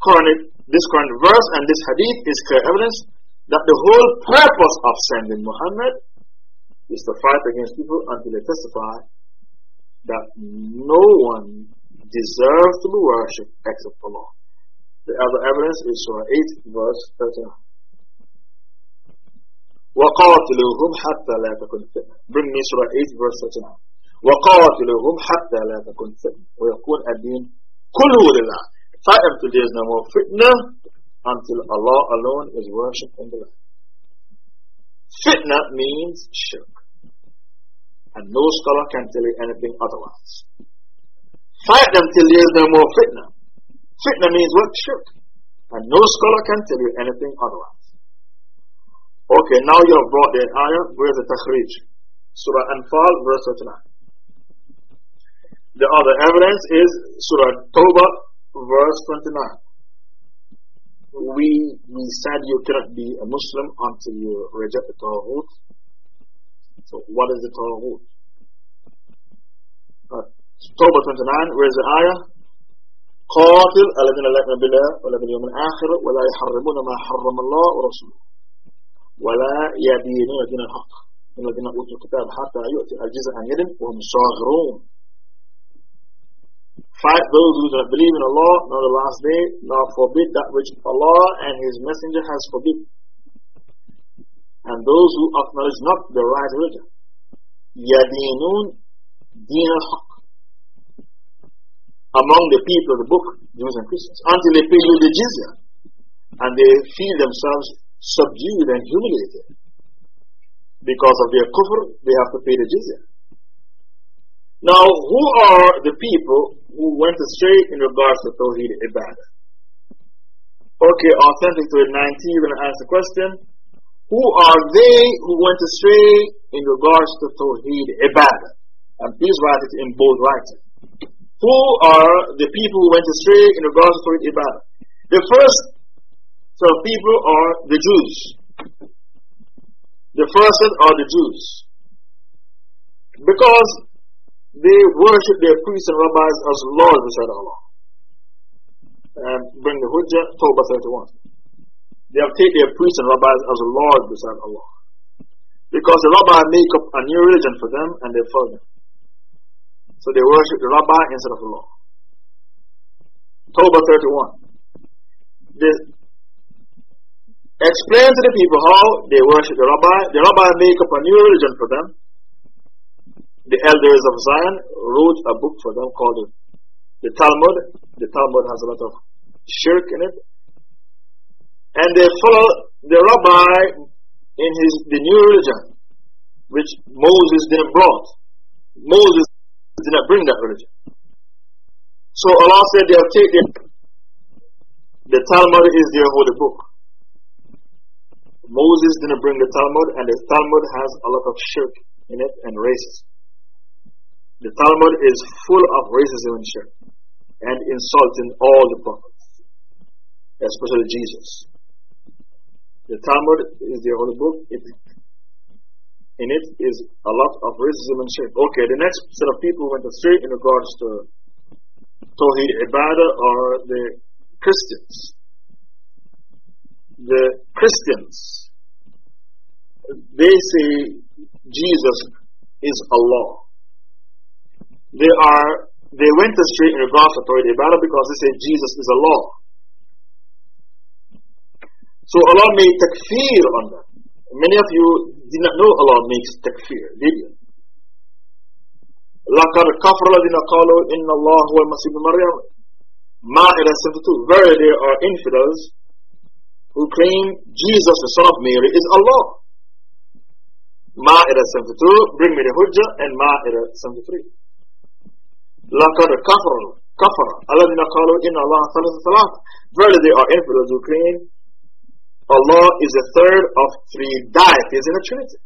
Quranic, this Quranic verse and this hadith is clear evidence that the whole purpose of sending Muhammad is to fight against people until they testify that no one deserves to be worshipped except Allah. The other evidence is Surah 8, verse 39. وقاتلوهم حتى لا تكون فتنة bring me surah 8 verse 39 وقاتلوهم حتى لا تكون فتنة ويكون الدين كله لله fight them till there is no more fitna until Allah alone is worshipped in the land fitna means shirk and no scholar can tell you anything otherwise fight them till there is no more fitna fitna means what shirk and no scholar can tell you anything otherwise Okay, now you have brought the ayah, where's the takhrij? Surah Anfal, verse 29. The other evidence is Surah Tawbah, verse 29. We, we said you cannot be a Muslim until you reject the Taghut. So, what is the Taghut? Uh, 29, where's the ayah? قاتل الذين لا يؤمنون بالله ولا باليوم الآخر ولا يحرمون ما حرم الله ورسوله ولا يدينون دين الحق من الذين أوتوا الكتاب حتى يؤتي الجزء عن يد وهم صاغرون Fight those who do not believe in Allah, nor the last day, nor forbid that which Allah and His Messenger has forbidden. And those who acknowledge not the right religion. يَدِينُونَ دِينَ الْحَقِّ Among the people of the book, Jews and Christians, until they pay you the jizya, and they feel themselves subdued and humiliated. Because of their kufr, they have to pay the jizya. Now, who are the people who went astray in regards to Tawheed Ibadah? Okay, authentic to 19, you're going to ask the question. Who are they who went astray in regards to Tawheed Ibadah? And please write it in bold writing. Who are the people who went astray in regards to Tawheed Ibadah? The first so people are the Jews. The first are the Jews. Because they worship their priests and rabbis as Lord beside Allah. And bring the Hujjah, Tawbah 31. They have taken their priests and rabbis as Lord beside Allah. Because the rabbi make up a new religion for them and they follow them. So they worship the rabbi instead of Allah. Tawbah 31. The Explain to the people how they worship the rabbi. The rabbi make up a new religion for them. The elders of Zion wrote a book for them called the Talmud. The Talmud has a lot of shirk in it. And they follow the rabbi in his the new religion, which Moses didn't brought. Moses did not bring that religion. So Allah said they have taken the Talmud is their holy book. Moses didn't bring the Talmud, and the Talmud has a lot of shirk in it and racism. The Talmud is full of racism and shirk and insulting all the prophets, especially Jesus. The Talmud is the holy book. It, in it is a lot of racism and shirk. Okay, the next set of people went astray in regards to Tawheed Ibadah are the Christians the Christians, they say Jesus is Allah. They are they went astray in regards to Tawheed Ibadah because they say Jesus is Allah. So Allah made takfir on them. Many of you did not know Allah makes takfir, did you? لَقَدْ كَفْرَ الَّذِينَ قَالُوا إِنَّ اللَّهَ هُوَ الْمَسِيحُ مَرْيَمَ Ma'idah 72 Verily there are infidels who claim Jesus the Son of Mary is Allah. Ma'idah 72, bring me the Hujjah, and Ma'ira 73. لَقَدْ كَفَرُوا كَفَرَ أَلَذِينَ قَالُوا in Allah ثَلَثُ ثَلَاثٍ Verily they are infidels who claim Allah is the third of three deities in the Trinity.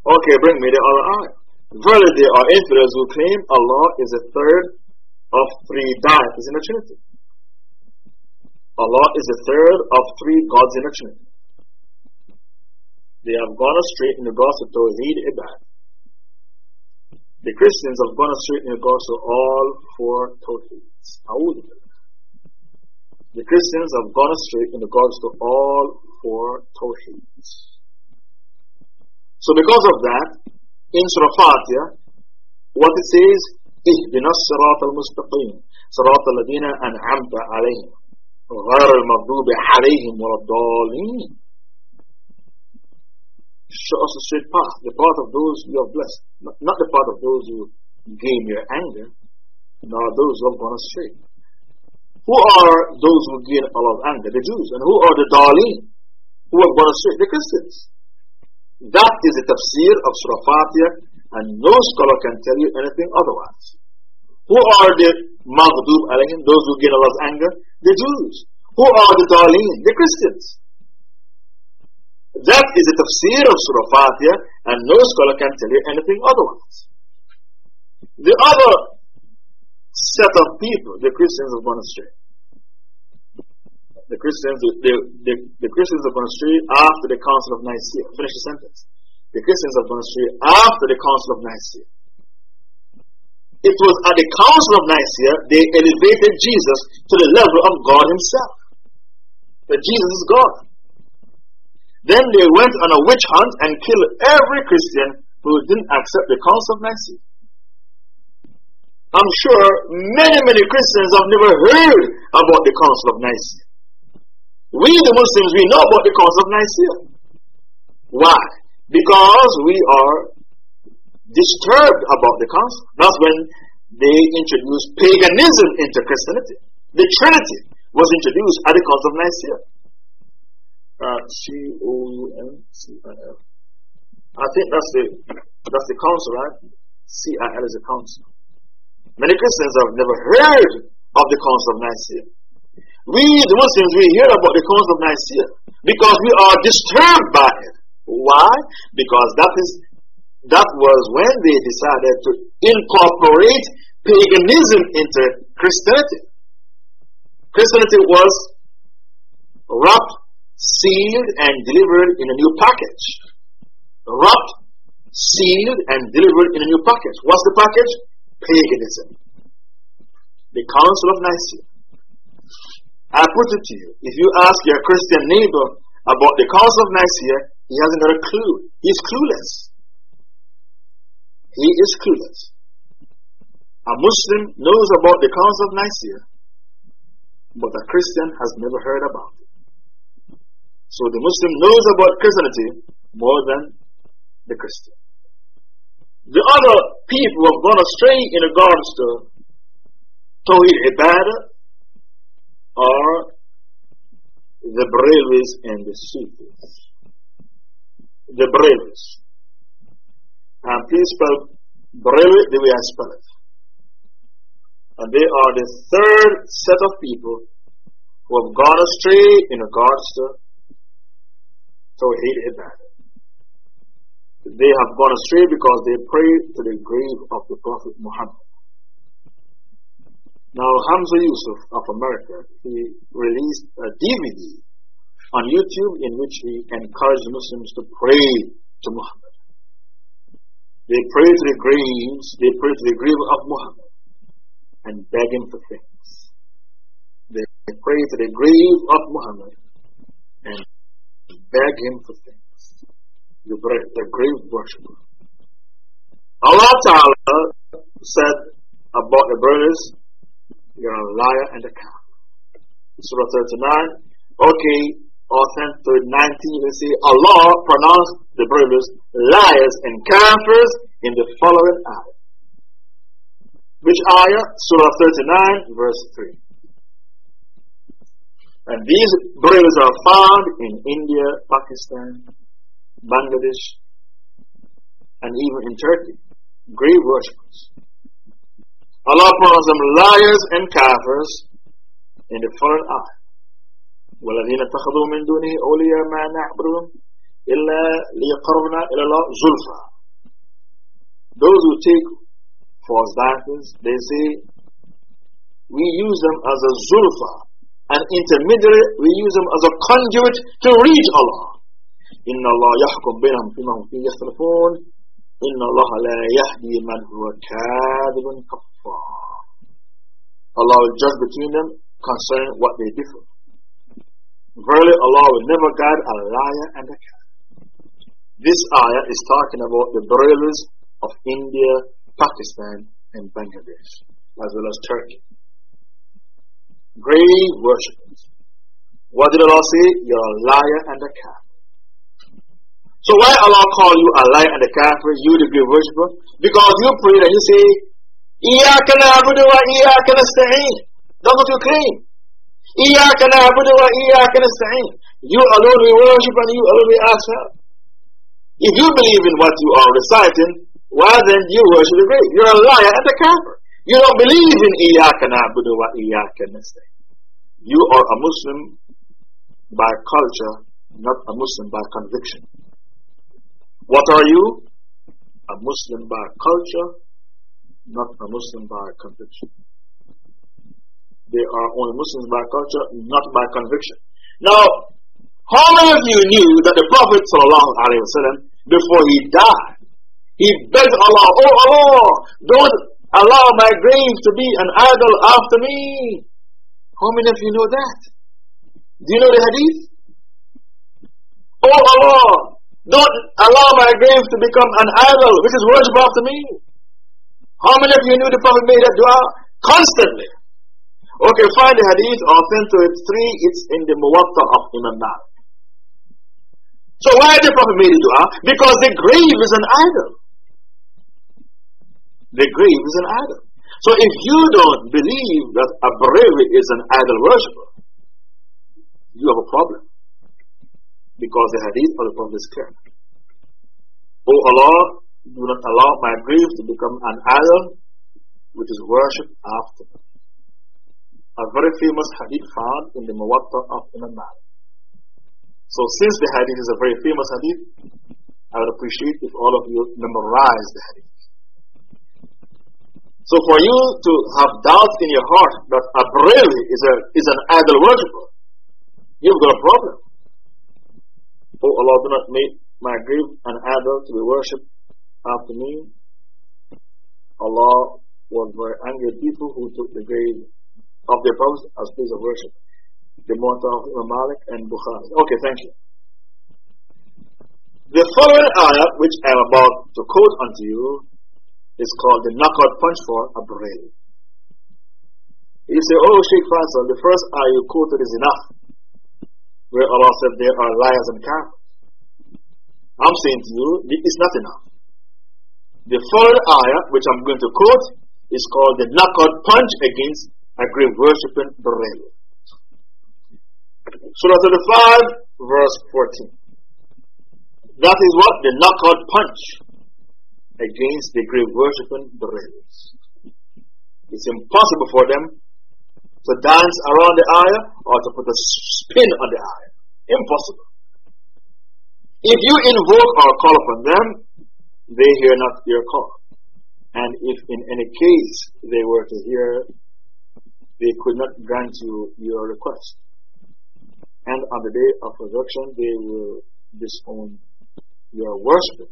Okay, bring me the other eye. Verily they are infidels who claim Allah is the third of three deities in the Trinity. Allah is the third of three gods in the Trinity They have gone astray in regards to Tawheed Ibad. The Christians have gone astray in regards to all four Tawheeds. The Christians have gone astray in regards to all four Tawheeds. So, because of that, in Surah Fatiha, what it says, اهدنا الصراط المستقيم صراط الذين أنعمت عليهم غير المغضوب عليهم ولا الضالين Show us a straight path, the path of those you have blessed, not the path of those who gain your anger, nor those who have gone astray. Who are those who gain Allah's anger? The Jews. And who are the Daleen who have gone astray? The Christians. That is the tafsir of Surah Fatiha, and no scholar can tell you anything otherwise. Who are the Maghdub alayhim, those who gain Allah's anger? The Jews. Who are the Daleen? The Christians. That is the tafsir of Surah Fatiha, and no scholar can tell you anything otherwise. The other set of people, the Christians of gone astray. The Christians, the, the, the Christians gone astray after the Council of Nicaea. Finish the sentence. The Christians of gone astray after the Council of Nicaea. It was at the Council of Nicaea they elevated Jesus to the level of God Himself. That Jesus is God. Then they went on a witch hunt and killed every Christian who didn't accept the Council of Nicaea. I'm sure many, many Christians have never heard about the Council of Nicaea. We, the Muslims, we know about the Council of Nicaea. Why? Because we are disturbed about the council. That's when they introduced paganism into Christianity. The Trinity was introduced at the Council of Nicaea. Uh, C O U N C I L. I think that's the that's the council, right? C I L is the council. Many Christians have never heard of the Council of Nicaea. We, the Muslims, we hear about the Council of Nicaea because we are disturbed by it. Why? Because that is that was when they decided to incorporate paganism into Christianity. Christianity was wrapped, sealed, and delivered in a new package. Wrapped, sealed, and delivered in a new package. What's the package? Paganism. The Council of Nicaea. I put it to you if you ask your Christian neighbor about the Council of Nicaea, he hasn't got a clue. He's clueless. He is clueless. A Muslim knows about the Council of Nicaea, but a Christian has never heard about it. So the Muslim knows about Christianity more than the Christian. The other people who have gone astray in regards to Tawheed Ibadah are the Brahmins and the Sufis. The Brahmins. And please spell Brahmi the way I spell it. And they are the third set of people who have gone astray in regards to Tawheed Ibadah. They have gone astray because they prayed to the grave of the Prophet Muhammad. Now, Hamza Yusuf of America, he released a DVD on YouTube in which he encouraged Muslims to pray to Muhammad. They pray to the graves, they pray to the grave of Muhammad and beg him for things. They pray to the grave of Muhammad and beg him for things. The, the grave worshiper. Allah Ta'ala said about the brothers, you're a liar and a coward. Surah 39. Okay, authentic 19, they say Allah pronounced the brothers liars and kafirs in the following ayah. Which ayah? Surah 39, verse 3. And these burials are found in India, Pakistan, Bangladesh, and even in Turkey. Grave worshippers. Allah calls them liars and kafirs in the following ayah. والذين اتخذوا من دونه أولياء ما نعبدهم إلا ليقربنا إلى الله زلفى Those who take false doctrines, they say, we use them as a zulfa, an intermediary, we use them as a conduit to reach Allah. إن الله يحكم بينهم فيما هم فيه يختلفون إن الله لا يهدي من هو كاذب كفار Allah will judge between them concerning what they differ. Verily Allah will never guide a liar and a kafir. This ayah is talking about the burials of India, Pakistan, and Bangladesh, as well as Turkey. grave worshippers. What did Allah say? You're a liar and a kafir. So why Allah call you a liar and a kafir, you the be worshipper? Because you pray and you say, إِيَّاكَ نَعْبُدُ وَإِيَّاكَ نَسْتَعِينَ That's what you claim. إِيَّاكَ نَعْبُدُ وَإِيَّاكَ نَسْتَعِينَ You alone we worship and you alone we ask help. If you believe in what you are reciting, why then you worship the grave? You're a liar and a kafir. You don't believe in Iyaka na'budu wa Iyaka nasta'in. You are a Muslim by culture, not a Muslim by conviction. What are you? A Muslim by culture, not a Muslim by conviction. They are only Muslims by culture, not by conviction. Now, how many of you knew that the Prophet ﷺ, before he died, he begged Allah, Oh Allah, don't allow my grave to be an idol after me. How many of you know that? Do you know the hadith? Oh Allah, don't allow my grave to become an idol, which is worship after me. How many of you knew the Prophet made that dua? Constantly. Okay, find the hadith, authentic 3, it's in the Muwatta of Imam Malik. So why the Prophet made the dua? Because the grave is an idol. The grave is an idol. So if you don't believe that a grave is an idol worshipper, you have a problem because the hadith of the Prophet is clear. O Allah, do not allow my grave to become an idol which is worshipped after. A very famous hadith found in the Muwatta of Imam Malik. So, since the hadith is a very famous hadith, I would appreciate if all of you memorize the hadith. So, for you to have doubt in your heart that a is, a, is an idol worshipper, you've got a problem. Oh Allah, do not make my grave an idol to be worshipped after me. Allah was very angry at people who took the grave of their prophets as place of worship. The Muwatta of Imam Malik and Bukhari. Okay, thank you. The following ayah, which I am about to quote unto you, is called the knockout punch for a brain. You say, Oh, Sheikh Faisal, the first ayah you quoted is enough where Allah said there are liars and cowards. I'm saying to you, it's not enough. The third ayah, which I'm going to quote, is called the knockout punch against a grave worshipping Barel. Surah 35, verse 14. That is what the knockout punch against the grave worshipping the Barelvis. It's impossible for them to dance around the ayah or to put a spin on the ayah. Impossible. If you invoke or call upon them, they hear not your call. And if in any case they were to hear, they could not grant you your request. And on the day of resurrection, they will disown your worship.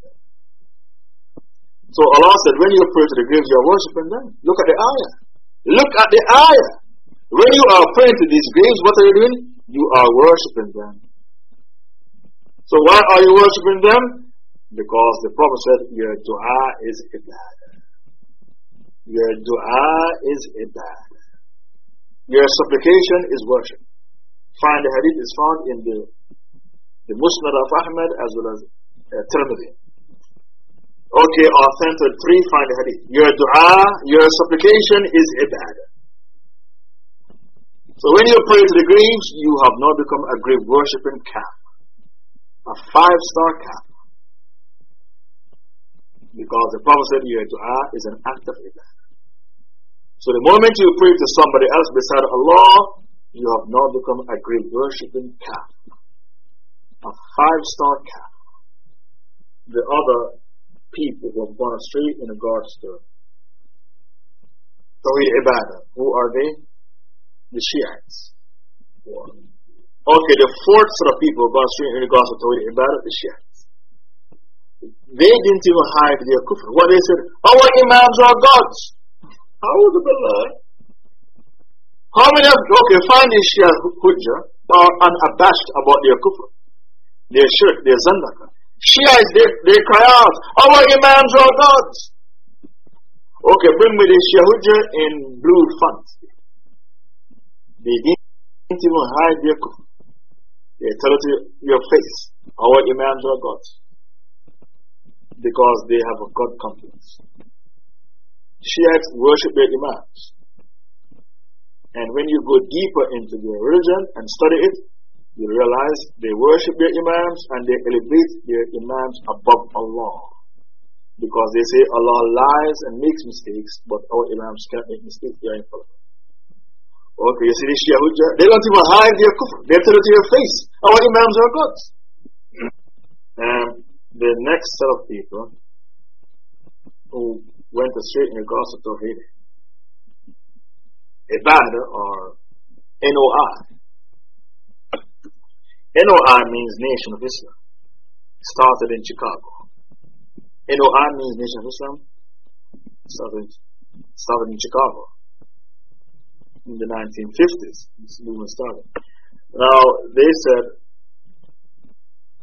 So Allah said, when you pray to the graves, you are worshipping them. Look at the ayah. Look at the ayah. When you are praying to these graves, what are you doing? You are worshipping them. So why are you worshipping them? Because the Prophet said, Your dua is ibadah. Your dua is ibadah. Your supplication is worship. Find the hadith is found in the, the Musnad of Ahmad as well as uh, Tirmidhi. Okay, authentic. Three, find the hadith. Your dua, your supplication is ibadah. So when you pray to the graves, you have not become a grave worshipping calf. A five star calf. Because the Prophet said your dua is an act of ibadah. So the moment you pray to somebody else beside Allah, you have now become a great worshipping calf. A five star calf. The other people who have gone astray in regards to Tawheed Ibadah. Who are they? The Shiites. Okay, the fourth set of people who have gone astray in regards to Tawheed Ibadah, the Shiites. They didn't even hide their kufr. What they said, our imams are gods. How how many of okay, find these Shia Hujjah are unabashed about their kufr, their shirk, their zandaka. Shias, they, they cry out, Our Imams are gods. Okay, bring me the Shia in blue font. They didn't even hide their kufr. They tell it to your face, Our Imams are gods. Because they have a God complex. Shiites worship their Imams. And when you go deeper into their religion and study it, you realize they worship their Imams and they elevate their Imams above Allah. Because they say Allah lies and makes mistakes, but our Imams can't make mistakes, they are infallible. Okay, you see the Shia Hujjah? They don't even hide their kufr. They tell it to your face. Our Imams are gods. And the next set of people who went astray in regards to Tawheed. Ibadah or NOI. NOI means Nation of Islam. Started in Chicago. NOI means Nation of Islam. Started, started in Chicago in the 1950s. This movement started. Now, they said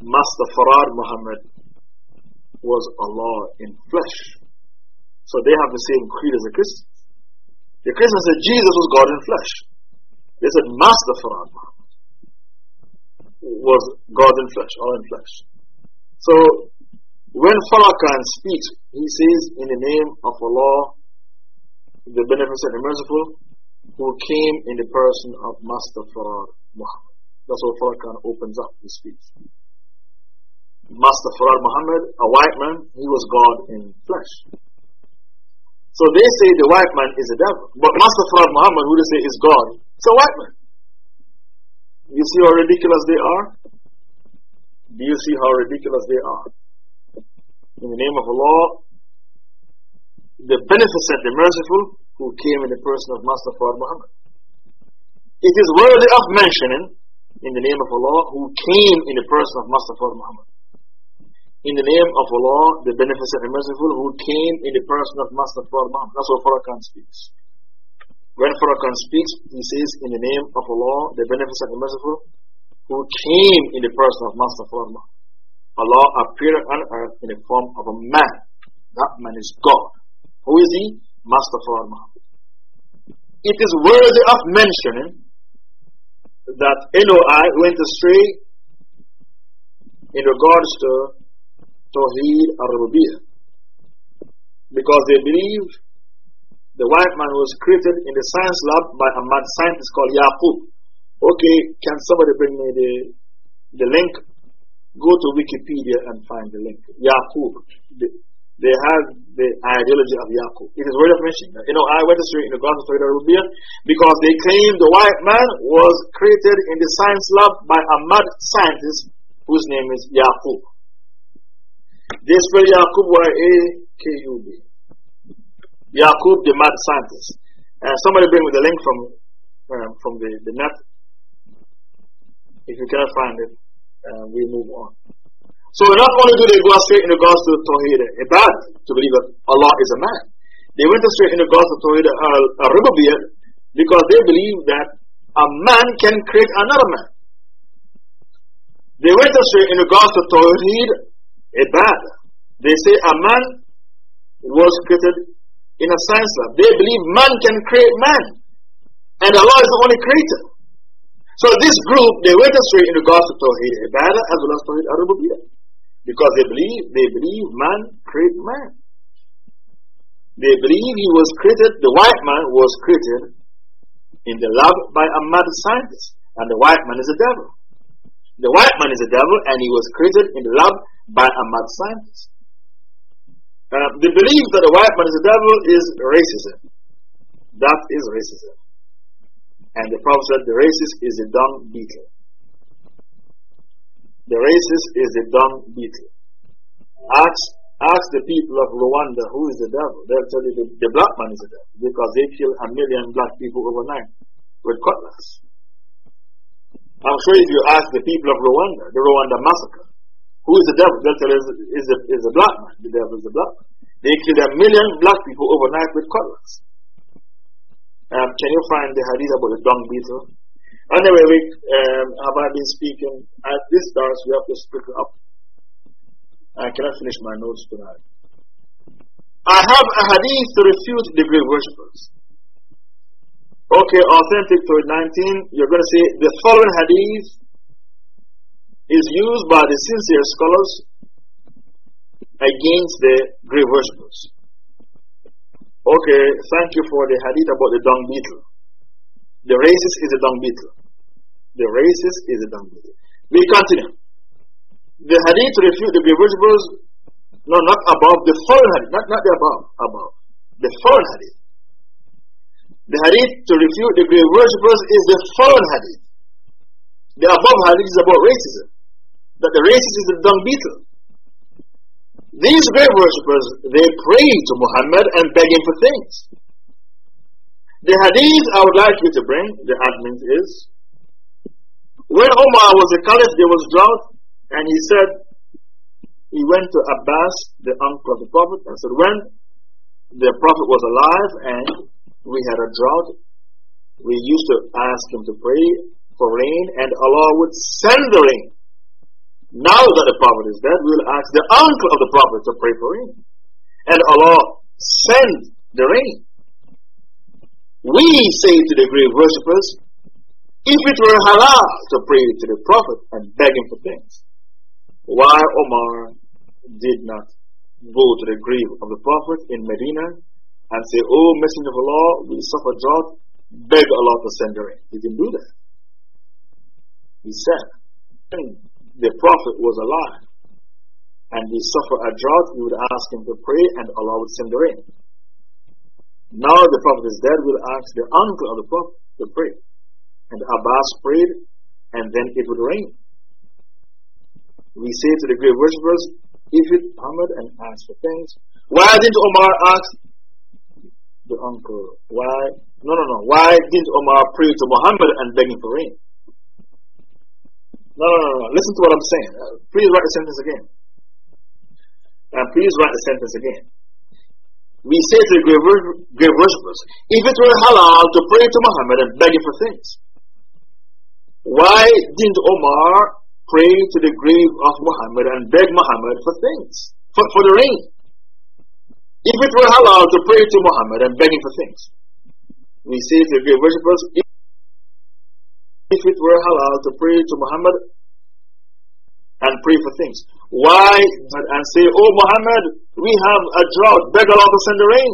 Master Farad Muhammad was Allah in flesh. So they have the same creed as the Christians. The Christians said Jesus was God in flesh. They said Master Farad was God in flesh, all in flesh. So when Farrakhan speaks, he says, In the name of Allah, the beneficent and merciful, who came in the person of Master Farad Muhammad. That's what Farrakhan opens up his speech. Master Farad Muhammad, a white man, he was God in flesh. So they say the white man is a devil. But Master Farad Muhammad, who they say is God, is a white man. You see how ridiculous they are? Do you see how ridiculous they are? In the name of Allah, the beneficent, the merciful, who came in the person of Master Farad Muhammad. It is worthy of mentioning, in the name of Allah, who came in the person of Master Farad Muhammad in the name of Allah, the Beneficent and Merciful, who came in the person of Master Farad Muhammad. That's what Farrakhan speaks. When Farrakhan speaks, he says, In the name of Allah, the Beneficent and Merciful, who came in the person of Master Farad Muhammad. Allah appeared on earth in the form of a man. That man is God. Who is he? Master Farad Muhammad. It is worthy of mentioning that NOI went astray in regards to Tawheed al-Rububiyyah. Because they believe the white man was created in the science lab by a mad scientist called Yaqub. Okay, can somebody bring me the, the link? Go to Wikipedia and find the link. Yaqub. they have the ideology of Yaqub. It is worth mentioning. You know, I went astray in the Gospel of al-Rububiyyah because they claim the white man was created in the science lab by a mad scientist whose name is Yaqub. They spell Yaqub Y-A-K-U-B. Yaqub, the mad scientist. Uh, somebody bring me the link from, um, from the, the net. If you cannot find it, uh, we move on. So not only do they go straight in regards to Tawheed Ibad, to believe that Allah is a man, they went straight in regards to Tawheed al-Rububiyyah because they believe that a man can create another man. They went straight in regards to Tawheed ibadah. They say a man was created in a sense that They believe man can create man. And Allah is the only creator. So this group, they went astray in regards to Tawheed Ibadah as well as Tawheed ar-Rububiyyah. Because they believe, they believe man created man. They believe he was created, the white man was created in the lab by a mad scientist, and the white man is a devil. The white man is a devil, and he was created in the lab by a mad scientist. Uh, the belief that the white man is a devil is racism. That is racism. And the Prophet said the racist is a dung beetle. The racist is a dung beetle. Ask, ask the people of Rwanda who is the devil. They'll tell you the, the black man is the devil because they kill a million black people overnight with cutlass. I'm sure if you ask the people of Rwanda, the Rwanda massacre, who is the devil? They'll tell you is a, is a black man. The devil is a black man. They killed a million black people overnight with cutlass. Um, can you find the hadith about the dung beetle? Anyway, we, um, have I been speaking? At this starts, we have to speak up. I cannot finish my notes tonight. I have a hadith to refute the grave worshippers. Okay, authentic to 19, you're going to say the following hadith is used by the sincere scholars against the grave worshippers. Okay, thank you for the hadith about the dung beetle. The racist is a dung beetle. The racist is a dung beetle. We continue. The hadith refute the grave worshippers, no, not above, the foreign hadith, not, not the above, above. The foreign hadith. The hadith to refute the grave worshippers is the foreign hadith. The above hadith is about racism. That the racist is the dung beetle. These grave worshippers, they pray to Muhammad and beg him for things. The hadith I would like you to bring, the admin is, when Omar was a caliph, there was drought, and he said, he went to Abbas, the uncle of the Prophet, and said, when the Prophet was alive and we had a drought, we used to ask him to pray for rain, and Allah would send the rain. Now that the Prophet is dead, we will ask the uncle of the Prophet to pray for him. And Allah send the rain. We say to the grave worshippers, if it were halal to pray to the Prophet and beg him for things, why Omar did not go to the grave of the Prophet in Medina and say, Oh Messenger of Allah, we suffer drought, beg Allah to send the rain. He didn't do that. He said, the Prophet was alive and he suffered a drought, we would ask him to pray and Allah would send the rain. Now the Prophet is dead, we'll ask the uncle of the Prophet to pray. And Abbas prayed and then it would rain. We say to the great worshippers, if it Muhammad and ask for things. Why didn't Omar ask the uncle? Why? No, no, no. Why didn't Omar pray to Muhammad and beg him for rain? No, no, no, no. Listen to what I'm saying. Uh, please write the sentence again. And please write the sentence again. We say to the grave, grave worshippers, if it were halal to pray to Muhammad and beg him for things, why didn't Omar pray to the grave of Muhammad and beg Muhammad for things, for, for the rain? If it were halal to pray to Muhammad and beg him for things, we say to the grave worshippers, if it were halal to pray to Muhammad and pray for things. Why and say, Oh Muhammad, we have a drought, beg Allah to send the rain.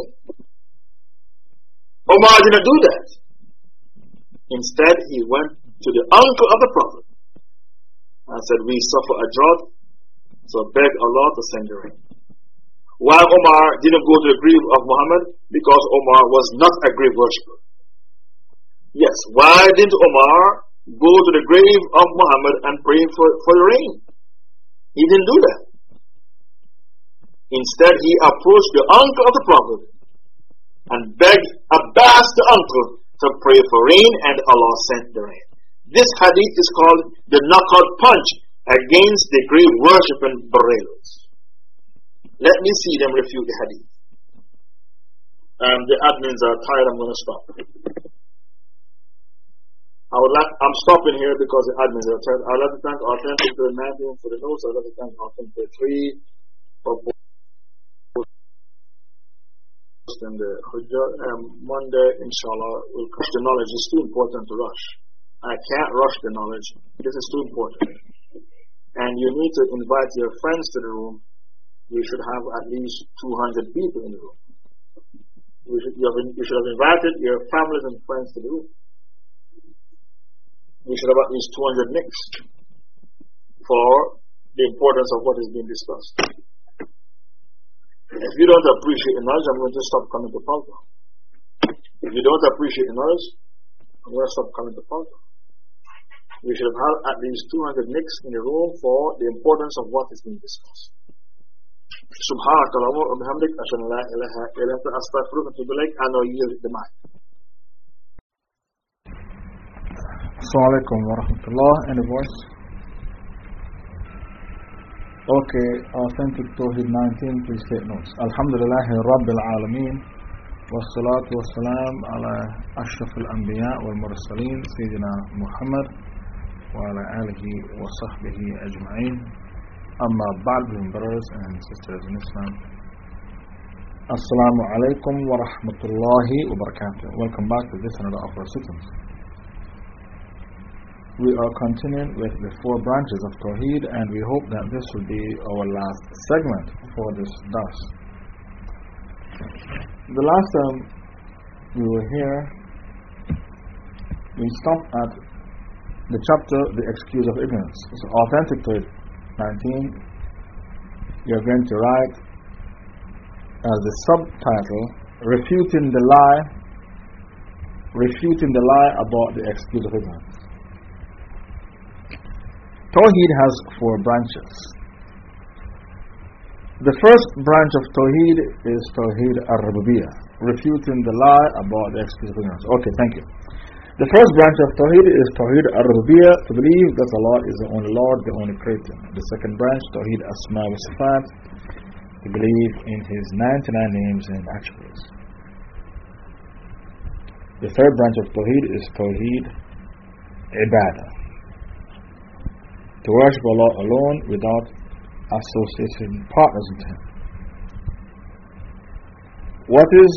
Omar didn't do that. Instead, he went to the uncle of the Prophet and said, We suffer a drought, so beg Allah to send the rain. Why Omar didn't go to the grave of Muhammad? Because Omar was not a grave worshipper. Yes, why didn't Omar go to the grave of Muhammad and pray for, for the rain. He didn't do that. Instead, he approached the uncle of the Prophet and begged Abbas, the uncle, to pray for rain, and Allah sent the rain. This hadith is called the knockout punch against the grave worshipping Barelvis. Let me see them refute the hadith. Um, the admins are tired, I'm going to stop. I would like, I'm stopping here because the admin is upset. I'd like to thank Authentic to Matthew for the notes. I'd like to thank Authentic 3 for posting the Hujjah. Um, Monday, inshallah, push the knowledge. It's too important to rush. I can't rush the knowledge. This is too important. And you need to invite your friends to the room you should have at least 200 people in the room. You should, you, have, you should have invited your families and friends to the room we should have at least 200 next for the importance of what is being discussed. If you don't appreciate the us, I'm going to stop coming to Paltalk. If you don't appreciate the us, I'm going to stop coming to Paltalk. We should have had at least 200 mixed in the room for the importance of what is being discussed. سبحانك اللهم وبحمدك أشهد أن لا إله إلا أنت أستغفرك وأتوب إليك Assalamu alaikum wa rahmatullah. Any voice? Okay, authentic Tawheed 19, please take notes. Alhamdulillah Rabbil Alameen. والصلاة والسلام على أشرف الأنبياء والمرسلين سيدنا محمد وعلى آله وصحبه أجمعين أما بعد brothers and sisters in Islam Assalamu alaikum wa rahmatullahi wa barakatuh Welcome back to this another of our sittings we are continuing with the four branches of Tawheed and we hope that this will be our last segment for this dars. The last time we were here we stopped at the chapter The Excuse of Ignorance. It's authentic to it. 19, you're going to write as the subtitle Refuting the Lie, Refuting the Lie about the Excuse of Ignorance. Tawheed has four branches. The first branch of Tawheed is Tawheed al Rububiyyah, refuting the lie about the excuse of ignorance. Okay, thank you. The first branch of Tawheed is Tawheed al-Rububiyyah, to believe that Allah is the only Lord, the only Creator. The second branch, Tawheed Asma wa Sifat, to believe in His 99 names and attributes. The third branch of Tawheed is Tawheed Ibadah, to worship Allah alone without associating partners with Him. What is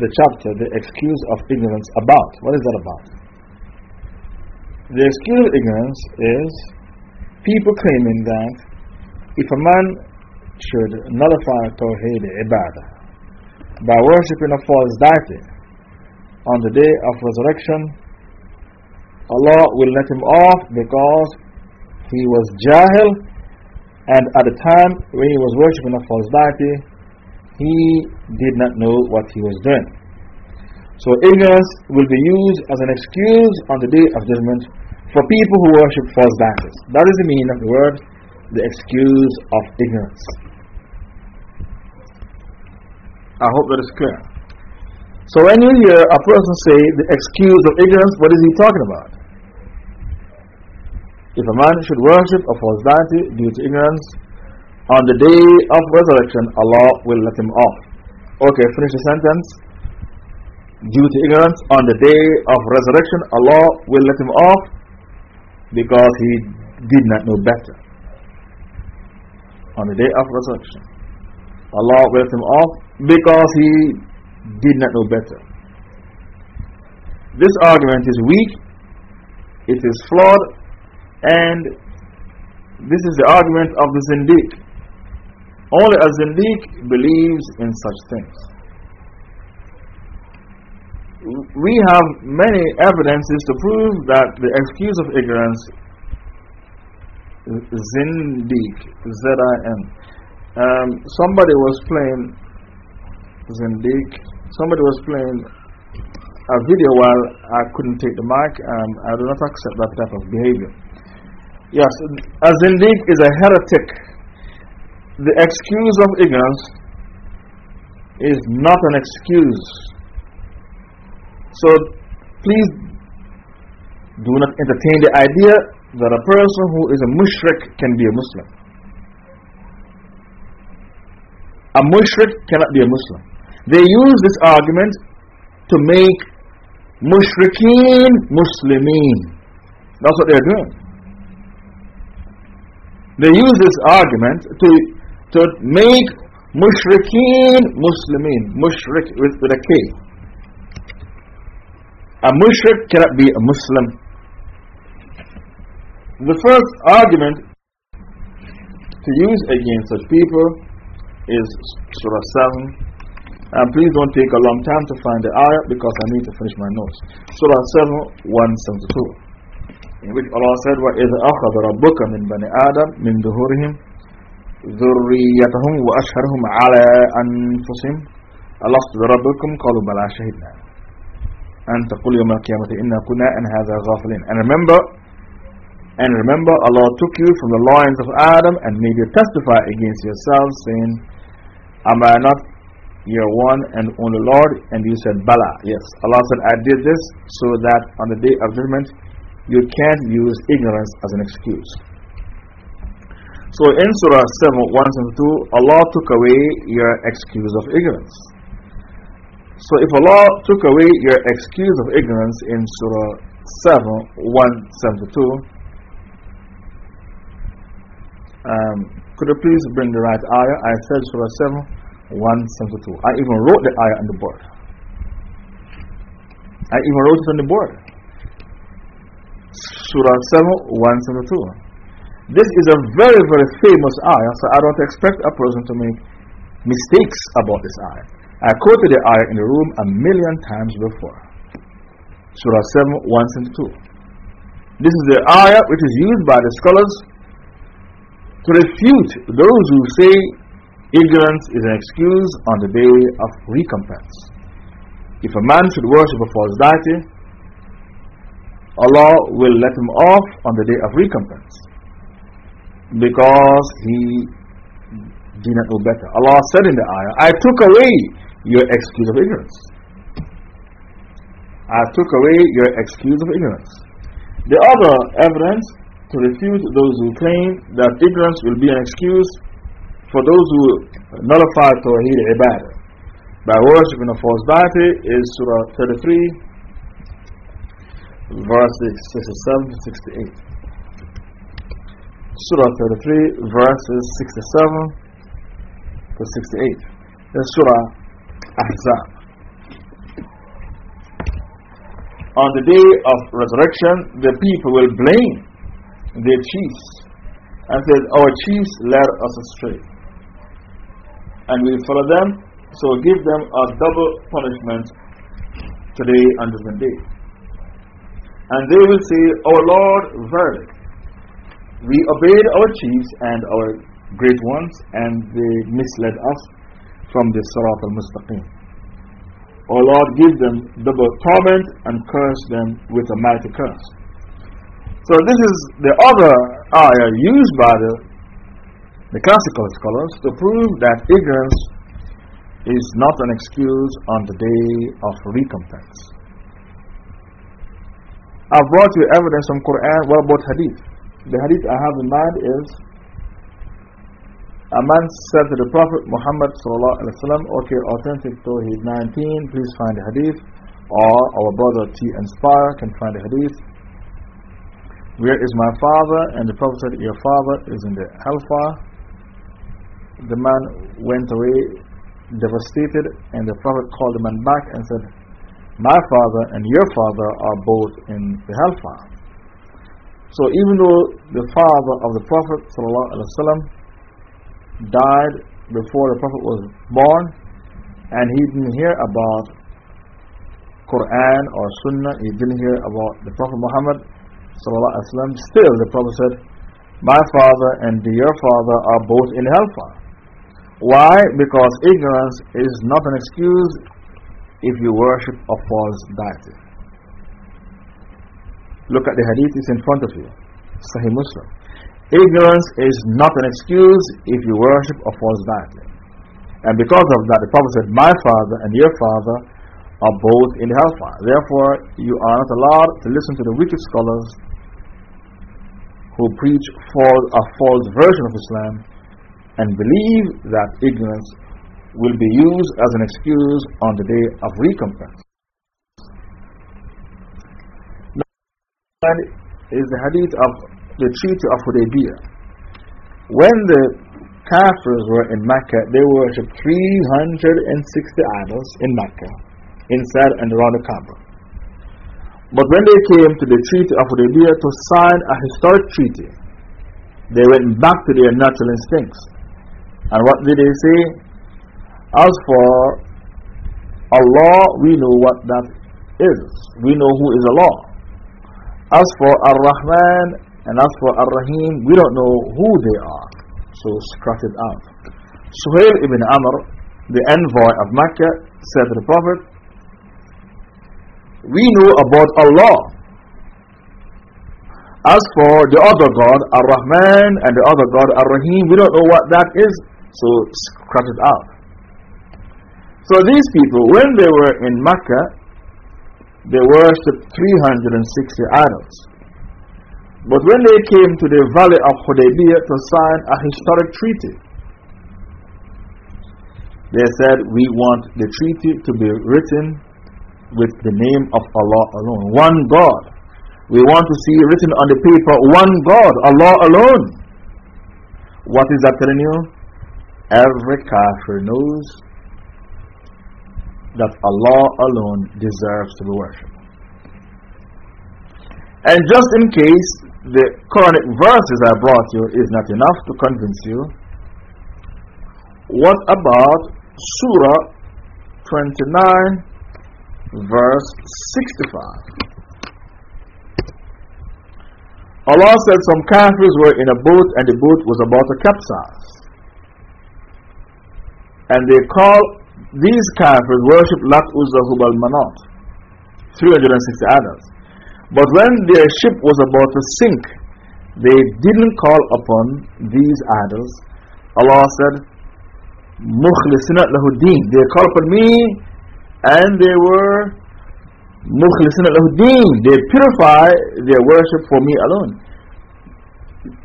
the chapter, the excuse of ignorance about. What is that about? The excuse of ignorance is people claiming that if a man should nullify Tawheed Ibadah by worshipping a false deity on the day of resurrection, Allah will let him off because he was Jahil and at the time when he was worshipping a false deity, he did not know what he was doing. So ignorance will be used as an excuse on the day of judgment for people who worship false deities. That is the meaning of the word, the excuse of ignorance. I hope that is clear. So when you hear a person say the excuse of ignorance, what is he talking about? If a man should worship a false deity due to ignorance, on the day of resurrection, Allah will let him off. Okay, finish the sentence. Due to ignorance, on the day of resurrection, Allah will let him off because he did not know better. On the day of resurrection, Allah will let him off because he did not know better. This argument is weak, it is flawed, and this is the argument of the Zindiq. Only a Zindiq believes in such things. We have many evidences to prove that the excuse of ignorance Zindiq, Z-I-N. Um, somebody was playing Zindiq, somebody was playing a video while I couldn't take the mic. and I do not accept that type of behavior. Yes, a is a heretic the excuse of ignorance is not an excuse. So please do not entertain the idea that a person who is a mushrik can be a Muslim. A mushrik cannot be a Muslim. They use this argument to make mushrikeen muslimin. That's what they're doing. They use this argument to to make mushrikeen muslimin. Mushrik with, with a K. A mushrik cannot be a Muslim. The first argument to use against such people is Surah 7. And please don't take a long time to find the ayah because I need to finish my notes. Surah 7, 172. Which Allah said, وَإِذْ أَخَذَ رَبُّكَ مِنْ بَنِي آدَمْ مِنْ ظُهُورِهِمْ ذُرِّيَّتَهُمْ وَأَشْهَرَهُمْ عَلَىٰ أَنفُسِهِمْ أَلَسْتُ بِرَبِّكُمْ قَالُوا بَلَىٰ شَهِدْنَا أَن تَقُولُوا يَوْمَ الْقِيَامَةِ إِنَّا كُنَّا عَنْ هَٰذَا غَافِلِينَ And remember, and remember, Allah took you from the loins of Adam and made you testify against yourselves, saying, Am I not your one and only Lord? And you said, Bala. Yes. Allah said, I did this so that on the day of judgment you can't use ignorance as an excuse. So in Surah 7, 1 2, Allah took away your excuse of ignorance. So if Allah took away your excuse of ignorance in Surah 7, 172, um, could you please bring the right ayah? I said Surah 7, 172. I even wrote the ayah on the board. I even wrote it on the board. Surah 7, 172. This is a very, very famous ayah, so I don't expect a person to make mistakes about this ayah. I quoted the ayah in the room a million times before. Surah 7, 172. This is the ayah which is used by the scholars to refute those who say ignorance is an excuse on the day of recompense. If a man should worship a false deity, Allah will let him off on the day of recompense because he did not know better. Allah said in the ayah, I took away your excuse of ignorance. I took away your excuse of ignorance. The other evidence to refute those who claim that ignorance will be an excuse for those who nullify Tawheed Ibadah by worshipping a false deity is Surah 33, verses 67 to 68. Surah 33, verses 67 to 68. That's Surah Ahzab. On the day of resurrection, the people will blame their chiefs and said, Our chiefs led us astray. And we follow them, so give them a double punishment today and judgment day. And they will say, Our Lord, verily, we obeyed our chiefs and our great ones, and they misled us from the Sirat al Mustaqim. O Lord, give them double torment and curse them with a mighty curse. So this is the other ayah used by the, the classical scholars to prove that ignorance is not an excuse on the day of recompense. I've brought you evidence from Quran. What about hadith? The hadith I have in mind is a man said to the Prophet Muhammad sallallahu okay, authentic Tawheed 19, please find the hadith. Or our brother T. Inspire can find the hadith. Where is my father? And the Prophet said, Your father is in the hellfire. The man went away devastated, and the Prophet called the man back and said, My father and your father are both in the hellfire. So, even though the father of the Prophet ﷺ died before the Prophet was born, and he didn't hear about Quran or Sunnah, he didn't hear about the Prophet Muhammad ﷺ, still the Prophet said, My father and your father are both in hellfire. Why? Because ignorance is not an excuse if you worship a false deity. Look at the hadith, it's in front of you. Sahih Muslim. Ignorance is not an excuse if you worship a false deity. And because of that, the Prophet said, My father and your father are both in the hellfire. Therefore, you are not allowed to listen to the wicked scholars who preach false, a false version of Islam and believe that ignorance will be used as an excuse on the day of recompense. Now, is the hadith of the Treaty of Hudaybiyah. When the Kafirs were in Mecca, they worshipped 360 idols in Mecca, inside and around the Kaaba. But when they came to the Treaty of Hudaybiyah to sign a historic treaty they went back to their natural instincts. And what did they say? As for Allah, we know what that is. We know who is Allah. As for Ar Rahman and as for Ar Rahim, we don't know who they are. So scratch it out. Suhail ibn Amr, the envoy of Mecca, said to the Prophet, We know about Allah. As for the other God, Ar Rahman, and the other God, Ar Rahim, we don't know what that is, so scratch it out. So these people, when they were in Mecca, they worshipped 360 idols. But when they came to the valley of Hudaybiyah to sign a historic treaty, they said, We want the treaty to be written with the name of Allah alone. One God. We want to see written on the paper, one God, Allah alone. What is that telling you? Every kafir knows that Allah alone deserves to be worshipped. And just in case the Quranic verses I brought you is not enough to convince you, what about Surah 29, verse 65. Allah said some kafirs were in a boat and the boat was about to capsize. And they call these kafirs worship Lat Uzza Hubal Manat, 360 idols. But when their ship was about to sink, they didn't call upon these idols. Allah said, mukhlisina lahuddin. They called upon me and they were mukhlisina lahuddin. They purify their worship for me alone.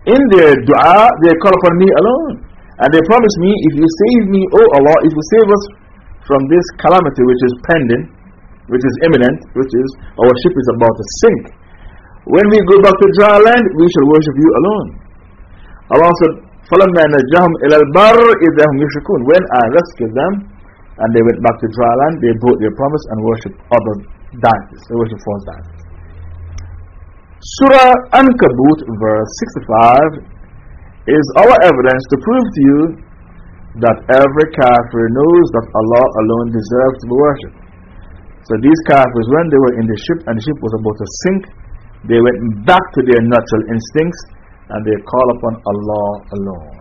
In their dua, they call upon me alone. And they promise me, if you save me, oh Allah, if you save us from this calamity which is pending, which is imminent, which is our ship is about to sink. When we go back to dry land, we shall worship you alone. Allah said, When I rescued them, and they went back to dry land, they broke their promise and worshipped other deities. They worshipped false deities. Surah Ankabut, verse 65, is our evidence to prove to you that every kafir knows that Allah alone deserves to be worshipped. So these kafirs, when they were in the ship and the ship was about to sink, they went back to their natural instincts and they call upon Allah alone.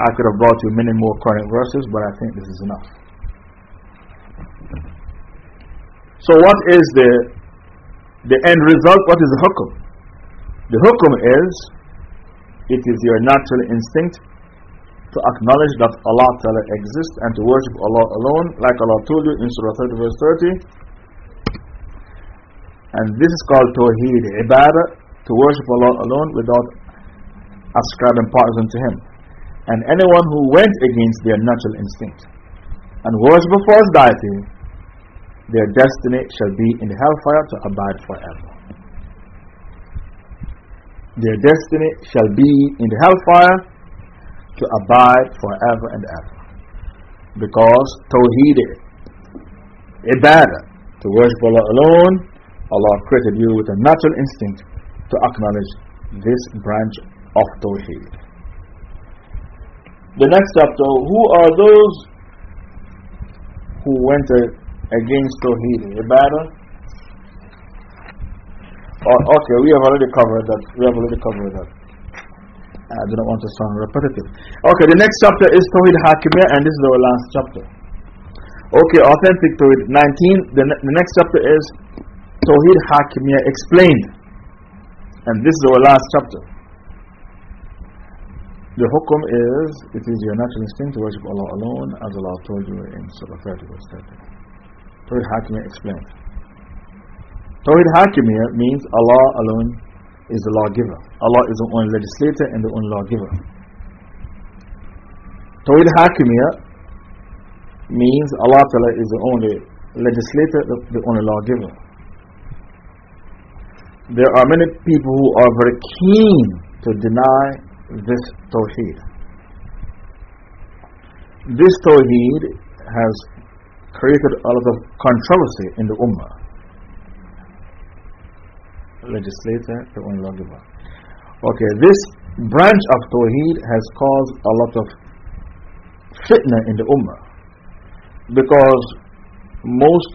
I could have brought you many more Quranic verses, but I think this is enough. So, what is the, the end result? What is the hukum? The hukum is it is your natural instinct to acknowledge that Allah Ta'ala exists and to worship Allah alone, like Allah told you in Surah 30, verse 30. And this is called Tawheed, Ibadah, to worship Allah alone without ascribing parts unto Him. And anyone who went against their natural instinct and worship a false deity, their destiny shall be in hellfire to abide forever. Their destiny shall be in the hellfire to abide forever and ever. Because Tawheed, Ibadah, to worship Allah alone, Allah created you with a natural instinct to acknowledge this branch of Tawheed. The next chapter Who are those who went against Tawheed? Ibadah? Oh, okay, we have already covered that. We have already covered that. I do not want to sound repetitive. Okay, the next chapter is Tawheed Hakimiyah, and this is our last chapter. Okay, authentic Tawheed 19. The, ne the next chapter is Tawheed Hakimiyya explained. And this is our last chapter. The hukum is, it is your natural instinct to worship Allah alone, as Allah told you in Surah 30, verse 30. Tawheed Hakimiyya explained. Tawheed Hakimiyya means Allah alone is the lawgiver. Allah is the only legislator and the only lawgiver. Tawheed Hakimiyya means Allah is the only legislator, the only lawgiver there are many people who are very keen to deny this Tawheed. This Tawheed has created a lot of controversy in the Ummah. Legislator, the only lawgiver. Okay, this branch of Tawheed has caused a lot of fitna in the Ummah because most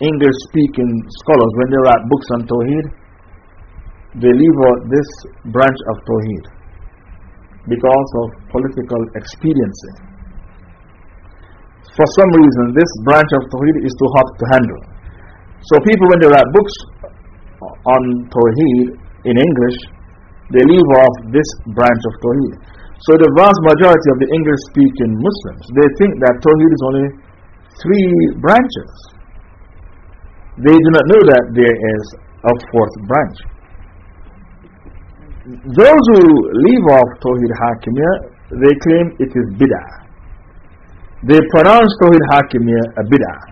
English speaking scholars, when they write books on Tawheed, they leave out this branch of Tawheed because of political expediency. For some reason, this branch of Tawheed is too hot to handle. So, people, when they write books on Tawheed in English, they leave off this branch of Tawheed. So, the vast majority of the English speaking Muslims they think that Tawheed is only three branches. They do not know that there is a fourth branch. Those who leave off Tawheed Hakimiyya, they claim it is bid'ah. They pronounce Tawheed Hakimiyya a bid'ah.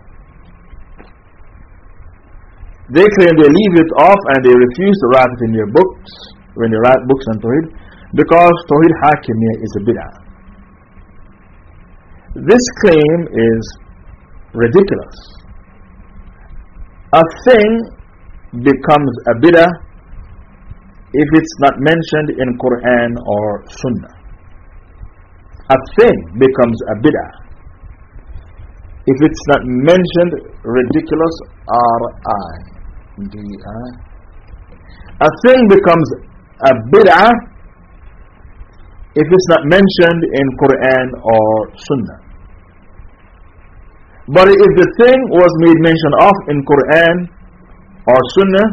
They claim they leave it off and they refuse to write it in their books, when they write books on Tawheed, because Tawheed Hakimiyya is a bid'ah. This claim is ridiculous. A thing becomes a bid'ah if it's not mentioned in Quran or Sunnah. A thing becomes a bid'ah if it's not mentioned ridiculous R-I A thing becomes a bid'ah if it's not mentioned in Quran or Sunnah but if the thing was made mention of in Quran or Sunnah,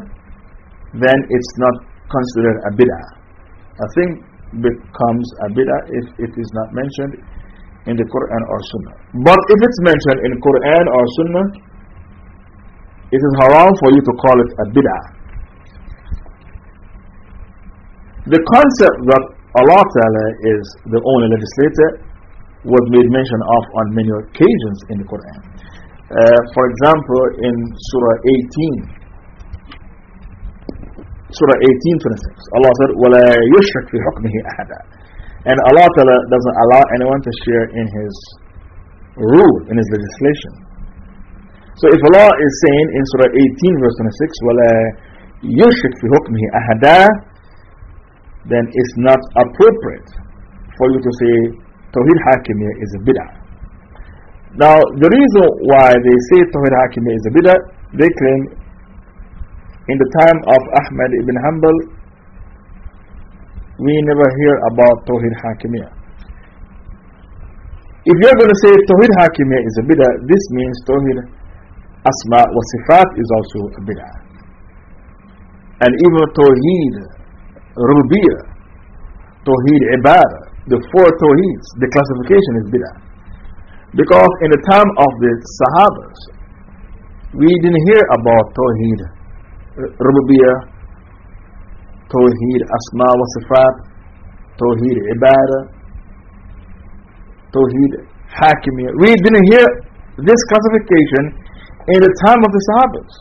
then it's not considered a bid'ah. A thing becomes a bid'ah if it is not mentioned in the Quran or Sunnah. But if it's mentioned in Quran or Sunnah, it is haram for you to call it a bid'ah. The concept that Allah Ta'ala is the only legislator was made mention of on many occasions in the Quran. Uh, for example, in Surah 18, Surah 18, 26, Allah said, وَلَا يُشْرِكْ فِي حُكْمِهِ أَحَدًا And Allah Ta'ala doesn't allow anyone to share in His rule, in His legislation. So if Allah is saying in Surah 18, verse 26, وَلَا يُشْرِكْ فِي حُكْمِهِ أَحَدًا then it's not appropriate for you to say Tawheed Hakimiyya is a bid'ah. Now, the reason why they say Tawheed Hakimiyya is a bid'ah, they claim in the time of Ahmad ibn Hanbal, we never hear about Tawheed Hakimiyya. If you're going to say Tawheed Hakimiyya is a bid'ah, this means Tawheed Asma wa Sifat is also a bid'ah. And even Tawheed Rububiyyah, Tawheed Ibadah, the four Tawheeds, the classification is bid'ah. Because in the time of the Sahabas, we didn't hear about Tawheed Rububiyyah, Tawheed Asma wa Sifat, Tawheed Ibadah, Tawheed Hakimiyah. We didn't hear this classification in the time of the Sahabas.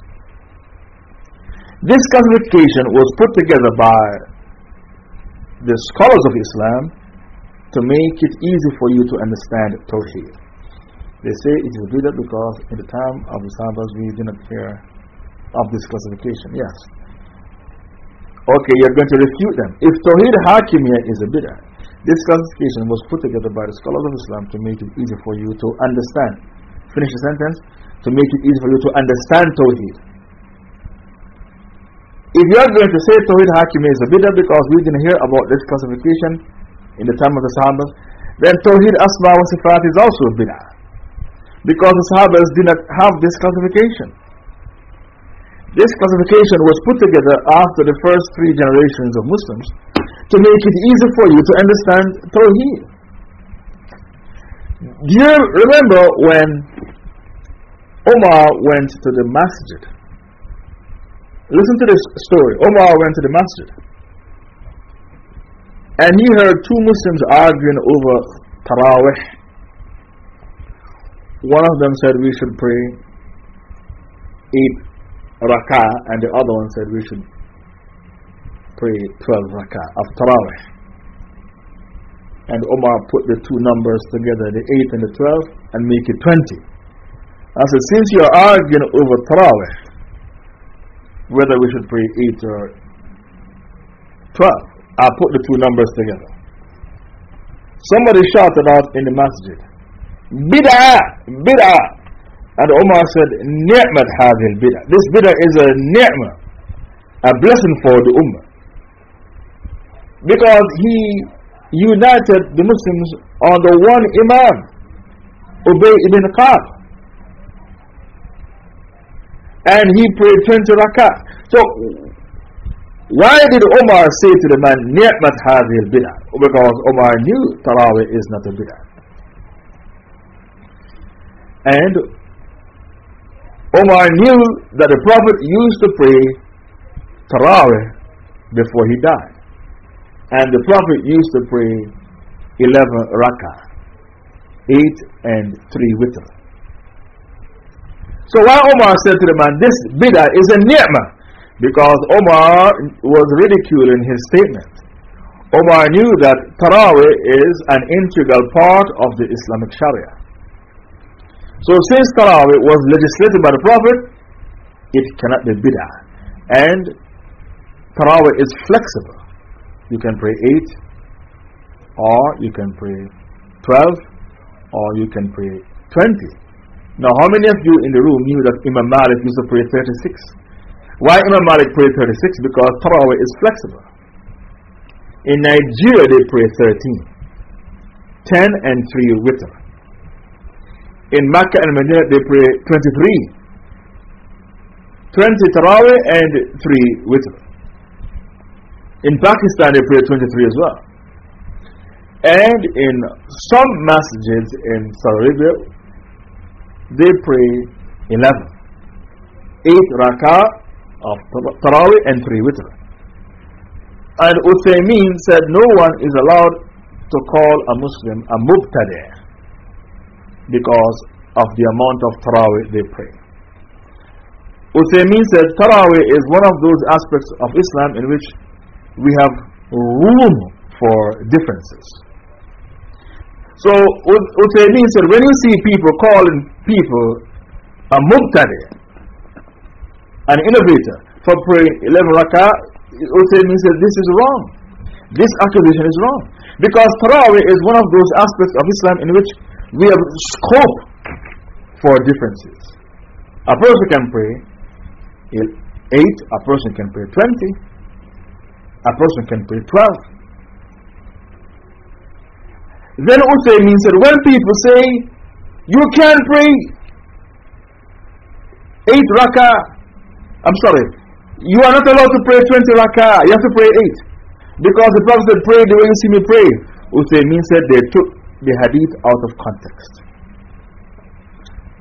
This classification was put together by the scholars of Islam to make it easy for you to understand Tawheed. They say it is bid'ah because in the time of the Sahabas we did not hear of this classification. Yes. Okay, you're going to refute them. If Tawheed Hakimiyya is a bid'ah, this classification was put together by the scholars of Islam to make it easy for you to understand. Finish the sentence. To make it easy for you to understand Tawheed. If you are going to say Tawheed Hakimiyya is a bid'ah because we didn't hear about this classification, in the time of the Sahabas, then Tawheed Asma wa Sifat is also a bid'ah. Because the Sahabas did not have this classification. This classification was put together after the first three generations of Muslims to make it easy for you to understand Tawheed. Do you remember when Omar went to the masjid? Listen to this story. Omar went to the masjid. And he heard two Muslims arguing over Tarawih. One of them said we should pray eight rak'ah, and the other one said we should pray 12 rak'ah of Tarawih. And Omar put the two numbers together, the 8 and the 12, and make it 20. I said, since you're arguing over Tarawih, whether we should pray 8 or 12. I'll put the two numbers together. Somebody shouted out in the masjid, Bid'ah! Bid'ah! And Omar said, Ni'mat hadil bid'ah. This bid'ah is a ni'mah, a blessing for the ummah. Because he united the Muslims on the one Imam, Ubay ibn Ka'b. And he prayed 20 rakah. So, why did Omar say to the man, Ni'mat hadil bid'ah? Oh, because Omar knew Tarawih is not a bid'ah. And Omar knew that the Prophet used to pray Tarawih before he died. And the Prophet used to pray 11 rakah, 8 and 3 witr. So why Omar said to the man, This bid'ah is a ni'mah, because Omar was ridiculing his statement. Omar knew that Tarawih is an integral part of the Islamic Sharia. So since Tarawih was legislated by the Prophet, it cannot be bid'ah. And Tarawih is flexible. You can pray 8, or you can pray 12, or you can pray 20. Now, how many of you in the room knew that Imam Malik used to pray 36? Why Imam Malik prayed 36? Because Tarawih is flexible. In Nigeria, they pray 13, 10 and 3 witr. In Makkah and Medina, they pray 23, 20 Tarawih and 3 witr. In Pakistan, they pray 23 as well. And in some masjids in Saudi Arabia, they pray 11. 8 rakah of Tarawih and 3 witr. And Uthaymeen said no one is allowed to call a Muslim a mubtadi' because of the amount of Tarawih they pray. Uthaymeen said Tarawih is one of those aspects of Islam in which we have room for differences. So Uthaymeen said when you see people calling people a mubtadi, an innovator, for praying 11 rakah, Uthaymeen says this is wrong. This accusation is wrong. Because Tarawih is one of those aspects of Islam in which we have scope for differences. A person can pray 8, a person can pray 20, a person can pray 12. Then Uthaymeen said, when people say you can pray eight rakah. I'm sorry. You are not allowed to pray 20 rakah. You have to pray eight. Because the Prophet said, Pray the way you see me pray. Uthaymeen said they took the hadith out of context.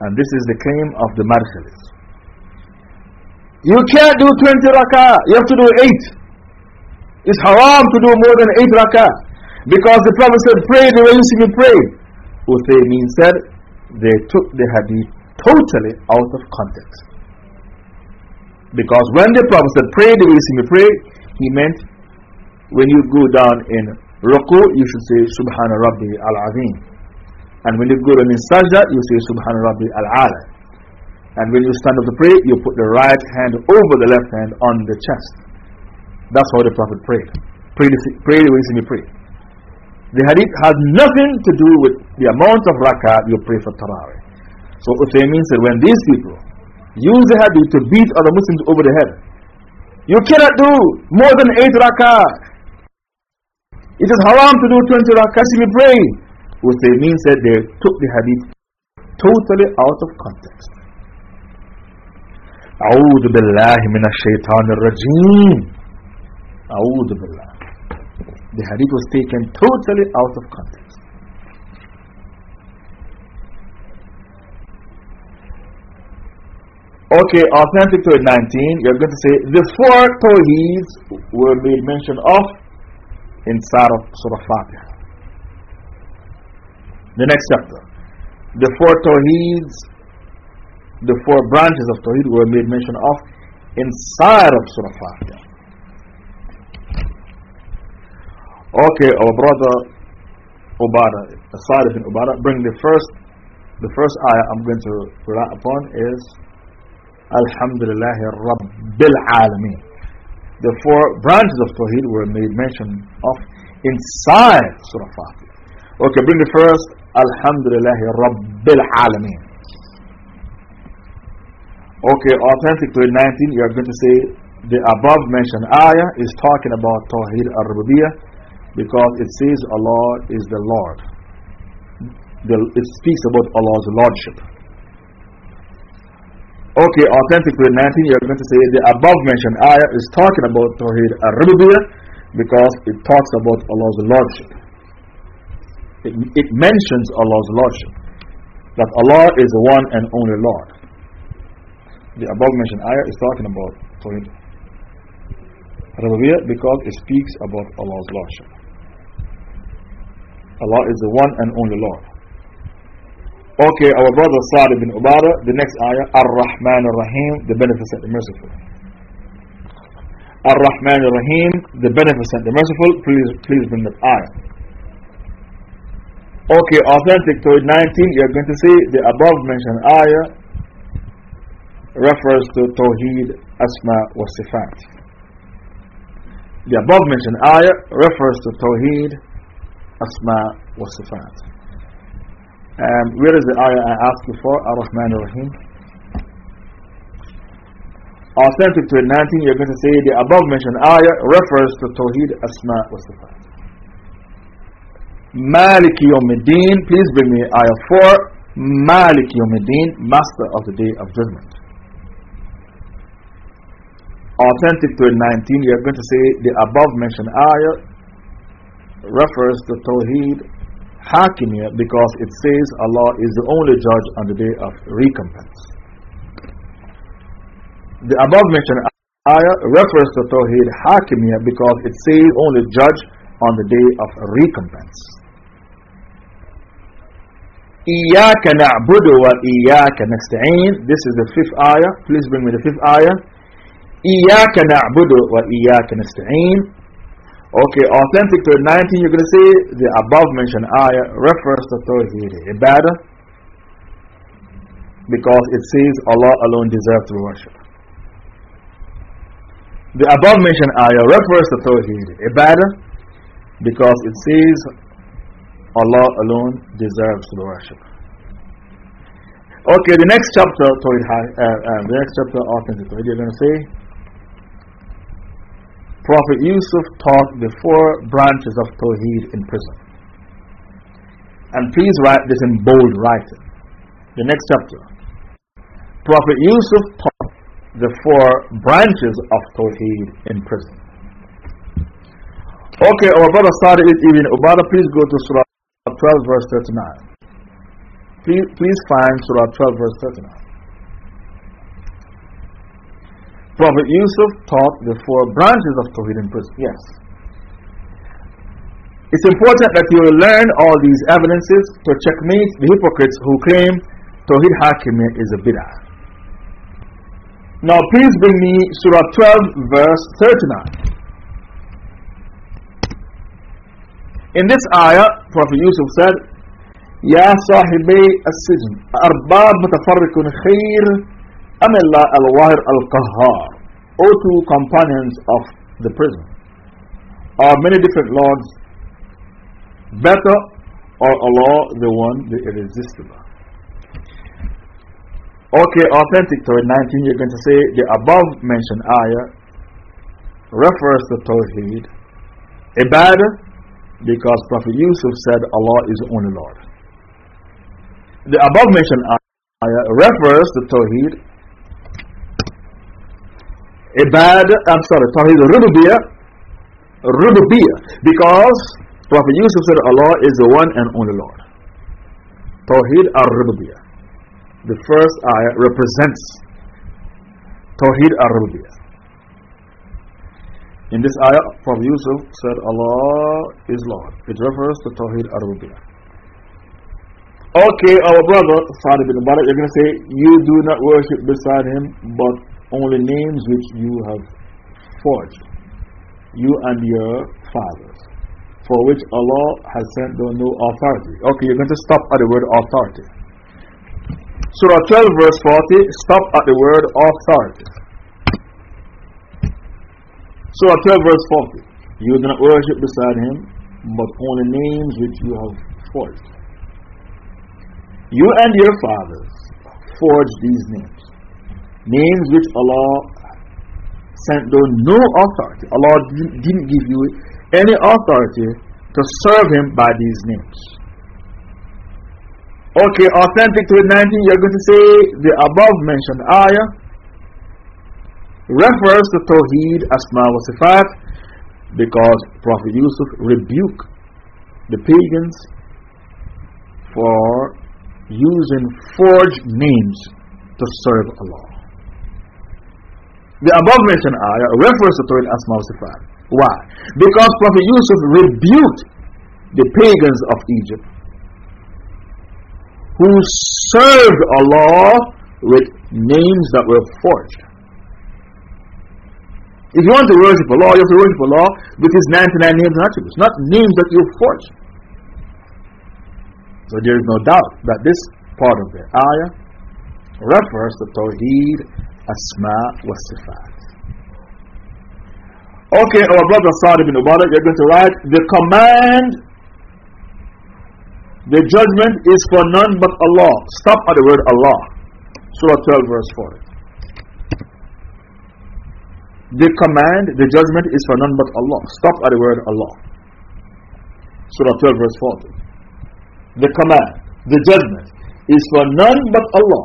And this is the claim of the Madkhalis. You can't do 20 rakah. You have to do eight. It's haram to do more than eight rakah. Because the Prophet said, Pray the way you see me pray. Uthaymeen said, they took the hadith totally out of context. Because when the Prophet said, Pray the way you see me pray, he meant when you go down in ruku, you should say, Subhana Rabbi al Azim. And when you go down in sajda, you say, Subhana Rabbi al Ala. And when you stand up to pray, you put the right hand over the left hand on the chest. That's how the Prophet prayed. Pray the, pray the way you see me pray. The hadith has nothing to do with the amount of rak'ah you pray for Tarawih. So Uthaymeen said, when these people use the hadith to beat other Muslims over the head, you cannot do more than 8 rak'ah. It is haram to do 20 rak'ah if you pray. Uthaymeen said they took the hadith totally out of context. أعوذ بالله من الشيطان الرجيم أعوذ بالله the hadith was taken totally out of context. Okay, authentic to 19, you're going to say the four tawheeds were made mention of in Surah Fatiha. The next chapter. The four tawheeds, the four branches of tawheed were made mention of inside of Surah Fatiha. Okay, our brother Ubada, Asad ibn Ubada, bring the first, the first ayah I'm going to rely upon is Alhamdulillah Rabbil Alameen. The four branches of Tawheed were made mention of inside Surah Fatiha. Okay, bring the first Alhamdulillah Rabbil Alameen. Okay, authentic to 19, you are going to say the above mentioned ayah is talking about Tawheed al Rububiyyah because it says Allah is the Lord. it speaks about Allah's Lordship. Okay, authentic to 19, you are going to say the above mentioned ayah is talking about Tawheed al Rububiyyah because it talks about Allah's Lordship. It, it mentions Allah's Lordship. That Allah is the one and only Lord. The above mentioned ayah is talking about Tawheed Rububiyyah because it speaks about Allah's Lordship. Allah is the one and only Lord. Okay, our brother Sa'd ibn Ubadah, the next ayah, Ar-Rahman Ar-Rahim, the beneficent, the merciful. Ar-Rahman Ar-Rahim, the beneficent, the merciful, please, please bring that ayah. Okay, authentic to 19, you're going to see the above mentioned ayah refers to Tawheed, Asma wa Sifat. The above mentioned ayah refers to Tawheed, Asma wa Sifat. Um, where is the ayah I asked for? Ar-Rahman Ar-Rahim. Authentic to 19, you're going to say the above mentioned ayah refers to Tawheed, Asma wa Sifat. Malik Yawmiddin, please bring me ayah 4. Malik Yawmiddin, Master of the Day of Judgment. Authentic to 19, you're going to say the above mentioned ayah refers to Tawheed Hakimiyya because it says Allah is the only judge on the day of recompense. The above mentioned ayah refers to Tawheed Hakimiyya because it says only judge on the day of recompense. إياك نعبد وإياك نستعين This is the fifth ayah. Please bring me the fifth ayah. إياك نعبد وإياك نستعين Okay, authentic to 19, you're going to say the above mentioned ayah refers to Tawheed Ibadah because it says Allah alone deserves to be worshipped. The above mentioned ayah refers to Tawheed Ibadah because it says Allah alone deserves to be worshipped. Okay, the next chapter, Tawheed, uh, uh, the next chapter, authentic Tawheed, you're going to say Prophet Yusuf taught the four branches of Tawheed in prison. And please write this in bold writing. The next chapter. Prophet Yusuf taught the four branches of Tawheed in prison. Okay, our brother started it even. Ubadah, please go to Surah 12, verse 39. Please, please find Surah 12, verse 39. Prophet Yusuf taught the four branches of Tawheed in prison. Yes. It's important that you learn all these evidences to checkmate the hypocrites who claim Tawheed Hakimiyya is a bid'ah. Now, please bring me Surah 12, verse 39. In this ayah, Prophet Yusuf said, يا صاحبي السجن أرباب متفرق خير أم الله الواحد القهار O two companions of the prison. Are many different lords. Better or Allah the one the irresistible? Okay, authentic Tawheed 19, you're going to say the above mentioned ayah refers to Tawheed, Ibadah, because Prophet Yusuf said Allah is the only Lord. The above mentioned ayah refers to Tawheed, Ibadah, I'm sorry, Tawheed Rububiyyah, Rububiyyah, because Prophet Yusuf said Allah is the one and only Lord. Tawheed al Rububiyyah. The first ayah represents Tawheed al Rububiyyah. In this ayah, Prophet Yusuf said Allah is Lord. It refers to Tawheed al Rububiyyah. Okay, our brother, Sa'd ibn you're going to say, You do not worship beside him, but only names which you have forged, you and your fathers, for which Allah has sent down no authority. Okay, you're going to stop at the word authority. Surah 12, verse 40, stop at the word authority. Surah 12, verse 40. You do not worship beside him, but only names which you have forged. You and your fathers forged these names. Names which Allah sent though no authority. Allah didn't give you any authority to serve Him by these names. Okay, authentic to 19, you're going to say the above mentioned ayah refers to Tawheed, Asma wa Sifat because Prophet Yusuf rebuked the pagans for using forged names to serve Allah. The above mentioned ayah refers to Tawheed, Asma Sifat. Why? Because Prophet Yusuf rebuked the pagans of Egypt who served Allah with names that were forged. If you want to worship Allah, you have to worship Allah with His 99 names and attributes, not names that you forged. So there is no doubt that this part of the ayah refers to Tawheed, Asma wa Sifat. Okay, our brother Sa'd ibn Ubadah, you're going to write the command the judgment is for none but Allah. Stop at the word Allah. Surah 12, verse 40. The command, the judgment is for none but Allah. Stop at the word Allah. Surah 12, verse 40. The command, the judgment is for none but Allah.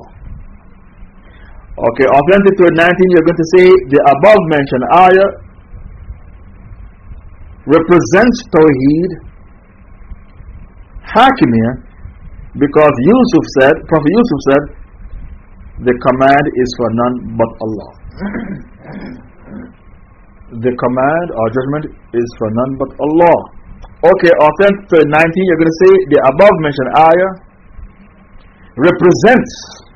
Okay, authentic to 19, you're going to say the above mentioned ayah represents Tawheed Hakimiyah because Yusuf said, Prophet Yusuf said, the command is for none but Allah. the command or judgment is for none but Allah. Okay, authentic 19, you're going to say the above mentioned ayah represents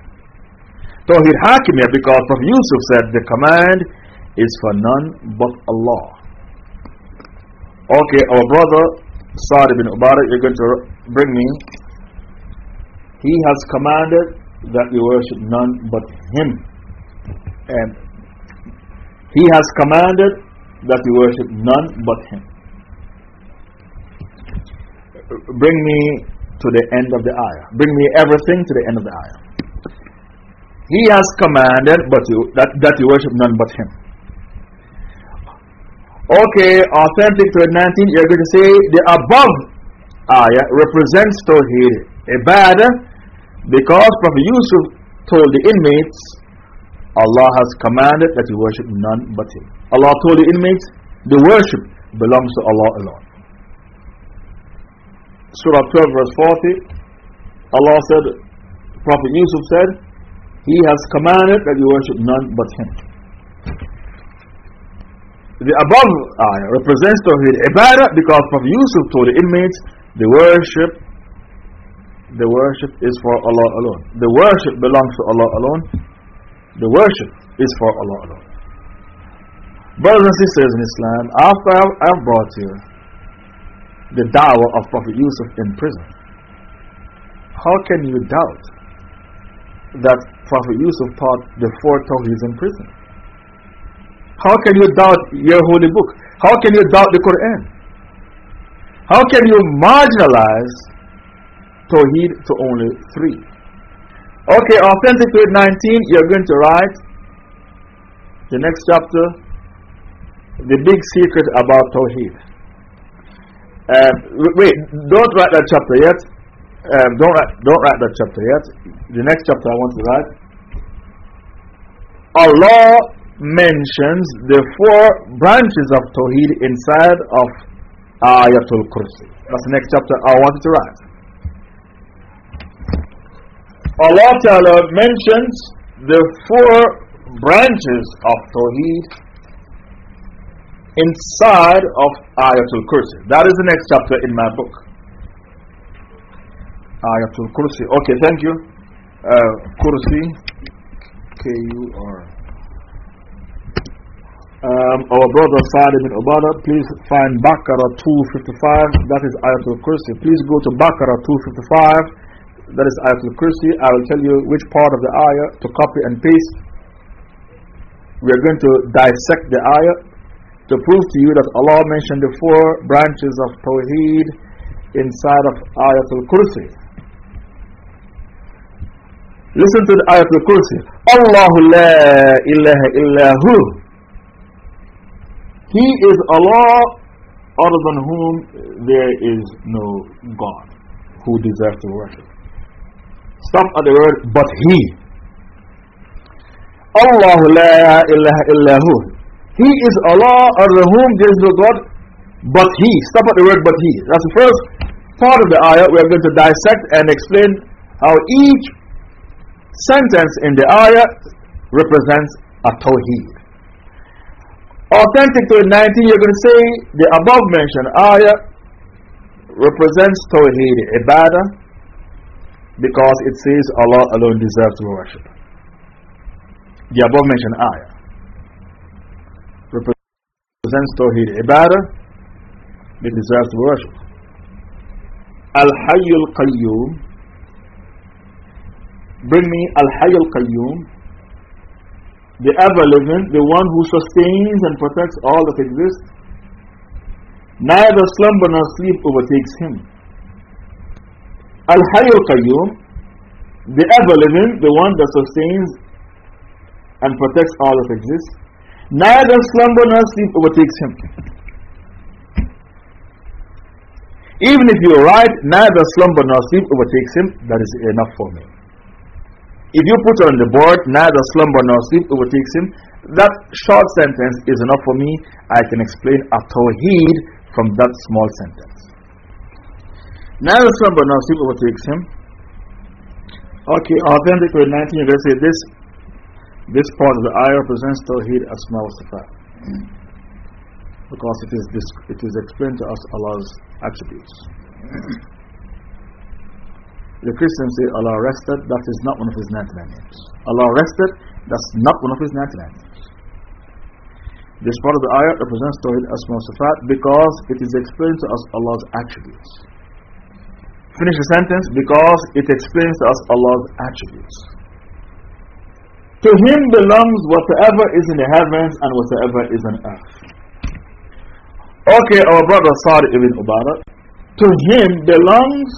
Tawheed Hakimiyah because Prophet Yusuf said the command is for none but Allah. Okay, our brother Sa'd ibn Ubadah, you're going to bring me. He has commanded that we worship none but Him. And He has commanded that we worship none but Him. Bring me to the end of the ayah. Bring me everything to the end of the ayah. He has commanded but you, that, that you worship none but Him. Okay, authentic to 19, you're going to say the above ayah represents Tawheed Ibadah because Prophet Yusuf told the inmates, Allah has commanded that you worship none but Him. Allah told the inmates, the worship belongs to Allah alone. Surah 12, verse 40, Allah said, Prophet Yusuf said, He has commanded that you worship none but Him. The above ayah represents Tawheed Ibadah because Prophet Yusuf told the inmates, the worship, the worship is for Allah alone. The worship belongs to Allah alone. The worship is for Allah alone. Brothers and sisters in Islam, after I've brought you the dawah of Prophet Yusuf in prison, how can you doubt that Prophet Yusuf taught the four Tawheeds in prison? How can you doubt your holy book? How can you doubt the Quran? How can you marginalize Tawheed to only three? Okay, authentic to 19, you're going to write the next chapter, the big secret about Tawheed. Um, wait, don't write that chapter yet. Um, don't, write, don't write that chapter yet. The next chapter I want to write. Allah mentions the four branches of Tawheed inside of Ayatul Kursi. That's the next chapter I want to write. Allah Ta'ala mentions the four branches of Tawheed inside of Ayatul Kursi. That is the next chapter in my book. Ayatul Kursi. Okay, thank you. Uh, Kursi. K U R. Um, our brother Sa'd ibn Ubadah, please find Baqarah 255. That is Ayatul Kursi. Please go to Baqarah 255. that is Ayatul Kursi, I will tell you which part of the ayah to copy and paste. We are going to dissect the ayah to prove to you that Allah mentioned the four branches of Tawheed inside of Ayatul Kursi. Listen to the Ayatul Kursi. Allahu la ilaha illahu. He is Allah other than whom there is no God who deserves to worship. Stop at the word, but He. Allahu la ilaha illahu. He is Allah other than whom there is no God but He. Stop at the word, but He. That's the first part of the ayah. We are going to dissect and explain how each sentence in the ayah represents a tawheed. Authentic to 19, you're going to say the above mentioned ayah represents tawheed ibadah because it says Allah alone deserves worship. The above mentioned ayah represents tawheed ibadah, it deserves worship. Al Hayyul Qayyum. Bring me Al Hayyul Qayyum, the ever living, the one who sustains and protects all that exists. Neither slumber nor sleep overtakes him. Al Hayyul Qayyum, the ever living, the one that sustains and protects all that exists. Neither slumber nor sleep overtakes him. Even if you write, neither slumber nor sleep overtakes him, that is enough for me. If you put on the board, neither slumber nor sleep overtakes him, that short sentence is enough for me. I can explain a tawheed from that small sentence. Neither slumber nor sleep overtakes him. Okay, authentic with 19, you're to say this, this part of the ayah represents tawheed asma wa sifat because it is, this, it is explained to us Allah's attributes. The Christians say Allah rested, that is not one of His 99 names. Allah rested, that's not one of His 99 names. This part of the ayah represents Tawhid Asma Sifat because it is explained to us Allah's attributes. Finish the sentence because it explains to us Allah's attributes. To Him belongs whatever is in the heavens and whatever is on earth. Okay, our brother Sa'd ibn Ubarak. To him belongs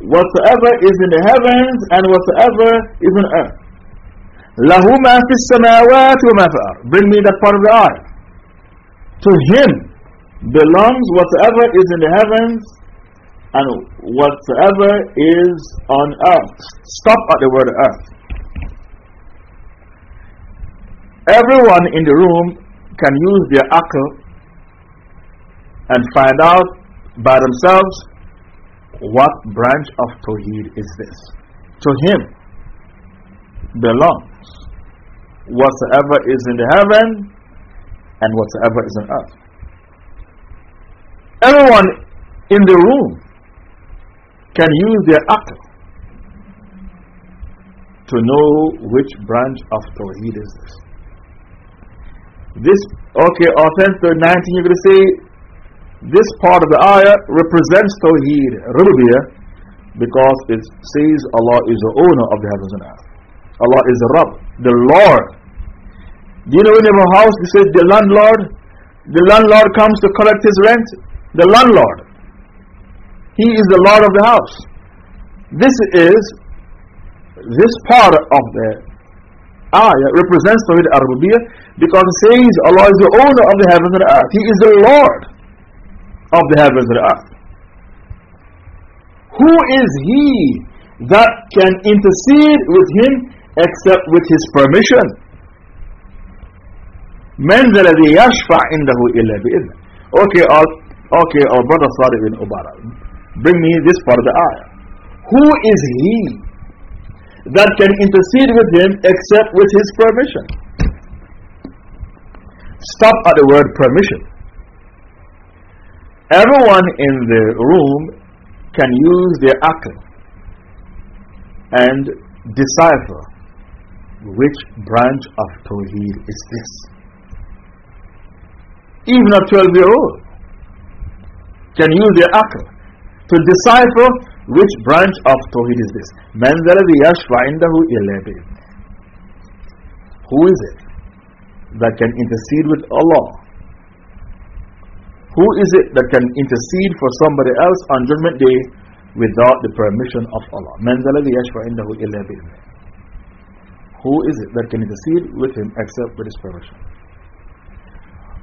whatsoever is in the heavens and whatsoever is on earth. له ما في السماوات وما في الأرض. Bring me that part of the ayah. To him belongs whatsoever is in the heavens and whatsoever is on earth. Stop at the word earth. Everyone in the room can use their akal and find out by themselves what branch of Tawheed is this. To Him belongs whatsoever is in the heaven and whatsoever is on earth. Everyone in the room can use their akal to know which branch of Tawheed is this. This, okay, authentic 19, you're going to say this part of the ayah represents Tawheed, Rububiyyah, because it says Allah is the owner of the heavens and earth. Allah is the Rabb, the Lord. Do you know in your house you say the landlord? The landlord comes to collect his rent. The landlord. He is the Lord of the house. This is, this part of the ayah represents Tawheed Rububiyyah because it says Allah is the owner of the heavens and earth. He is the Lord of the heavens and the earth. Who is he that can intercede with him except with his permission? من ذا الذي يشفع عنده إلا بإذنه Okay, our, okay, our brother Sadiq bin Ubara, bring me this part of the ayah. Who is he that can intercede with him except with his permission? Stop at the word permission. Everyone in the room can use their akal and decipher which branch of Tawheed is this. Even a 12 year old can use their akal to decipher which branch of Tawheed is this. Man Who is it that can intercede with Allah who is it that can intercede for somebody else on Judgment Day without the permission of Allah? Who is it that can intercede with him except with his permission?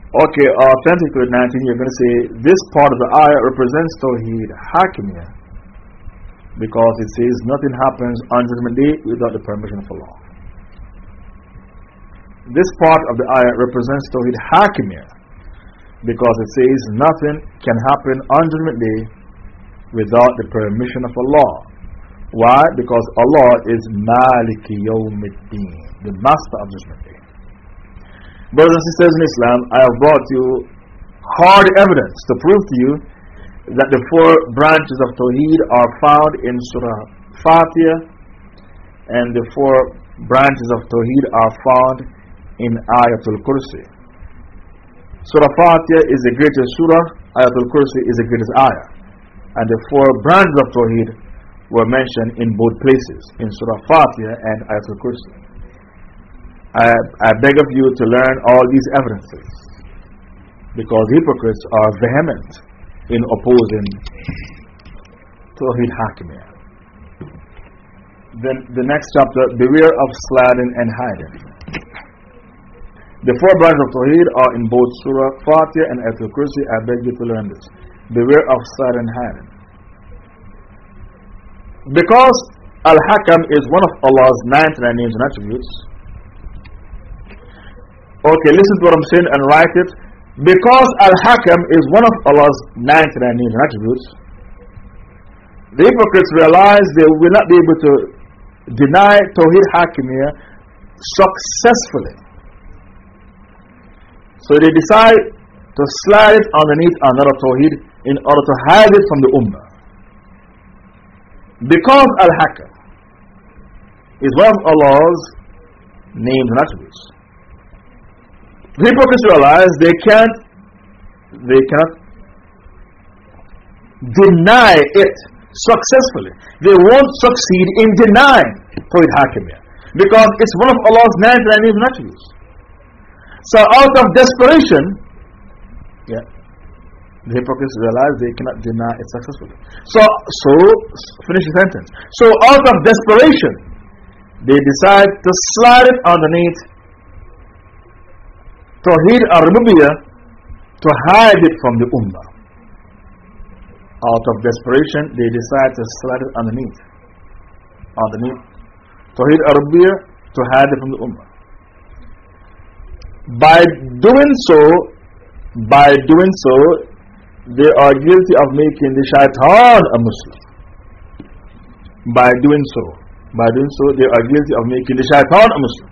Okay, authentic 19, you're going to say this part of the ayah represents Tawheed Hakimiyah because it says nothing happens on Judgment Day without the permission of Allah. This part of the ayah represents Tawheed Hakimiyah because it says nothing can happen on Judgment Day without the permission of Allah. Why? Because Allah is Maliki Yawmiddin, the master of Judgment Day. Brothers and sisters in Islam, I have brought you hard evidence to prove to you that the four branches of Tawheed are found in Surah Fatiha, and the four branches of Tawheed are found in Ayatul Kursi. Surah Fatiha is the greatest surah, Ayatul Kursi is the greatest ayah. And the four branches of Tawheed were mentioned in both places, in Surah Fatiha and Ayatul Kursi. I, I beg of you to learn all these evidences because hypocrites are vehement in opposing Tawheed Hakimiyah. Then the next chapter, beware of sliding and hiding. The four branches of Tawheed are in both Surah Fatiha and Ayatul Kursi. I beg you to learn this. Beware of and hiding. Because Al Hakam is one of Allah's 99 names and attributes. Okay, listen to what I'm saying and write it. Because Al-Hakam is one of Allah's 99 names and attributes, the hypocrites realize they will not be able to deny Tawheed Hakimiyah successfully. So they decide to slide it underneath another Tawheed in order to hide it from the Ummah. Because Al-Hakam is one of Allah's names and attributes. The hypocrites realize they can't, they cannot deny it successfully. They won't succeed in denying Tawhid Hakimiyah because it's one of Allah's 99 names and attributes. So, out of desperation, yeah, the hypocrites realize they cannot deny it successfully. So, so finish the sentence. So, out of desperation, they decide to slide it underneath Tawheed al-Rububiyyah to hide it from the Ummah. Out of desperation, they decide to slide it underneath. Underneath. Tawheed al-Rububiyyah to hide it from the Ummah. By doing so, by doing so, they are guilty of making the shaitan a Muslim. By doing so, by doing so, they are guilty of making the shaitan a Muslim.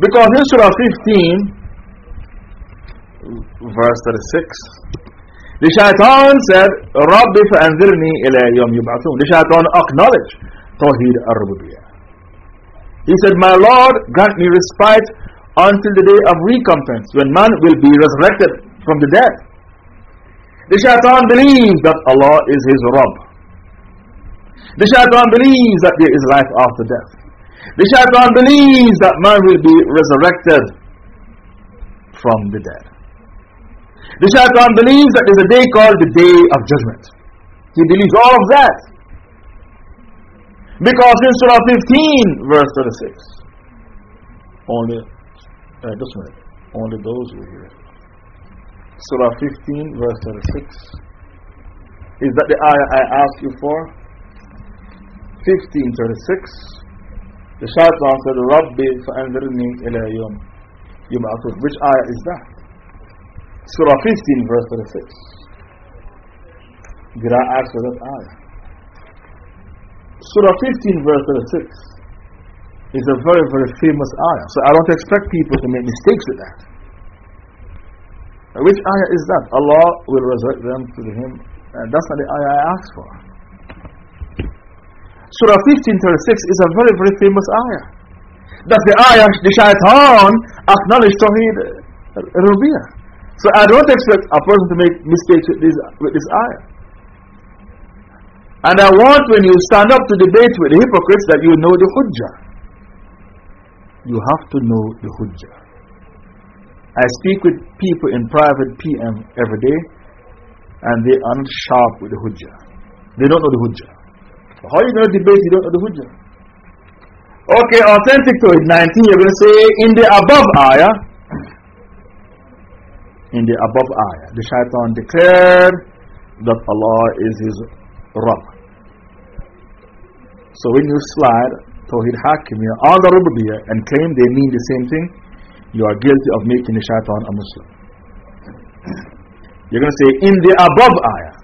Because in Surah 15, verse 36. The shaitan said, Rabbi fa'anzirni ila yawm yub'athun. The shaitan acknowledged Tawheed al-Rububiyyah. He said, My Lord, grant me respite until the day of recompense when man will be resurrected from the dead. The shaitan believes that Allah is his Rabb. The shaitan believes that there is life after death. The shaitan believes that man will be resurrected from the dead. The shaitan believes that there's a day called the day of judgment. He believes all of that. Because in Surah 15, verse 36, only, uh, just a minute, only those who hear. Surah 15, verse 36. Is that the ayah I asked you for? 1536. The shaitan said, Rabbi fa'anzirni ila yawm yub'athun. Which ayah is that? Surah 15, verse 36. Did I ask for that ayah? Surah 15, verse 36 is a very, very famous ayah. So I don't expect people to make mistakes with that. Which ayah is that? Allah will resurrect them to Him. And that's not the ayah I asked for. Surah 1536 is a very, very famous ayah. That's the ayah the shaitan acknowledged Tawheed uh, Rubiyyah. So I don't expect a person to make mistakes with this, with this ayah. And I want when you stand up to debate with the hypocrites that you know the Hujjah. You have to know the Hujjah. I speak with people in private PM every day, and they are not sharp with the Hujjah. They don't know the Hujjah. How are you going to debate you don't know the Hujjah? Okay, authentic to it, 19, you're going to say, in the above ayah, in the above ayah, the shaitan declared that Allah is his Rabb. So when you slide Tawheed Hakimiyya on the Rububiyyah and claim they mean the same thing, you are guilty of making the shaitan a Muslim. You're going to say, in the above ayah,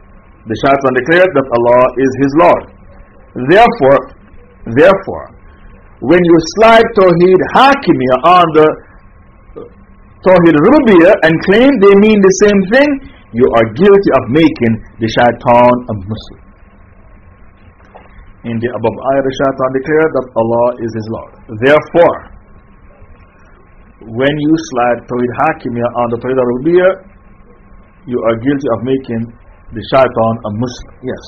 the shaitan declared that Allah is his Lord. Therefore, therefore, when you slide Tawheed Hakimiyya on the Tawheed Rububiyyah and claim they mean the same thing, you are guilty of making the shaitan a Muslim. In the above ayah, shaitan declared that Allah is his Lord. Therefore, when you slide Tawheed Hakimiyya on the Tawheed Rububiyyah, you are guilty of making the shaitan a Muslim. Yes.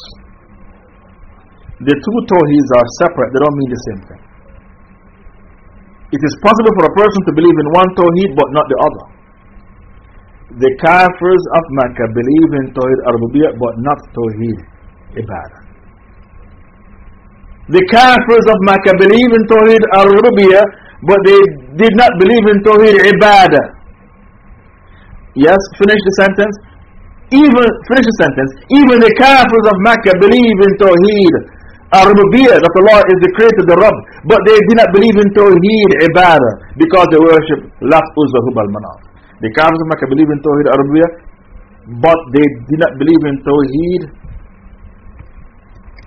The two Tawheeds are separate, they don't mean the same thing. It is possible for a person to believe in one Tawheed but not the other. The Kafirs of Makkah believe in Tawheed Ar-Rububiyyah but not Tawheed Ibadah. The Kafirs of Makkah believe in Tawheed Ar-Rububiyyah but they did not believe in Tawheed Ibadah. Yes, finish the sentence. Even, finish the sentence. Even the Kafirs of Makkah believe in Tawheed Ar-Rububiyyah, that Allah is the creator, the Rabb. But they did not believe in Tawheed, Ibadah, because they worship Lat, Uzza, Hubal, Manat. The Kafirs of Makkah believe in Tawheed, Ar-Rububiyyah, but they did not believe in Tawheed,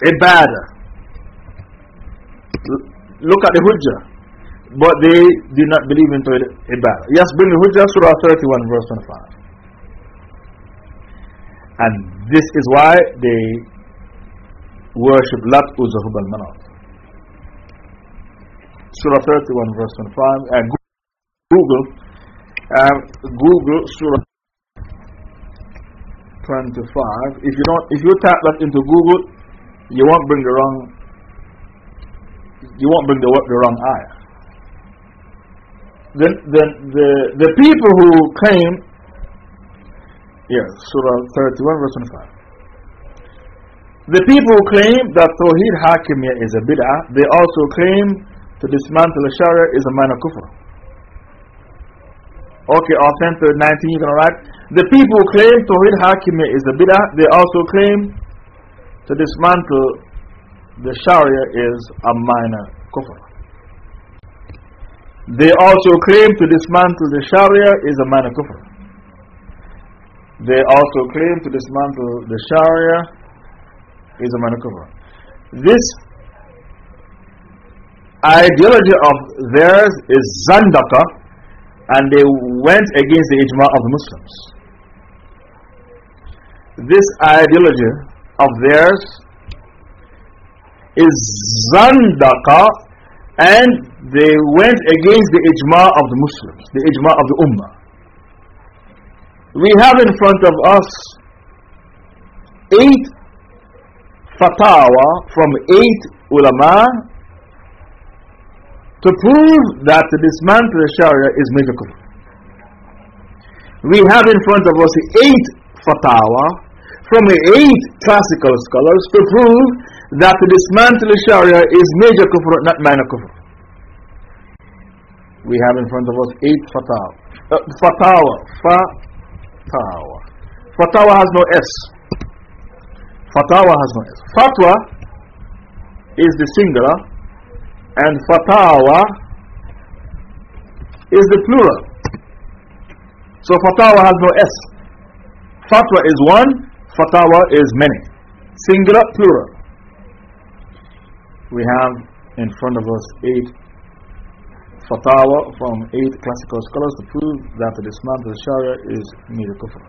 Ibadah. Look at the Hujjah. But they did not believe in Tawheed, Ibadah. Yes, bring the Hujjah, Surah 31, verse 25. And this is why they worship Lat, Uzza, Hubal, Manat. Surah 31, verse 25. And Google, uh, Google Surah 25. If you, don't, if you type that into Google, you won't bring the wrong, you won't bring the, the wrong ayah. Then, then the, the people who claim, yes, Surah 31, verse 25. The people who claim that Tawheed Hakimiyya is a bid'ah, they also claim to dismantle the Sharia is a minor kufr. Okay, authentic 19, you're going to write. The people who claim Tawheed Hakimiyya is a bid'ah, they also claim to dismantle the Sharia is a minor kufr. They also claim to dismantle the Sharia is a minor kufr. They also claim to dismantle the Sharia is a minor kufr. This ideology of theirs is Zandaka, and they went against the ijma of the Muslims. This ideology of theirs is Zandaka, and they went against the ijma of the Muslims, the ijma of the Ummah. We have in front of us eight fatawa from eight ulama to prove that to dismantle the Sharia is kufr. We have in front of us eight fatawa from eight classical scholars to prove that to dismantle Sharia is major kufr, not minor kufr. We have in front of us eight fatawa. Uh, fatawa. Fatawa. Fatawa has no S. Fatawa has no S. Fatwa is the singular, and fatawa is the plural. So fatawa has no S. Fatwa is one, fatawa is many. Singular, plural. We have in front of us eight fatawa from eight classical scholars to prove that the dismantle of Sharia is mere kufr.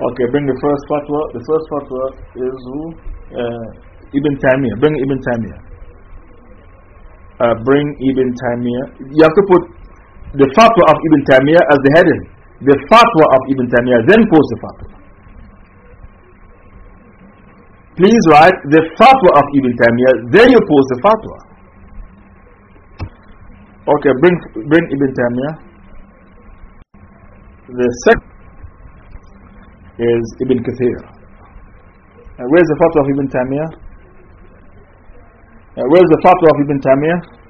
Okay, bring the first fatwa. The first fatwa is who? Uh, Ibn Taymiyyah. Bring Ibn Taymiyyah. Uh, bring Ibn Taymiyyah. You have to put the fatwa of Ibn Taymiyyah as the heading. The fatwa of Ibn Taymiyyah, then post the fatwa. Please write the fatwa of Ibn Taymiyyah, then you post the fatwa. Okay, bring, bring Ibn Taymiyyah. The second is Ibn Kathir. Where's the fatwa of Ibn Taymiyyah? Where's the fatwa of Ibn Taymiyyah?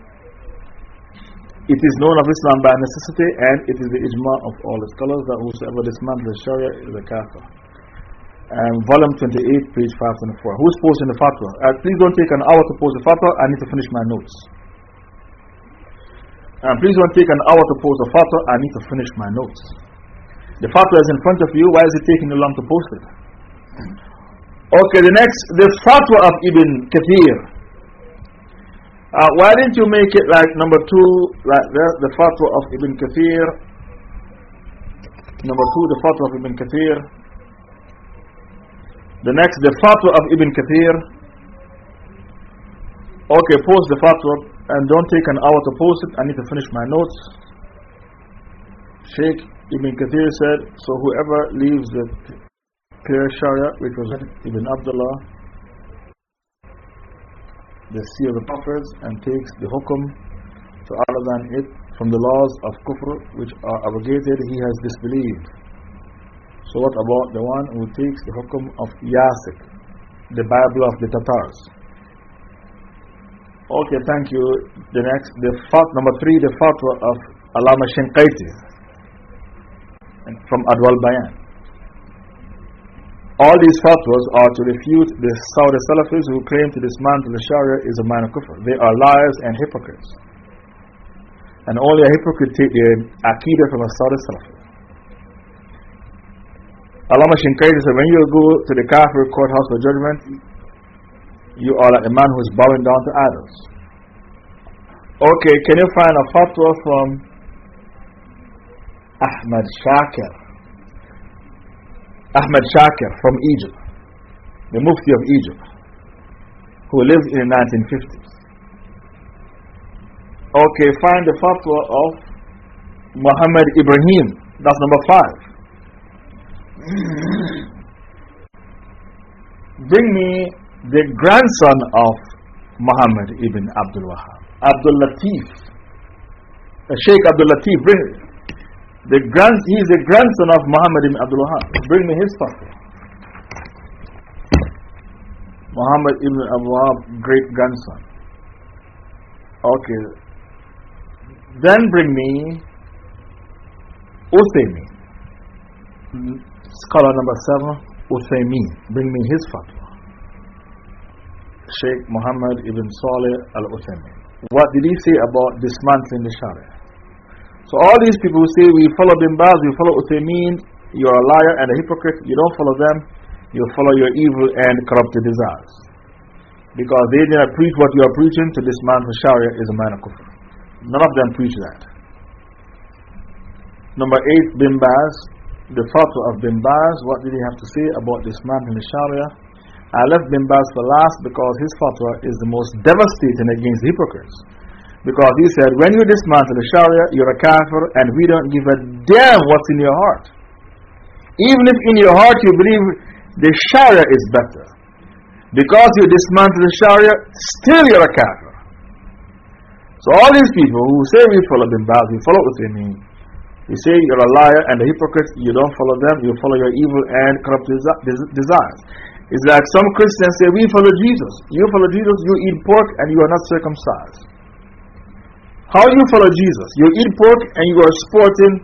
It is known of Islam by necessity and it is the ijma of all the scholars that whosoever dismantles Sharia is a kafir. Um, volume 28, page 524. Who's posting the fatwa? Uh, please don't take an hour to post the fatwa. I need to finish my notes. And please don't take an hour to post the fatwa. I need to finish my notes. The fatwa is in front of you. Why is it taking you long to post it? Okay, the next, the fatwa of Ibn Kathir. Uh, why didn't you make it like number two, like the, the fatwa of Ibn Kathir? Number two, the fatwa of Ibn Kathir. The next, the fatwa of Ibn Kathir. Okay, post the fatwa and don't take an hour to post it. I need to finish my notes. Sheikh Ibn Kathir said, So whoever leaves the clear Sharia, which was Ibn Abdullah, the sea of the prophets, and takes the hukum to other than it from the laws of kufr which are abrogated, he has disbelieved. So what about the one who takes the hukum of Yasik, the Bible of the Tatars? Okay, thank you. The next, the fat, number three, the fatwa of Allama Shinqiti from Adwal Bayan. All these fatwas are to refute the Saudi Salafis who claim to dismantle the Sharia is a minor kufr. They are liars and hypocrites. And only a hypocrite takes the eh, eh, Aqidah from a Saudi Salafi. Allama Shinqiti said, when you go to the Kafir courthouse for judgment, you are like a man who is bowing down to idols. Okay, can you find a fatwa from Ahmad Shakir? Ahmad Shakir from Egypt, the Mufti of Egypt, who lived in the 1950s. Okay, find the fatwa of Muhammad Ibrahim. That's number five. Bring me the grandson of Muhammad ibn Abdul Wahab, Abdul Latif. Uh, Sheikh Abdul Latif, bring the grand, he is the grandson of Muhammad ibn Abdul Wahab. Bring me his fatwa. Muhammad ibn Abdul Wahab, great grandson. Okay. Then bring me Uthaymeen scholar number seven, Uthaymeen, bring me his fatwa. Sheikh Muhammad ibn Saleh al Uthaymeen. What did he say about dismantling the Sharia? So, all these people who say we follow Bin Baz, we follow Uthaymeen, you're a liar and a hypocrite, you don't follow them, you follow your evil and corrupted desires. Because they did not preach what you are preaching to dismantle Sharia is a minor kufr. None of them preach that. Number eight, Bin Baz, the fatwa of Bin Baz, what did he have to say about this dismantling the Sharia? I left Bin Baz for last because his fatwa is the most devastating against hypocrites. Because he said, when you dismantle the Sharia, you're a kafir and we don't give a damn what's in your heart. Even if in your heart you believe the Sharia is better. Because you dismantle the Sharia, still you're a kafir. So all these people who say we follow Bin Baz, we follow Uthaymeen, you say you're a liar and a hypocrite, you don't follow them, you follow your evil and corrupt desires. It's like some Christians say, We follow Jesus. You follow Jesus, you eat pork and you are not circumcised. How do you follow Jesus? You eat pork and you are sporting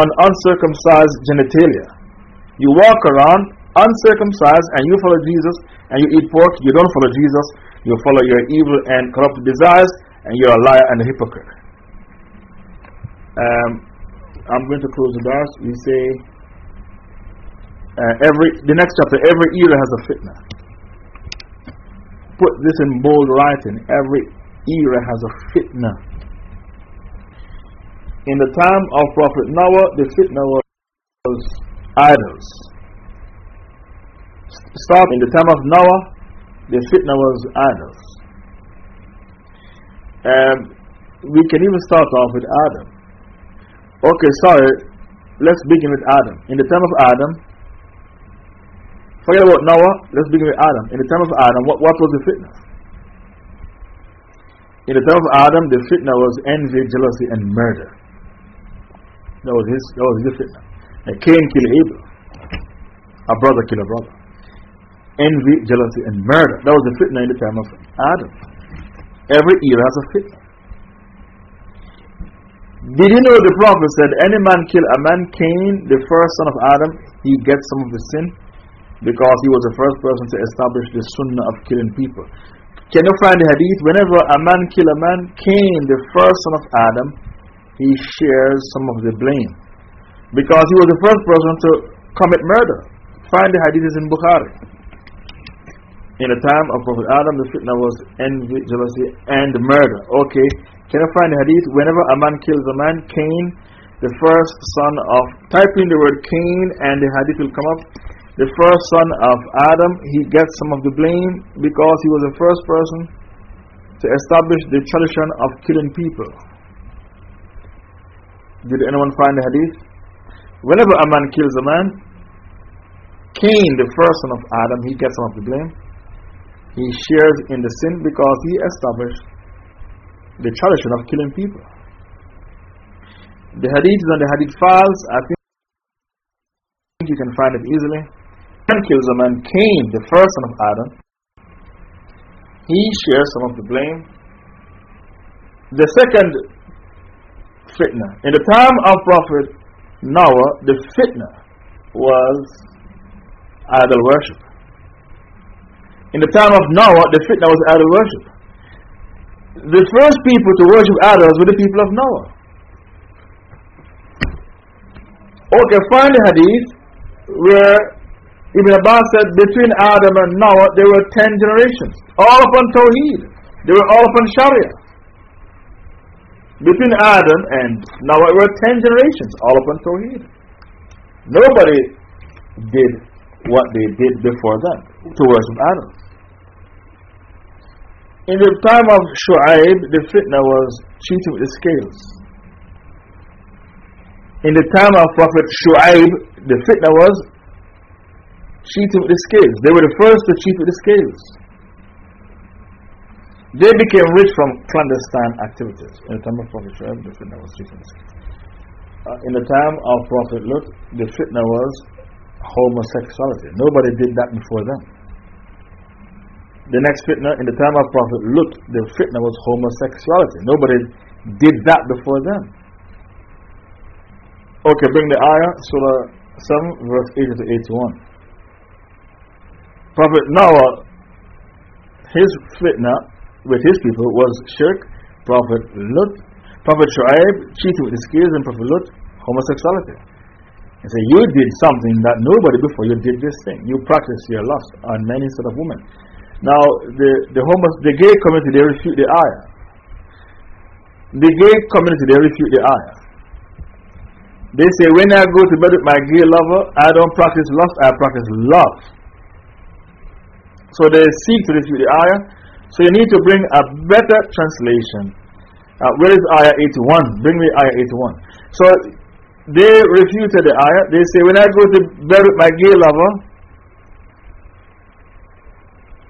an uncircumcised genitalia. You walk around uncircumcised and you follow Jesus and you eat pork, you don't follow Jesus, you follow your evil and corrupt desires, and you're a liar and a hypocrite. Um, I'm going to close the verse. We say, uh, every, the next chapter, every era has a fitna. Put this in bold writing. Every era has a fitna. In the time of Prophet Noah, the fitna was idols. Start in the time of Noah, the fitna was idols. Um, we can even start off with Adam. Okay, sorry. Let's begin with Adam. In the time of Adam, Forget about Noah, let's begin with Adam. In the time of Adam, what, what was the fitna? In the time of Adam, the fitna was envy, jealousy, and murder. That was his, that was his fitna. Cain killed Abel. A brother killed a brother. Envy, jealousy, and murder. That was the fitna in the time of Adam. Every era has a fitna. Did you know the Prophet said, Any man kill a man, Cain, the first son of Adam, he gets some of the sin because he was the first person to establish the sunnah of killing people. Can you find the hadith? Whenever a man kill a man, Cain, the first son of Adam, he shares some of the blame because he was the first person to commit murder. Find the hadith is in Bukhari. In the time of Prophet Adam, the fitna was envy, jealousy, and murder. Okay, can I find the hadith? Whenever a man kills a man, Cain, the first son of, type in the word Cain and the hadith will come up. The first son of Adam, he gets some of the blame because he was the first person to establish the tradition of killing people. Did anyone find the hadith? Whenever a man kills a man, Cain, the first son of Adam, he gets some of the blame. He shares in the sin because he established the tradition of killing people. The hadith is on the hadith files. I think you can find it easily. Man kills a man, Cain, the first son of Adam. He shares some of the blame. The second fitna. In the time of Prophet Noah, the fitna was idol worship. In the time of Noah, the fitna was idol worship the first people to worship idols were the people of Noah. Okay, find the hadith where Ibn Abbas said between Adam and Noah there were ten generations, all upon Tawheed. They were all upon Sharia. Between Adam and Noah there were ten generations, all upon Tawheed. Nobody did what they did before them to worship idols. In the time of Shu'aib, the fitna was cheating with the scales. In the time of Prophet Shu'aib, the fitna was cheating with the scales. They were the first to cheat with the scales. They became rich from clandestine activities. In the time of Prophet Shu'aib, the fitna was cheating with the scales. Uh, in the time of Prophet Lut, the fitna was homosexuality. Nobody did that before them the next fitna in the time of Prophet Lut, the fitna was homosexuality. Nobody did that before them. Okay, bring the ayah, Surah 7, verse 80 to 81. Prophet Noah, his fitna with his people was shirk. Prophet Lut, Prophet Shu'aib, cheating with his kids, and Prophet Lut, homosexuality. And say, You did something that nobody before you did this thing. You practiced your lust on many sort of women. Now, the, the, homos, the gay community, they refute the ayah. The gay community, they refute the ayah. They say, when I go to bed with my gay lover, I don't practice lust, I practice love. So they seek to refute the ayah. So you need to bring a better translation. Uh, where is ayah 81? Bring me ayah 81. So they refuted the ayah. They say, when I go to bed with my gay lover,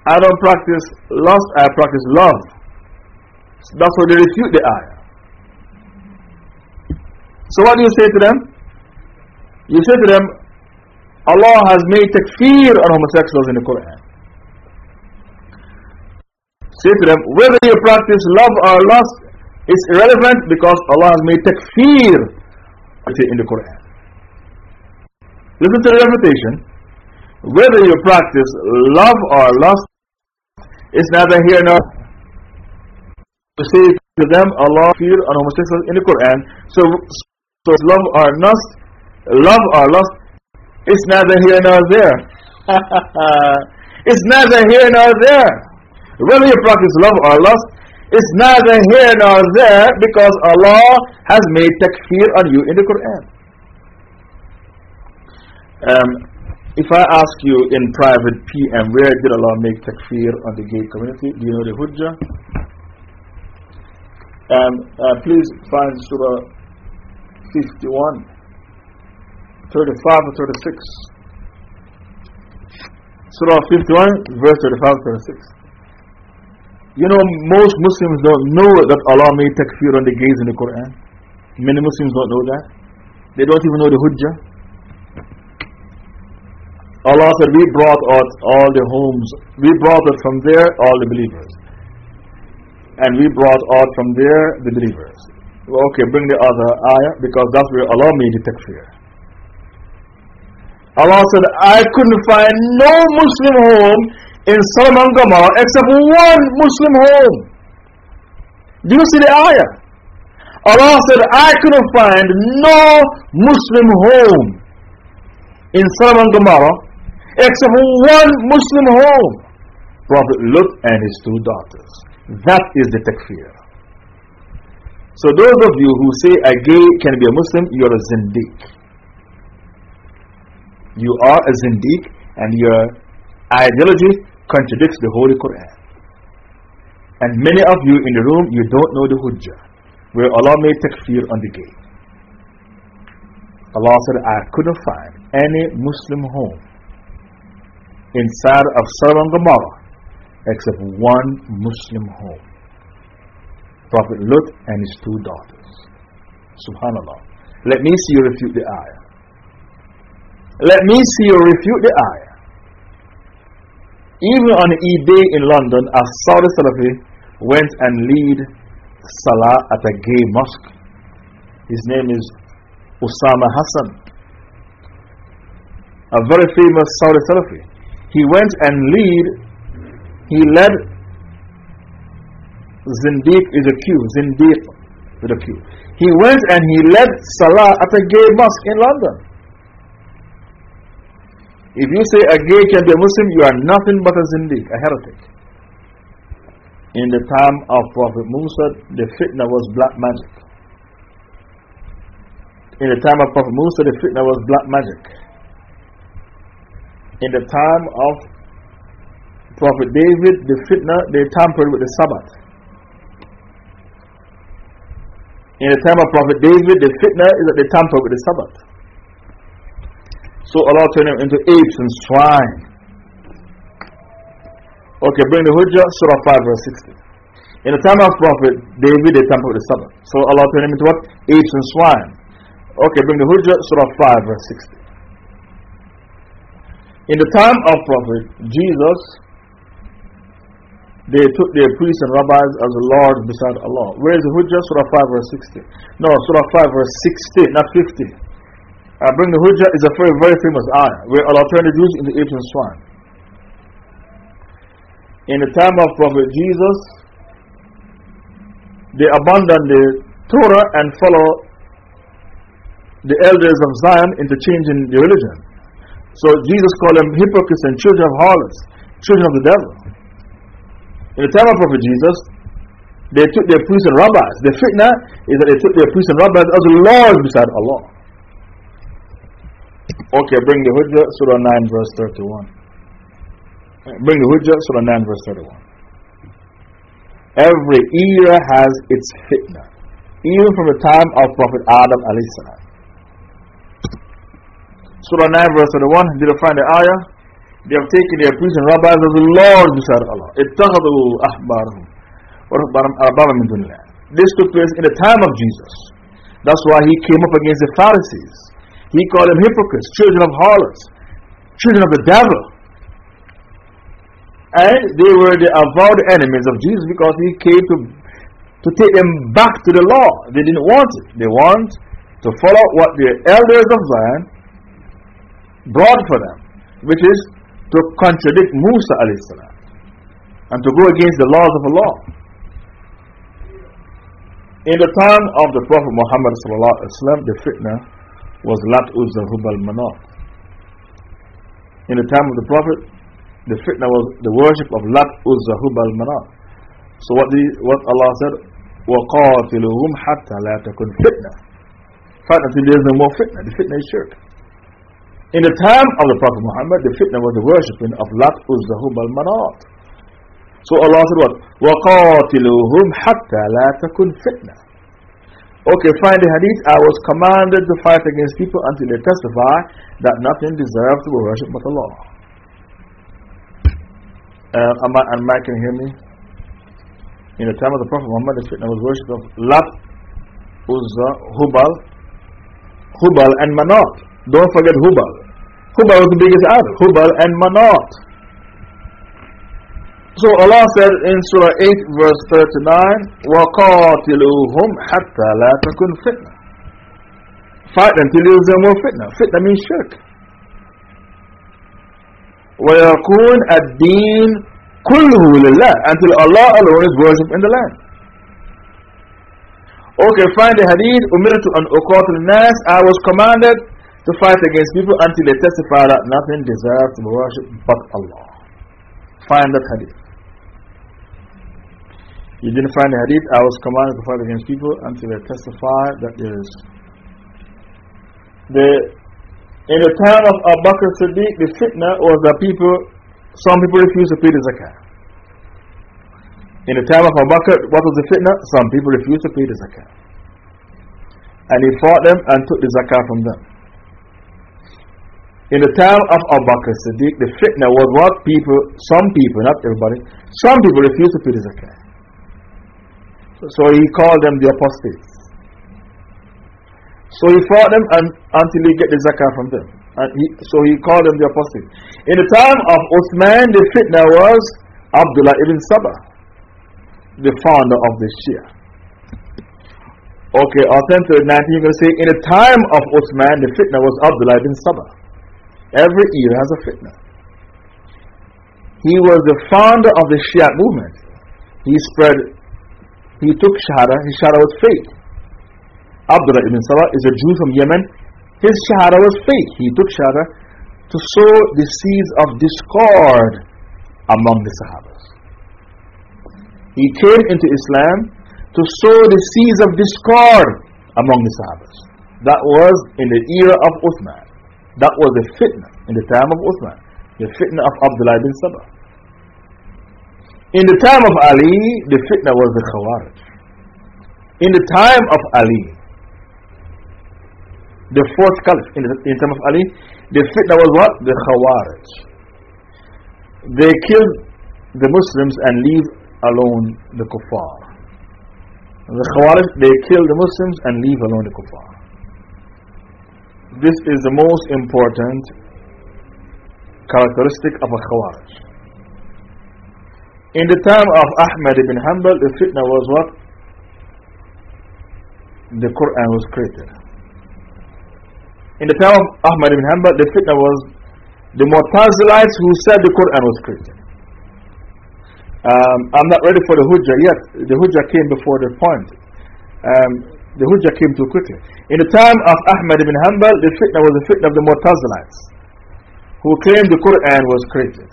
I don't practice lust, I practice love. That's why they refute the ayah. So, what do you say to them? You say to them, Allah has made takfir on homosexuals in the Quran. Say to them, whether you practice love or lust is irrelevant because Allah has made takfir in the Quran. Listen to the refutation. Whether you practice love or lust it's neither here nor to say to them Allah fear on homosexuals in the Quran. So, so love or lust, love or lust, it's neither here nor there. it's neither here nor there. Whether you practice love or lust, it's neither here nor there because Allah has made takfir on you in the Quran. Um, if I ask you in private PM, where did Allah make takfir on the gay community? Do you know the Hujjah? Um, uh, please find Surah 51, 35 or 36. Surah 51, verse 35 36. You know, most Muslims don't know that Allah made takfir on the gays in the Quran. Many Muslims don't know that. They don't even know the Hujjah. Allah said, We brought out all the homes. We brought out from there all the believers. And we brought out from there the believers. Okay, bring the other ayah because that's where Allah made the takfir. Allah said, I couldn't find no Muslim home in Sodom and Gomorrah except one Muslim home. Do you see the ayah? Allah said, I couldn't find no Muslim home in Sodom and Gomorrah except one Muslim home. Prophet Lut and his two daughters. That is the takfir. So, those of you who say a gay can be a Muslim, you're a zindiq. You are a zindiq, and your ideology contradicts the Holy Quran. And many of you in the room, you don't know the Hujjah, where Allah made takfir on the gay. Allah said, I couldn't find any Muslim home inside of Sodom and Gomorrah except one Muslim home. Prophet Lut and his two daughters. Subhanallah. Let me see you refute the ayah. Let me see you refute the ayah. Even on Eid day in London, a Saudi Salafi went and lead Salah at a gay mosque. His name is Osama Hassan, a very famous Saudi Salafi. He went and lead, he led Zindiq is a Zindiq with. He went and he led Salah at a gay mosque in London. If you say a gay can be a Muslim, you are nothing but a Zindiq, a heretic. In the time of Prophet Musa, the fitna was black magic. In the time of Prophet Musa, the fitna was black magic. In the time of Prophet David, the fitna, they tampered with the Sabbath. In the time of Prophet David, the fitna is that they tamper with the Sabbath. So Allah turned them into apes and swine. Okay, bring the Hujjah, Surah 5, verse 60. In the time of Prophet David, they tampered with the Sabbath. So Allah turned them into what? Apes and swine. Okay, bring the Hujjah, Surah 5, verse 60. In the time of Prophet Jesus, they took their priests and rabbis as lords beside Allah. Where is the Hujjah? Surah 5, verse 60. No, Surah 5, verse 60, not 50. I bring the Hujjah is a very, very famous ayah where Allah turned the Jews into apes swine. In the time of Prophet Jesus, they abandoned the Torah and follow the elders of Zion into changing the religion. So Jesus called them hypocrites and children of harlots, children of the devil. In the time of Prophet Jesus, they took their priests and rabbis. The fitna is that they took their priests and rabbis as lords beside Allah. Okay, bring the Hujjah, Surah 9, verse 31. Bring the Hujjah, Surah 9, verse 31. Every era has its fitna, even from the time of Prophet Adam. Salam. Surah 9, verse 31. Did you find the ayah? They have taken their priests and rabbis as the Lord beside Allah. اتخذوا أحبارهم ورهبانهم أربابا من دون الله. This took place in the time of Jesus. That's why he came up against the Pharisees. He called them hypocrites, children of harlots, children of the devil. And they were the avowed enemies of Jesus because he came to, to take them back to the law. They didn't want it. They want to follow what the elders of Zion brought for them, which is to contradict Musa salam and to go against the laws of Allah. In the time of the Prophet Muhammad sallam, the fitna was Lat Uzza Hubal Manat. In the time of the Prophet, the fitna was the worship of Lat Uzza Hubal Manat. So what, the, what Allah said, وَقَاتِلُهُمْ حَتَّى لَا تَكُنْ fitna. Fight until there is no more fitna. The fitna is shirk. In the time of the Prophet Muhammad, the fitna was the worshipping of Lat Uzza Hubal Manat. So Allah said what? وَقَاتِلُهُمْ حَتَّى لَا تَكُنْ fitna. Okay, find the hadith. I was commanded to fight against people until they testify that nothing deserves to be worshipped but Allah. uh, am, I, am I can hear me? In the time of the Prophet Muhammad, the fitna was worship of Lat, Uzza, Hubal, Hubal and Manat. Don't forget Hubal. Hubal was the biggest idol. Hubal and Manat. So Allah said in Surah 8 verse 39, وَقَاتِلُوهُمْ حَتَّى لَا تَكُنْ fitna. Fight until there is more fitna. Fitna means shirk. وَيَكُونَ الدِّينُ كُلُّهُ لِلَّهِ Until Allah alone is worshipped in the land. Okay, find the hadith. Umirtu an uqatil nas. I was commanded to fight against people until they testify that nothing deserves to be worshipped but Allah. Find that hadith. You didn't find the hadith. I was commanded to fight against people until they testify that there is. The, in the time of Abu Bakr Siddiq, the fitna was that people, some people refused to pay the zakah. In the time of Abu Bakr, what was the fitna? Some people refused to pay the zakah. And he fought them and took the zakah from them. In the time of Abu Bakr Siddiq, the fitna was what people, some people, not everybody, some people refused to pay the zakah. So he called them the apostates. So he fought them and, until he get the zakah from them. And he, so he called them the apostates. In the time of Uthman, the fitna was Abdullah ibn Saba the founder of the Shia. Okay, authentic 19, you're going to say, in the time of Uthman, the fitna was Abdullah ibn Saba. Every era has a fitna. He was the founder of the Shia movement. He spread, he took Shahada, his Shahada was fake. Abdullah ibn Saba is a Jew from Yemen. His Shahada was fake. He took Shahada to sow the seeds of discord among the Sahabas. He came into Islam to sow the seeds of discord among the Sahabas. That was in the era of Uthman. That was the fitna in the time of Uthman. The fitna of Abdullah bin Saba. In the time of Ali, the fitna was the Khawarij. In the time of Ali, the fourth caliph, in the, in the time of Ali, the fitna was what? The Khawarij. They killed the Muslims and leave alone the kuffar. The Khawarij, they kill the Muslims and leave alone the kuffar. This is the most important characteristic of a Khawarij. In the time of Ahmad ibn Hanbal, the fitna was what? The Quran was created. In the time of Ahmad ibn Hanbal, the fitna was the Mu'tazilites who said the Quran was created. Um, I'm not ready for the Hujjah yet. The Hujjah came before the point. Um, the Hujjah came too quickly. In the time of Ahmad ibn Hanbal, the fitna was the fitna of the Mu'tazilites who claimed the Quran was created.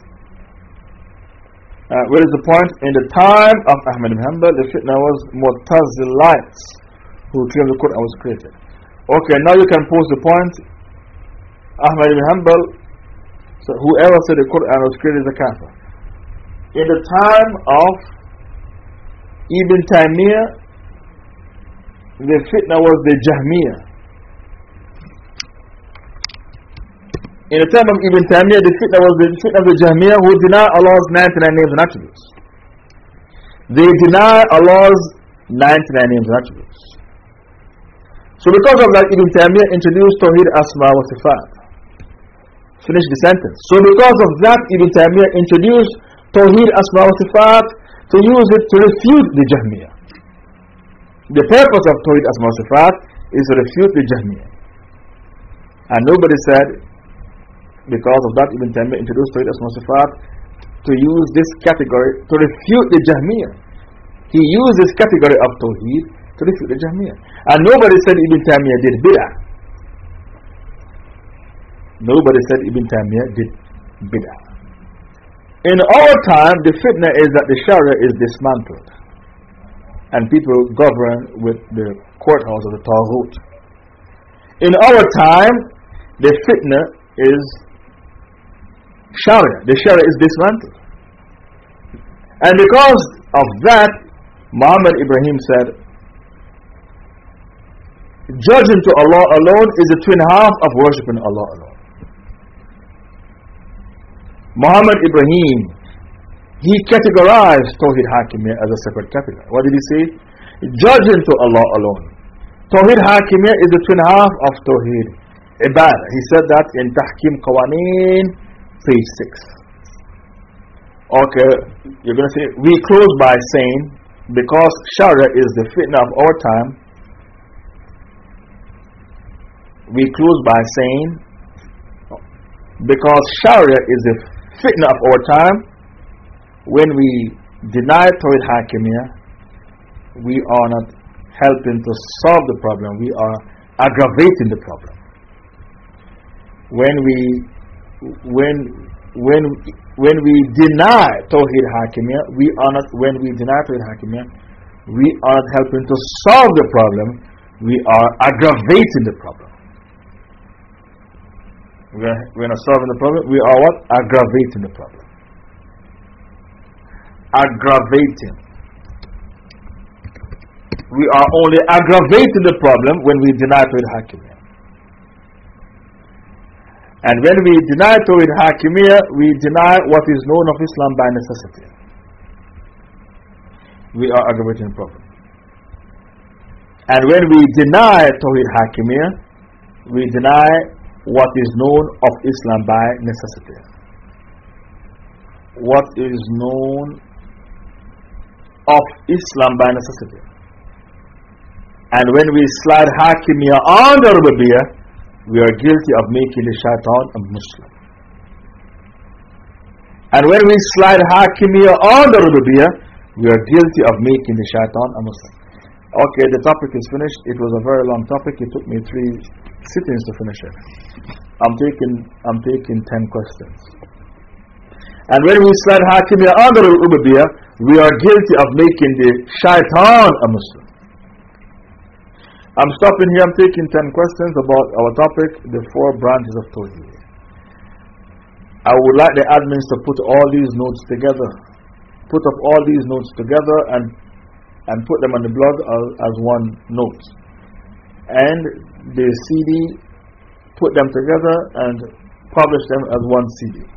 Uh, where is the point? In the time of Ahmad ibn Hanbal, the fitna was Mu'tazilites who claimed the Quran was created. Okay, now you can pose the point. Ahmad ibn Hanbal, so whoever said the Quran was created is a kafir in the time of Ibn Taymiyyah, the fitna was the Jahmiyyah. In the time of Ibn Taymiyyah, the fitna was the fitna of the Jahmiyyah who deny Allah's 99 names and attributes. They deny Allah's 99 names and attributes. So, because of that, Ibn Taymiyyah introduced Tawheed Asma wa Sifat. Finish the sentence. So, because of that, Ibn Taymiyyah introduced Tawheed Asma wa Sifat to use it to refute the Jahmiyyah. The purpose of Tawheed Asma Sifat is to refute the Jahmiyyah. And nobody said, because of that, Ibn Taymiyyah introduced Tawheed Asma Sifat to use this category to refute the Jahmiyyah. He used this category of Tawheed to refute the Jahmiyyah. And nobody said Ibn Taymiyyah did bid'ah. Nobody said Ibn Taymiyyah did bid'ah. In our time, the fitna is that the Sharia is dismantled and people govern with the courthouse of the Taghut. In our time, the fitna is Sharia. The Sharia is dismantled. And because of that, Muhammad Ibrahim said, Judging to Allah alone is the twin half of worshipping Allah alone. Muhammad Ibrahim he categorized Tawhid Hakimiyya as a separate category. What did he say? Judging to Allah alone. Tawhid Hakimiyya is the twin half of Tawhid Ibadah. He said that in Tahkim Qawaneen, page 6. Okay, you're going to say, we close by saying, because Sharia is the fitna of our time, we close by saying, because Sharia is the fitna of our time, when we deny Tawhid Hakimiyya, we are not helping to solve the problem, we are aggravating the problem. When we, when, when, when we deny Tawhid Hakimiyya, we are not, when we deny Tawhid Hakimiyya, we are not helping to solve the problem, we are aggravating the problem. We're not solving the problem, we are what? Aggravating the problem aggravating. We are only aggravating the problem when we deny Tawhid Hakimiyya. And when we deny Tawhid Hakimiyya, we deny what is known of Islam by necessity. We are aggravating the problem. And when we deny Tawhid Hakimiyya, we deny what is known of Islam by necessity. What is known of Islam by necessity. And when we slide Hakimiyya under the Rububiyyah, we are guilty of making the shaitan a Muslim. And when we slide Hakimiyya under the Rububiyyah, we are guilty of making the shaitan a Muslim. Okay, the topic is finished. It was a very long topic. It took me three sittings to finish it. I'm taking, I'm taking ten questions. And when we slide Hakimiyya under the Rububiyyah, we are guilty of making the shaitan a Muslim. I'm stopping here, I'm taking 10 questions about our topic, the four branches of Tawheed. I would like the admins to put all these notes together. Put up all these notes together and, and put them on the blog as, as one note. And the CD, put them together and publish them as one CD.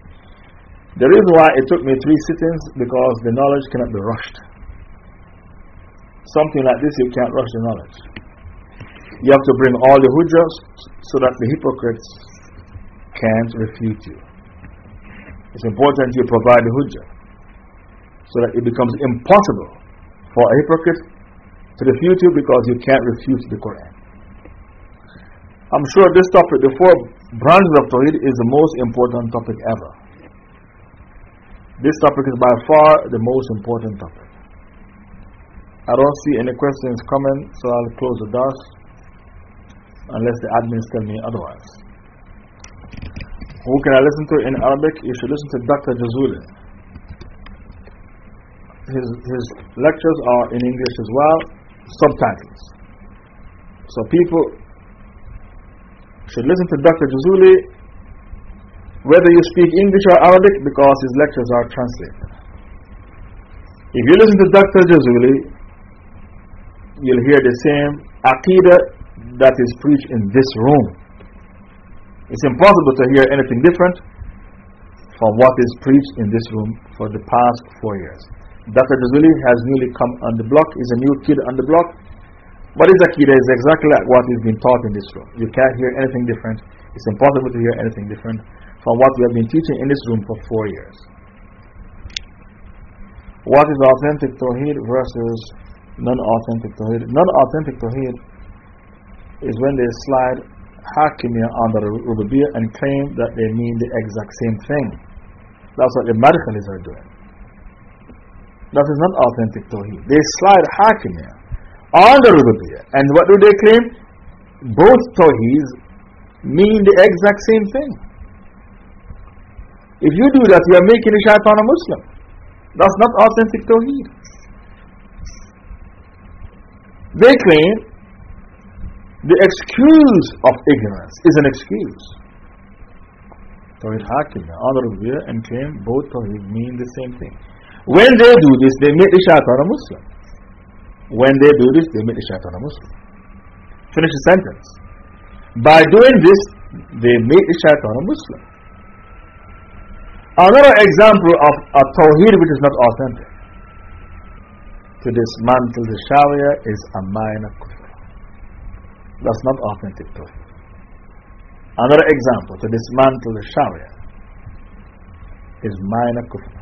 The reason why it took me three sittings because the knowledge cannot be rushed. Something like this, you can't rush the knowledge. You have to bring all the hujjahs so that the hypocrites can't refute you. It's important you provide the hujjah so that it becomes impossible for a hypocrite to refute you because you can't refute the Quran. I'm sure this topic, the four branches of Tawheed, is the most important topic ever. This topic is by far the most important topic. I don't see any questions coming, so I'll close the doors unless the admins tell me otherwise. Who can I listen to in Arabic? You should listen to Dr. Jazuli. His, his lectures are in English as well, subtitles. So people should listen to Dr. Jazuli whether you speak English or Arabic because his lectures are translated. If you listen to Dr. Jazuli, you'll hear the same aqidah that is preached in this room. It's impossible to hear anything different from what is preached in this room for the past four years. Dr. Jazuli has newly come on the block, is a new kid on the block. But his aqidah is exactly like what is being taught in this room. You can't hear anything different. It's impossible to hear anything different from what we have been teaching in this room for four years. What is authentic Tawheed versus non authentic Tawheed? Non authentic Tawheed is when they slide Hakimiyya under the Rububiyyah and claim that they mean the exact same thing. That's what the Madkhalis are doing. That is not authentic Tawheed. They slide Hakimiyya under the Rububiyyah. And what do they claim? Both Tawheeds mean the exact same thing. If you do that, you are making a shaitan a Muslim. That's not authentic Tawheed. They claim the excuse of ignorance is an excuse. Tawheed Hakim, honorable and claim both Tawheed mean the same thing. When they do this, they make the shaitan a Muslim. When they do this, they make the shaitan a Muslim. Finish the sentence. By doing this, they make the shaitan a Muslim. Another example of a Tawheed which is not authentic to dismantle the Sharia is a minor kufr. That's not authentic Tawheed. Another example to dismantle the Sharia is minor kufr.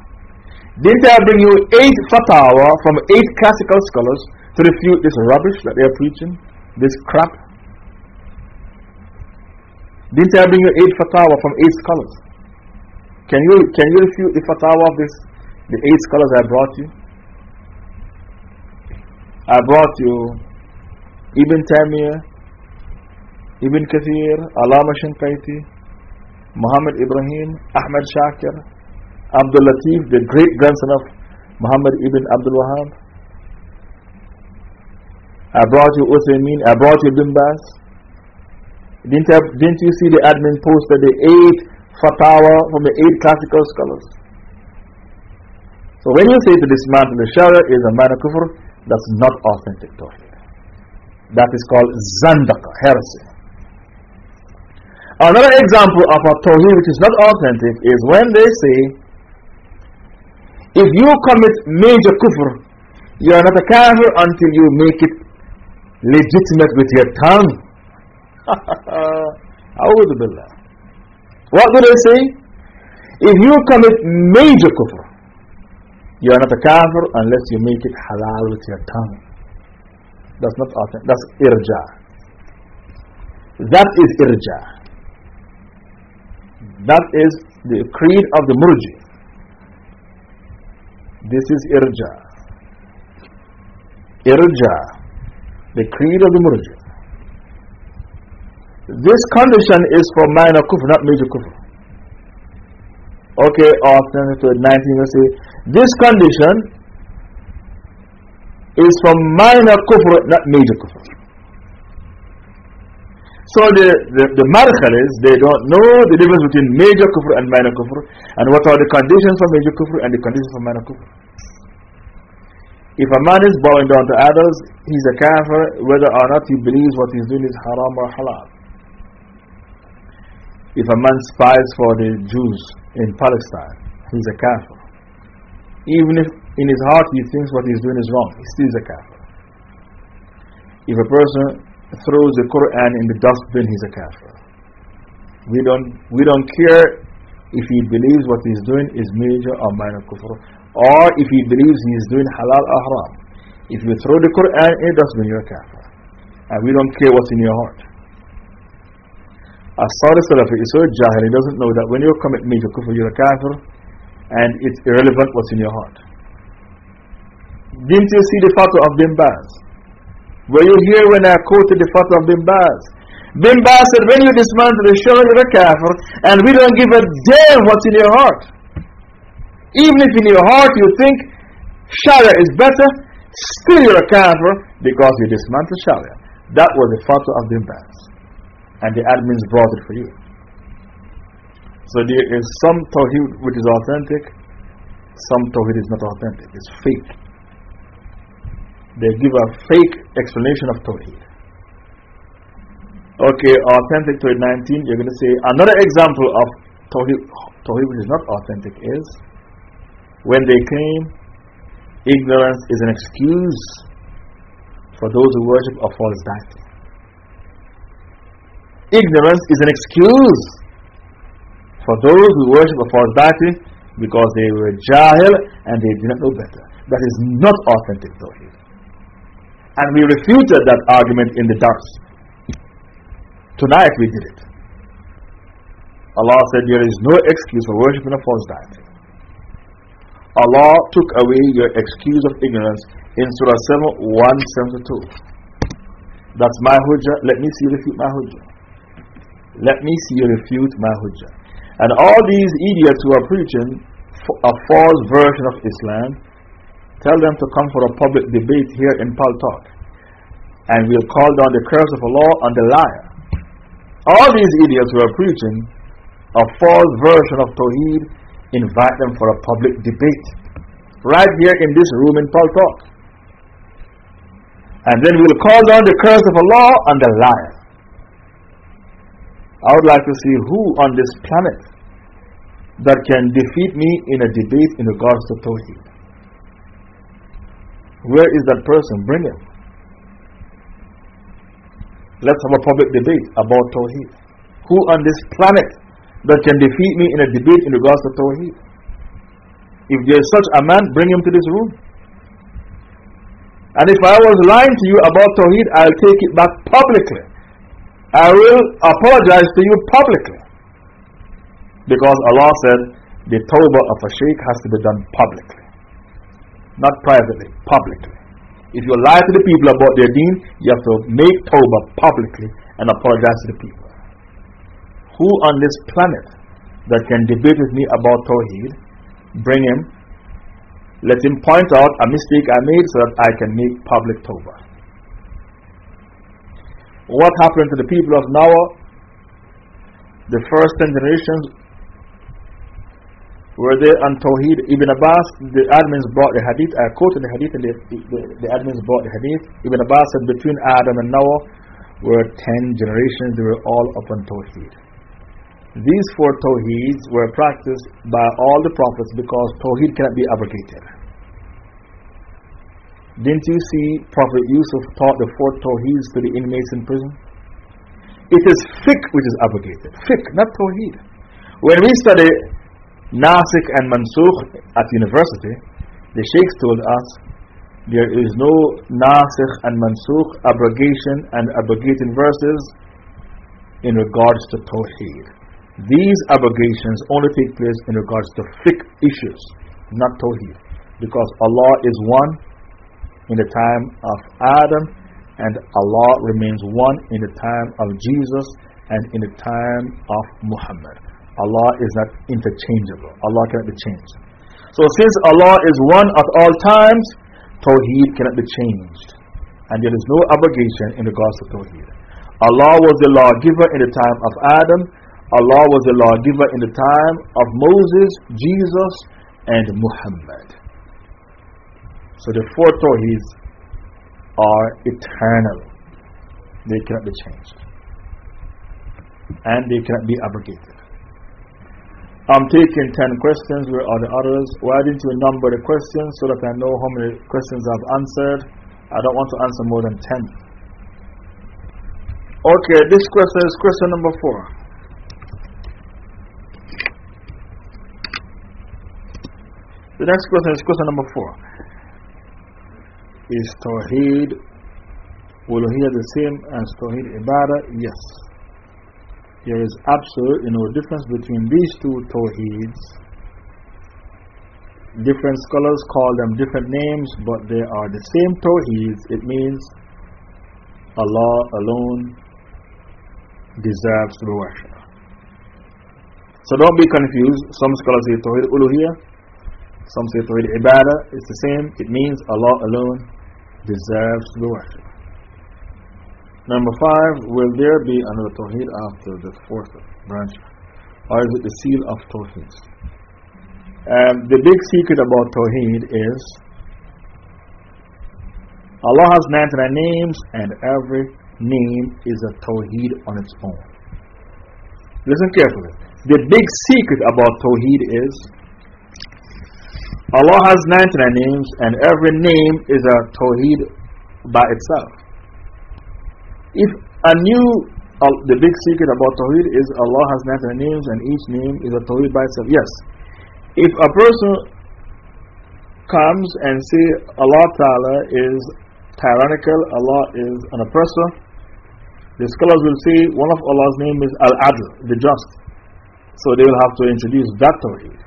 Didn't I bring you eight fatwa from eight classical scholars to refute this rubbish that they are preaching? This crap? Didn't I bring you eight fatwa from eight scholars? Can you, can you refute the fatwa of this, the eight scholars I brought you? I brought you Ibn Taymiyyah, Ibn Kathir, Allama Shinqiti, Muhammad Ibrahim, Ahmad Shakir, Abdul Latif, the great grandson of Muhammad ibn Abdul Wahab. I brought you Uthaymeen, I brought you Baz. Didn't, didn't you see the admin post that the eight fatwa from the eight classical scholars? So when you say to dismantle the Sharia is a minor kufr, that's not authentic Tawheed. That is called Zandaka, heresy. Another example of a Tawheed which is not authentic is when they say, if you commit major kufr, you are not a kafir until you make it legitimate with your tongue. billah. What do they say? If you commit major kufr, you are not a kafir unless you make it halal with your tongue. That's not authentic. That's irja. That is irja. That is the creed of the murji. This is irja. Irja, the creed of the murji. This condition is for minor kufr, not major kufr. Okay, to 19, you say, this condition is for minor kufr, not major kufr. So the, the, the Madkhalis, they don't know the difference between major kufr and minor kufr, and what are the conditions for major kufr and the conditions for minor kufr. If a man is bowing down to others, he's a kafir, whether or not he believes what he's doing is haram or halal. If a man spies for the Jews in Palestine, he's a kafir. Even if in his heart he thinks what he's doing is wrong, he still a kafir. If a person throws the Quran in the dustbin, he's a kafir. We don't, we don't care if he believes what he's doing is major or minor kufr, or if he believes he is doing halal or haram. If you throw the Quran in the dustbin, you're a kafir. And we don't care what's in your heart. A Saudi Salafi is so jahil, he doesn't know that when you commit major kufr, you're a kafir, and it's irrelevant what's in your heart. Didn't you see the fatwa of Bin Baz? Were you here when I quoted the fatwa of Bin Baz? Bin Baz said, when you dismantle the Sharia, you're a kafir, and we don't give a damn what's in your heart. Even if in your heart you think Sharia is better, still you're a kafir because you dismantle Sharia. That was the fatwa of Bin Baz. And the admins brought it for you. So there is some Tawheed which is authentic, some Tawheed is not authentic, it's fake. They give a fake explanation of Tawheed. Okay, authentic Tawheed 19, you're going to say another example of Tawheed, Tawheed which is not authentic is when they claim ignorance is an excuse for those who worship a false deity. Ignorance is an excuse for those who worship a false deity because they were jahil and they did not know better. That is not authentic Tawheed. And we refuted that argument in the dars. Tonight we did it. Allah said there is no excuse for worshipping a false deity. Allah took away your excuse of ignorance in Surah 7 172. That's my hujjah. Let me see you refute my hujjah. Let me see you refute my hujjah. And all these idiots who are preaching a false version of Islam, tell them to come for a public debate here in Paltalk. And we'll call down the curse of Allah on the liar. All these idiots who are preaching a false version of Tawheed, invite them for a public debate. Right here in this room in Pal Talk. And then we'll call down the curse of Allah on the liar. I would like to see who on this planet that can defeat me in a debate in regards to Tawheed? Where is that person? Bring him. Let's have a public debate about Tawheed. Who on this planet that can defeat me in a debate in regards to Tawheed? If there is such a man, bring him to this room. And if I was lying to you about Tawheed, I'll take it back publicly. I will apologize to you publicly. Because Allah said the tawbah of a sheikh has to be done publicly, not privately, publicly. If you lie to the people about their deen, you have to make tawbah publicly and apologize to the people. Who on this planet that can debate with me about Tawheed, bring him, let him point out a mistake I made so that I can make public tawbah. What happened to the people of Noah? The first 10 generations were they on Tawheed? Ibn Abbas, the admins brought the hadith. I quoted the hadith and the, the, the admins brought the hadith. Ibn Abbas said between Adam and Noah were 10 generations, they were all upon Tawheed. These four Tawheeds were practiced by all the prophets because Tawheed cannot be abrogated. Didn't you see Prophet Yusuf taught the four Tawheeds to the inmates in prison? It is fiqh which is abrogated. Fiqh, not Tawheed. When we study Nasikh and Mansukh at university, the sheikhs told us there is no Nasikh and Mansukh abrogation and abrogating verses in regards to Tawheed. These abrogations only take place in regards to fiqh issues, not Tawheed. Because Allah is one in the time of Adam, and Allah remains one in the time of Jesus and in the time of Muhammad. Allah is not interchangeable. Allah cannot be changed. So, since Allah is one at all times, Tawheed cannot be changed. And there is no abrogation in regards to Tawheed. Allah was the lawgiver in the time of Adam. Allah was the lawgiver in the time of Moses, Jesus, and Muhammad. So the four Tawheeds are eternal. They cannot be changed. And they cannot be abrogated. I'm taking 10 questions. Where are the others? Why didn't you number the questions so that I know how many questions I've answered? I don't want to answer more than 10. Okay, this question is question number 4. The next question is question number 4. Is Tawheed Uluhiyah the same as Tawheed Ibadah? Yes. There is absolutely no difference between these two Tawheeds. Different scholars call them different names, but they are the same Tawheeds. It means Allah alone deserves to be worshipped. So don't be confused. Some scholars say Tawheed Uluhiyah, some say Tawheed Ibadah. It's the same. It means Allah alone deserves to. Number five, will there be another Tawheed after the fourth branch? Or is it the seal of Tawheed? Um, the big secret about Tawheed is Allah has 99 names and every name is a Tawheed on its own. Listen carefully. The big secret about Tawheed is Allah has 99 names and every name is a Tawheed by itself. If a new, uh, the big secret about Tawheed is Allah has 99 names and each name is a Tawheed by itself. Yes. If a person comes and say Allah Ta'ala is tyrannical, Allah is an oppressor, the scholars will say one of Allah's name is Al Adl, the just. So they will have to introduce that Tawheed.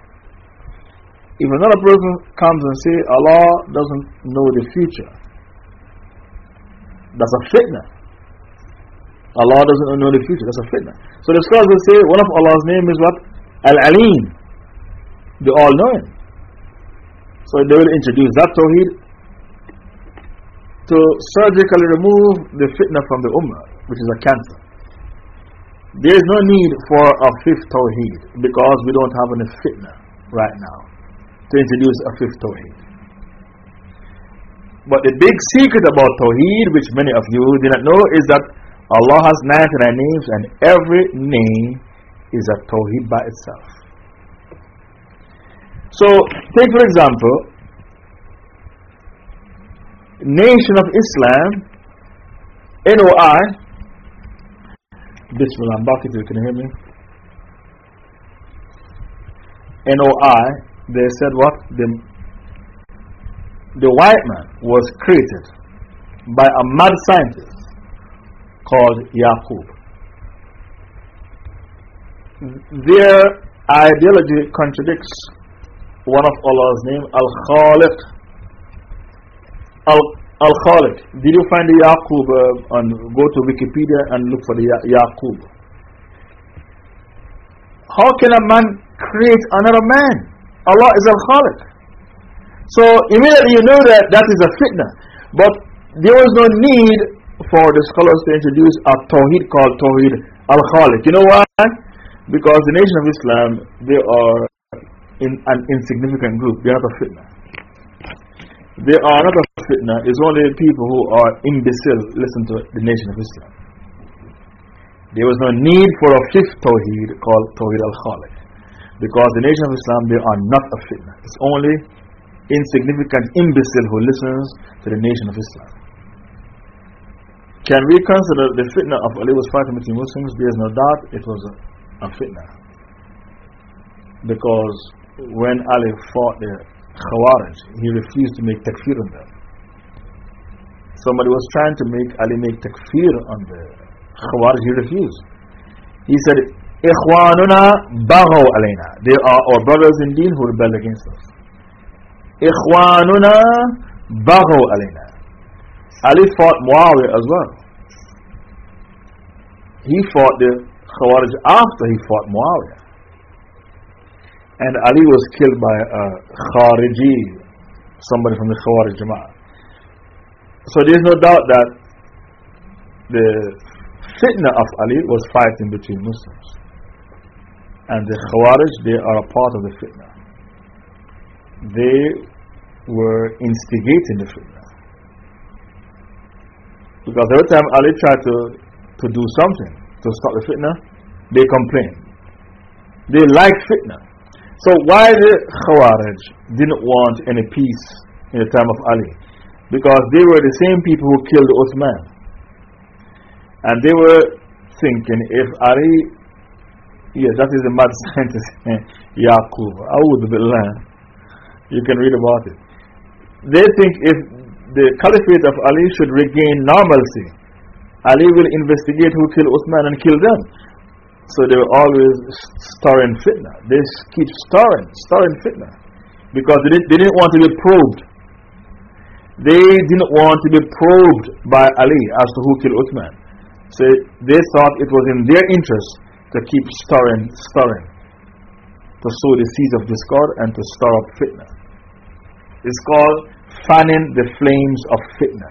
If another person comes and say Allah doesn't know the future, that's a fitna. Allah doesn't know the future. That's a fitna. So the scholars will say one of Allah's name is what? Al Alim, the All Knowing. So they will introduce that Tawheed to surgically remove the fitna from the Ummah, which is a cancer. There is no need for a fifth Tawheed because we don't have any fitna right now to introduce a fifth Tawheed. But the big secret about Tawheed, which many of you do not know, is that Allah has 99 names and every name is a Tawheed by itself. So, take for example, Nation of Islam, NOI. Bismillah, I'm back if you can hear me. NOI, they said what? The, the white man was created by a mad scientist called Yaqub. Their ideology contradicts one of Allah's name, Al Khaliq. Al Khaliq. Did you find the Yaqub uh, and go to Wikipedia and look for the ya Yaqub? How can a man create another man? Allah is Al Khaliq. So immediately you know that that is a fitna. But there was no need for the scholars to introduce a Tawheed called Tawheed Al Khaliq. You know why? Because the nation of Islam, they are in an insignificant group. They are not a fitna. They are not a fitna. It's only people who are imbecile listen to the nation of Islam. There was no need for a fifth Tawheed called Tawheed al Khaliq. Because the nation of Islam, they are not a fitna. It's only insignificant imbecile who listens to the nation of Islam. Can we consider the fitna of Ali was fighting between Muslims? There is no doubt it was a, a fitna. Because when Ali fought the Khawarij, he refused to make takfir on them. Somebody was trying to make Ali make takfir on the Khawarij, he refused. He said, Ikhwanuna baghaw alayna. They are our brothers in deen who rebel against us. Ikhwanuna baghaw alayna. Ali fought Muawiyah as well. He fought the Khawarij after he fought Muawiyah. And Ali was killed by a Khariji, somebody from the Khawarij Jama'ah. So there's no doubt that the fitna of Ali was fighting between Muslims. And the Khawarij, they are a part of the fitna. They were instigating the fitna. Because every time Ali tried to, to do something to stop the fitna, they complain. They like fitna. So why the Khawarij didn't want any peace in the time of Ali? Because they were the same people who killed Uthman. And they were thinking if Ali, yes, that is a mad scientist, Yaqub, Aoud Billah. You can read about it. They think if the caliphate of Ali should regain normalcy, Ali will investigate who killed Uthman and kill them. So they were always stirring fitna. They keep stirring, stirring fitna. Because they didn't, they didn't want to be probed. They didn't want to be probed by Ali as to who killed Uthman. So they thought it was in their interest to keep stirring, stirring. To sow the seeds of discord and to stir up fitna. It's called fanning the flames of fitna.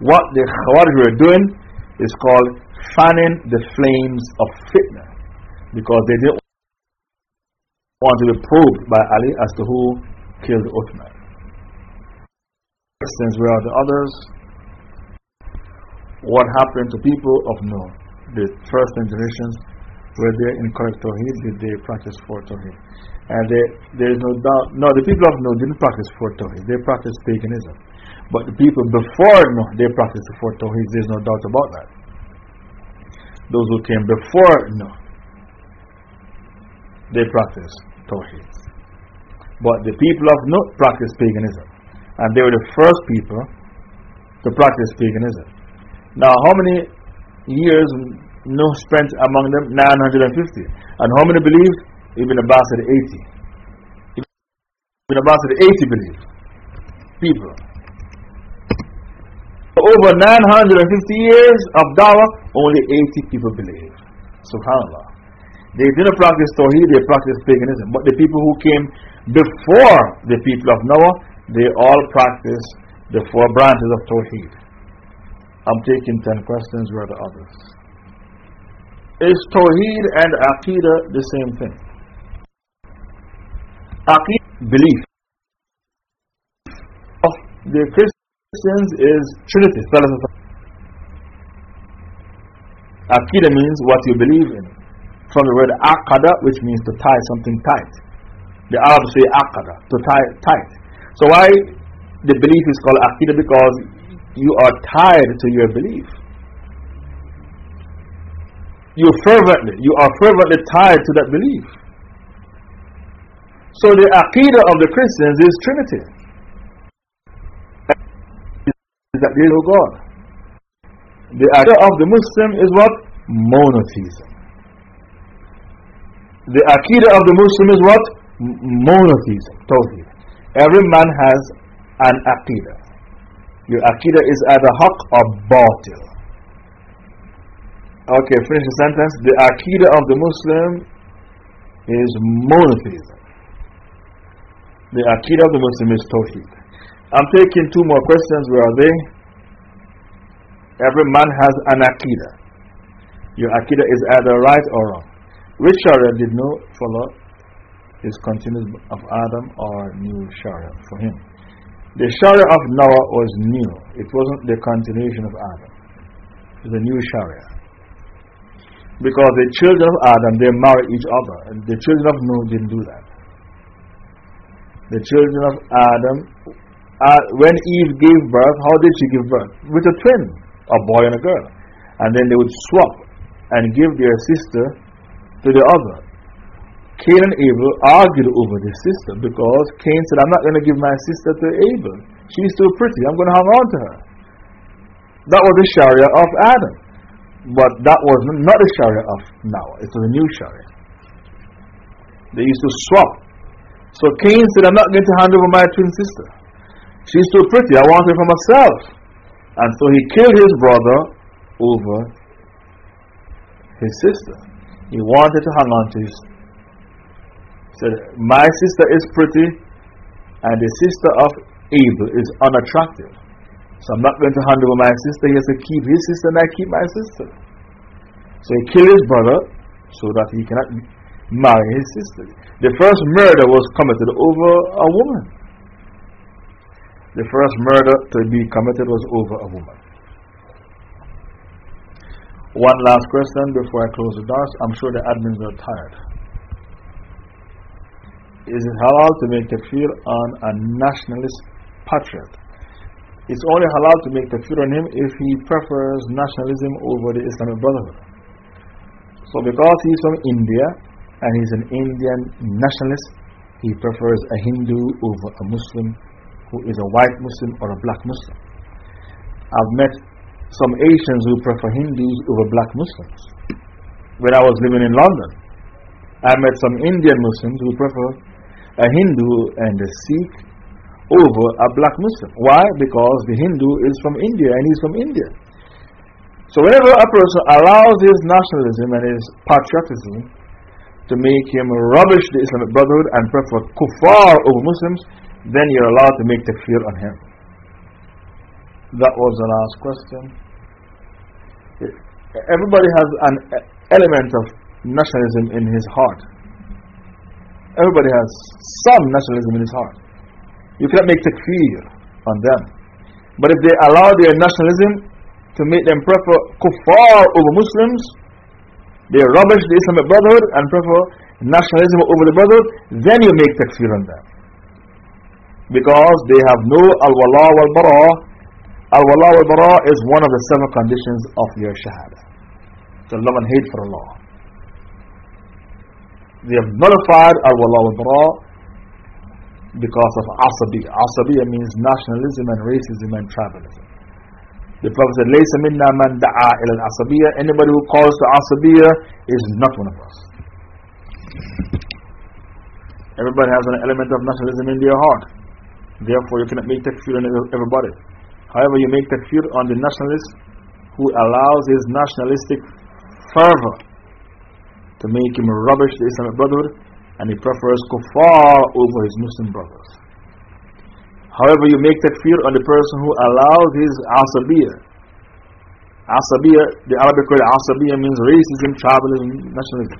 What the Khawarij were doing is called fanning the flames of fitna because they didn't want to be probed by Ali as to who killed Uthman. Since where are the others? What happened to people of Noah? The first generations, were they in correct Tawheed? Did they practice for Tawheed? And they, there is no doubt, no, the people of Noah didn't practice for Tawheed, they practiced paganism. But the people before Noah, they practiced for Tawheed, there's no doubt about that those who came before Noah, they practiced Tawheed. But the people of Noah practiced paganism. And they were the first people to practice paganism. Now, how many years Noah spent among them? 950. And how many believed? Ibn Abbas said 80. Ibn Abbas said 80 believed. People. Over 950 years of dawah, only 80 people believe. Subhanallah. They didn't practice Tawheed, they practiced paganism. But the people who came before the people of Noah, they all practiced the four branches of Tawheed. I'm taking 10 questions, where the others? Is Tawheed and Aqidah the same thing? Aqidah, belief. Of the Christians is Trinity. Aqidah means what you believe in. From the word aqada, which means to tie something tight. The Arabs say aqada, to tie, tight. So why the belief is called aqidah? Because you are tied to your belief. You fervently, you are fervently tied to that belief. So the aqidah of the Christians is Trinity. Is that there is no God. The aqidah of the Muslim is what? Monotheism. The aqidah of the Muslim is what? Monotheism. Tawheed. Every man has an aqidah. Your aqidah is either haq or batil. Okay, finish the sentence. The aqidah of the Muslim is monotheism. The aqidah of the Muslim is tawheed. I'm taking two more questions. Where are they? Every man has an aqidah. Your aqidah is either right or wrong. Which Sharia did not follow his continuance of Adam or new Sharia for him? The Sharia of Noah was new, it wasn't the continuation of Adam. It was a new Sharia. Because the children of Adam, they married each other, and the children of Noah didn't do that. The children of Adam, uh, when Eve gave birth, how did she give birth? With a twin, a boy and a girl. And then they would swap and give their sister to the other. Cain and Abel argued over this sister because Cain said, I'm not going to give my sister to Abel. She's too pretty. I'm going to hang on to her. That was the Sharia of Adam. But that was not the Sharia of Noah. It was a new Sharia. They used to swap. So Cain said, I'm not going to hand over my twin sister. She's too pretty. I want her for myself. And so he killed his brother over his sister. He wanted to hang on to his. Said, My sister is pretty, and the sister of Abel is unattractive. So I'm not going to hand over my sister. He has to keep his sister, and I keep my sister. So he killed his brother so that he cannot marry his sister. The first murder was committed over a woman. The first murder to be committed was over a woman. One last question before I close the doors. I'm sure the admins are tired. Is it halal to make takfir on a nationalist patriot? It's only halal to make takfir on him if he prefers nationalism over the Islamic Brotherhood. So, because he's from India and he's an Indian nationalist, he prefers a Hindu over a Muslim who is a white Muslim or a black Muslim. I've met some Asians who prefer Hindus over black Muslims. When I was living in London, I met some Indian Muslims who prefer a Hindu and a Sikh over a black Muslim. Why? Because the Hindu is from India and he's from India. So, whenever a person allows his nationalism and his patriotism to make him rubbish the Islamic Brotherhood and prefer kuffar over Muslims, then you're allowed to make takfir on him. That was the last question. Everybody has an element of nationalism in his heart. Everybody has some nationalism in his heart. You cannot make takfir on them. But if they allow their nationalism to make them prefer kuffar over Muslims, they rubbish the Islamic Brotherhood and prefer nationalism over the Brotherhood, then you make takfir on them. Because they have no al-wala wal-bara Al-Wala wal Bara is one of the seven conditions of your Shahada. To love and hate for Allah. They have nullified Al-Wala wal Bara because of Asabiya. Asabiya means nationalism and racism and tribalism. The Prophet said, Laysa minna man da'a ila al-Asabiya. Anybody who calls to Asabiya is not one of us. Everybody has an element of nationalism in their heart. Therefore, you cannot make takfir on everybody. However, you make takfir on the nationalist who allows his nationalistic fervor to make him rubbish the Islamic Brotherhood and he prefers kuffar over his Muslim brothers. However, you make takfir on the person who allows his asabiyah. Asabiyah, the Arabic word asabiyah means racism, tribalism, nationalism.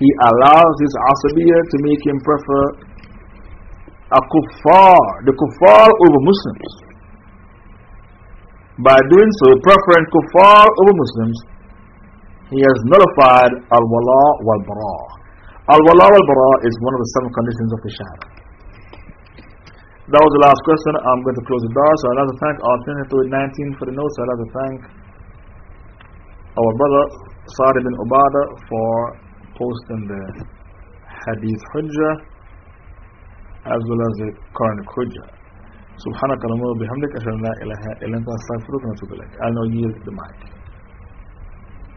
He allows his asabiyah to make him prefer a kuffar, the kuffar over Muslims. By doing so, preferring kuffar over Muslims, he has nullified al-wala wal-bara. Al-Wala wal-Bara is one of the seven conditions of the Shahada. That was the last question. I'm going to close the door. So I'd like to thank our 19 for the notes. I'd like to thank our brother Sa'd bin Ubada for posting the Hadith Hujjah as well as the Quranic Hujjah. سبحانك اللهم وبحمدك أشهد أن لا إله إلا أنت أستغفرك وأتوب إليك. I'll now yield the mic.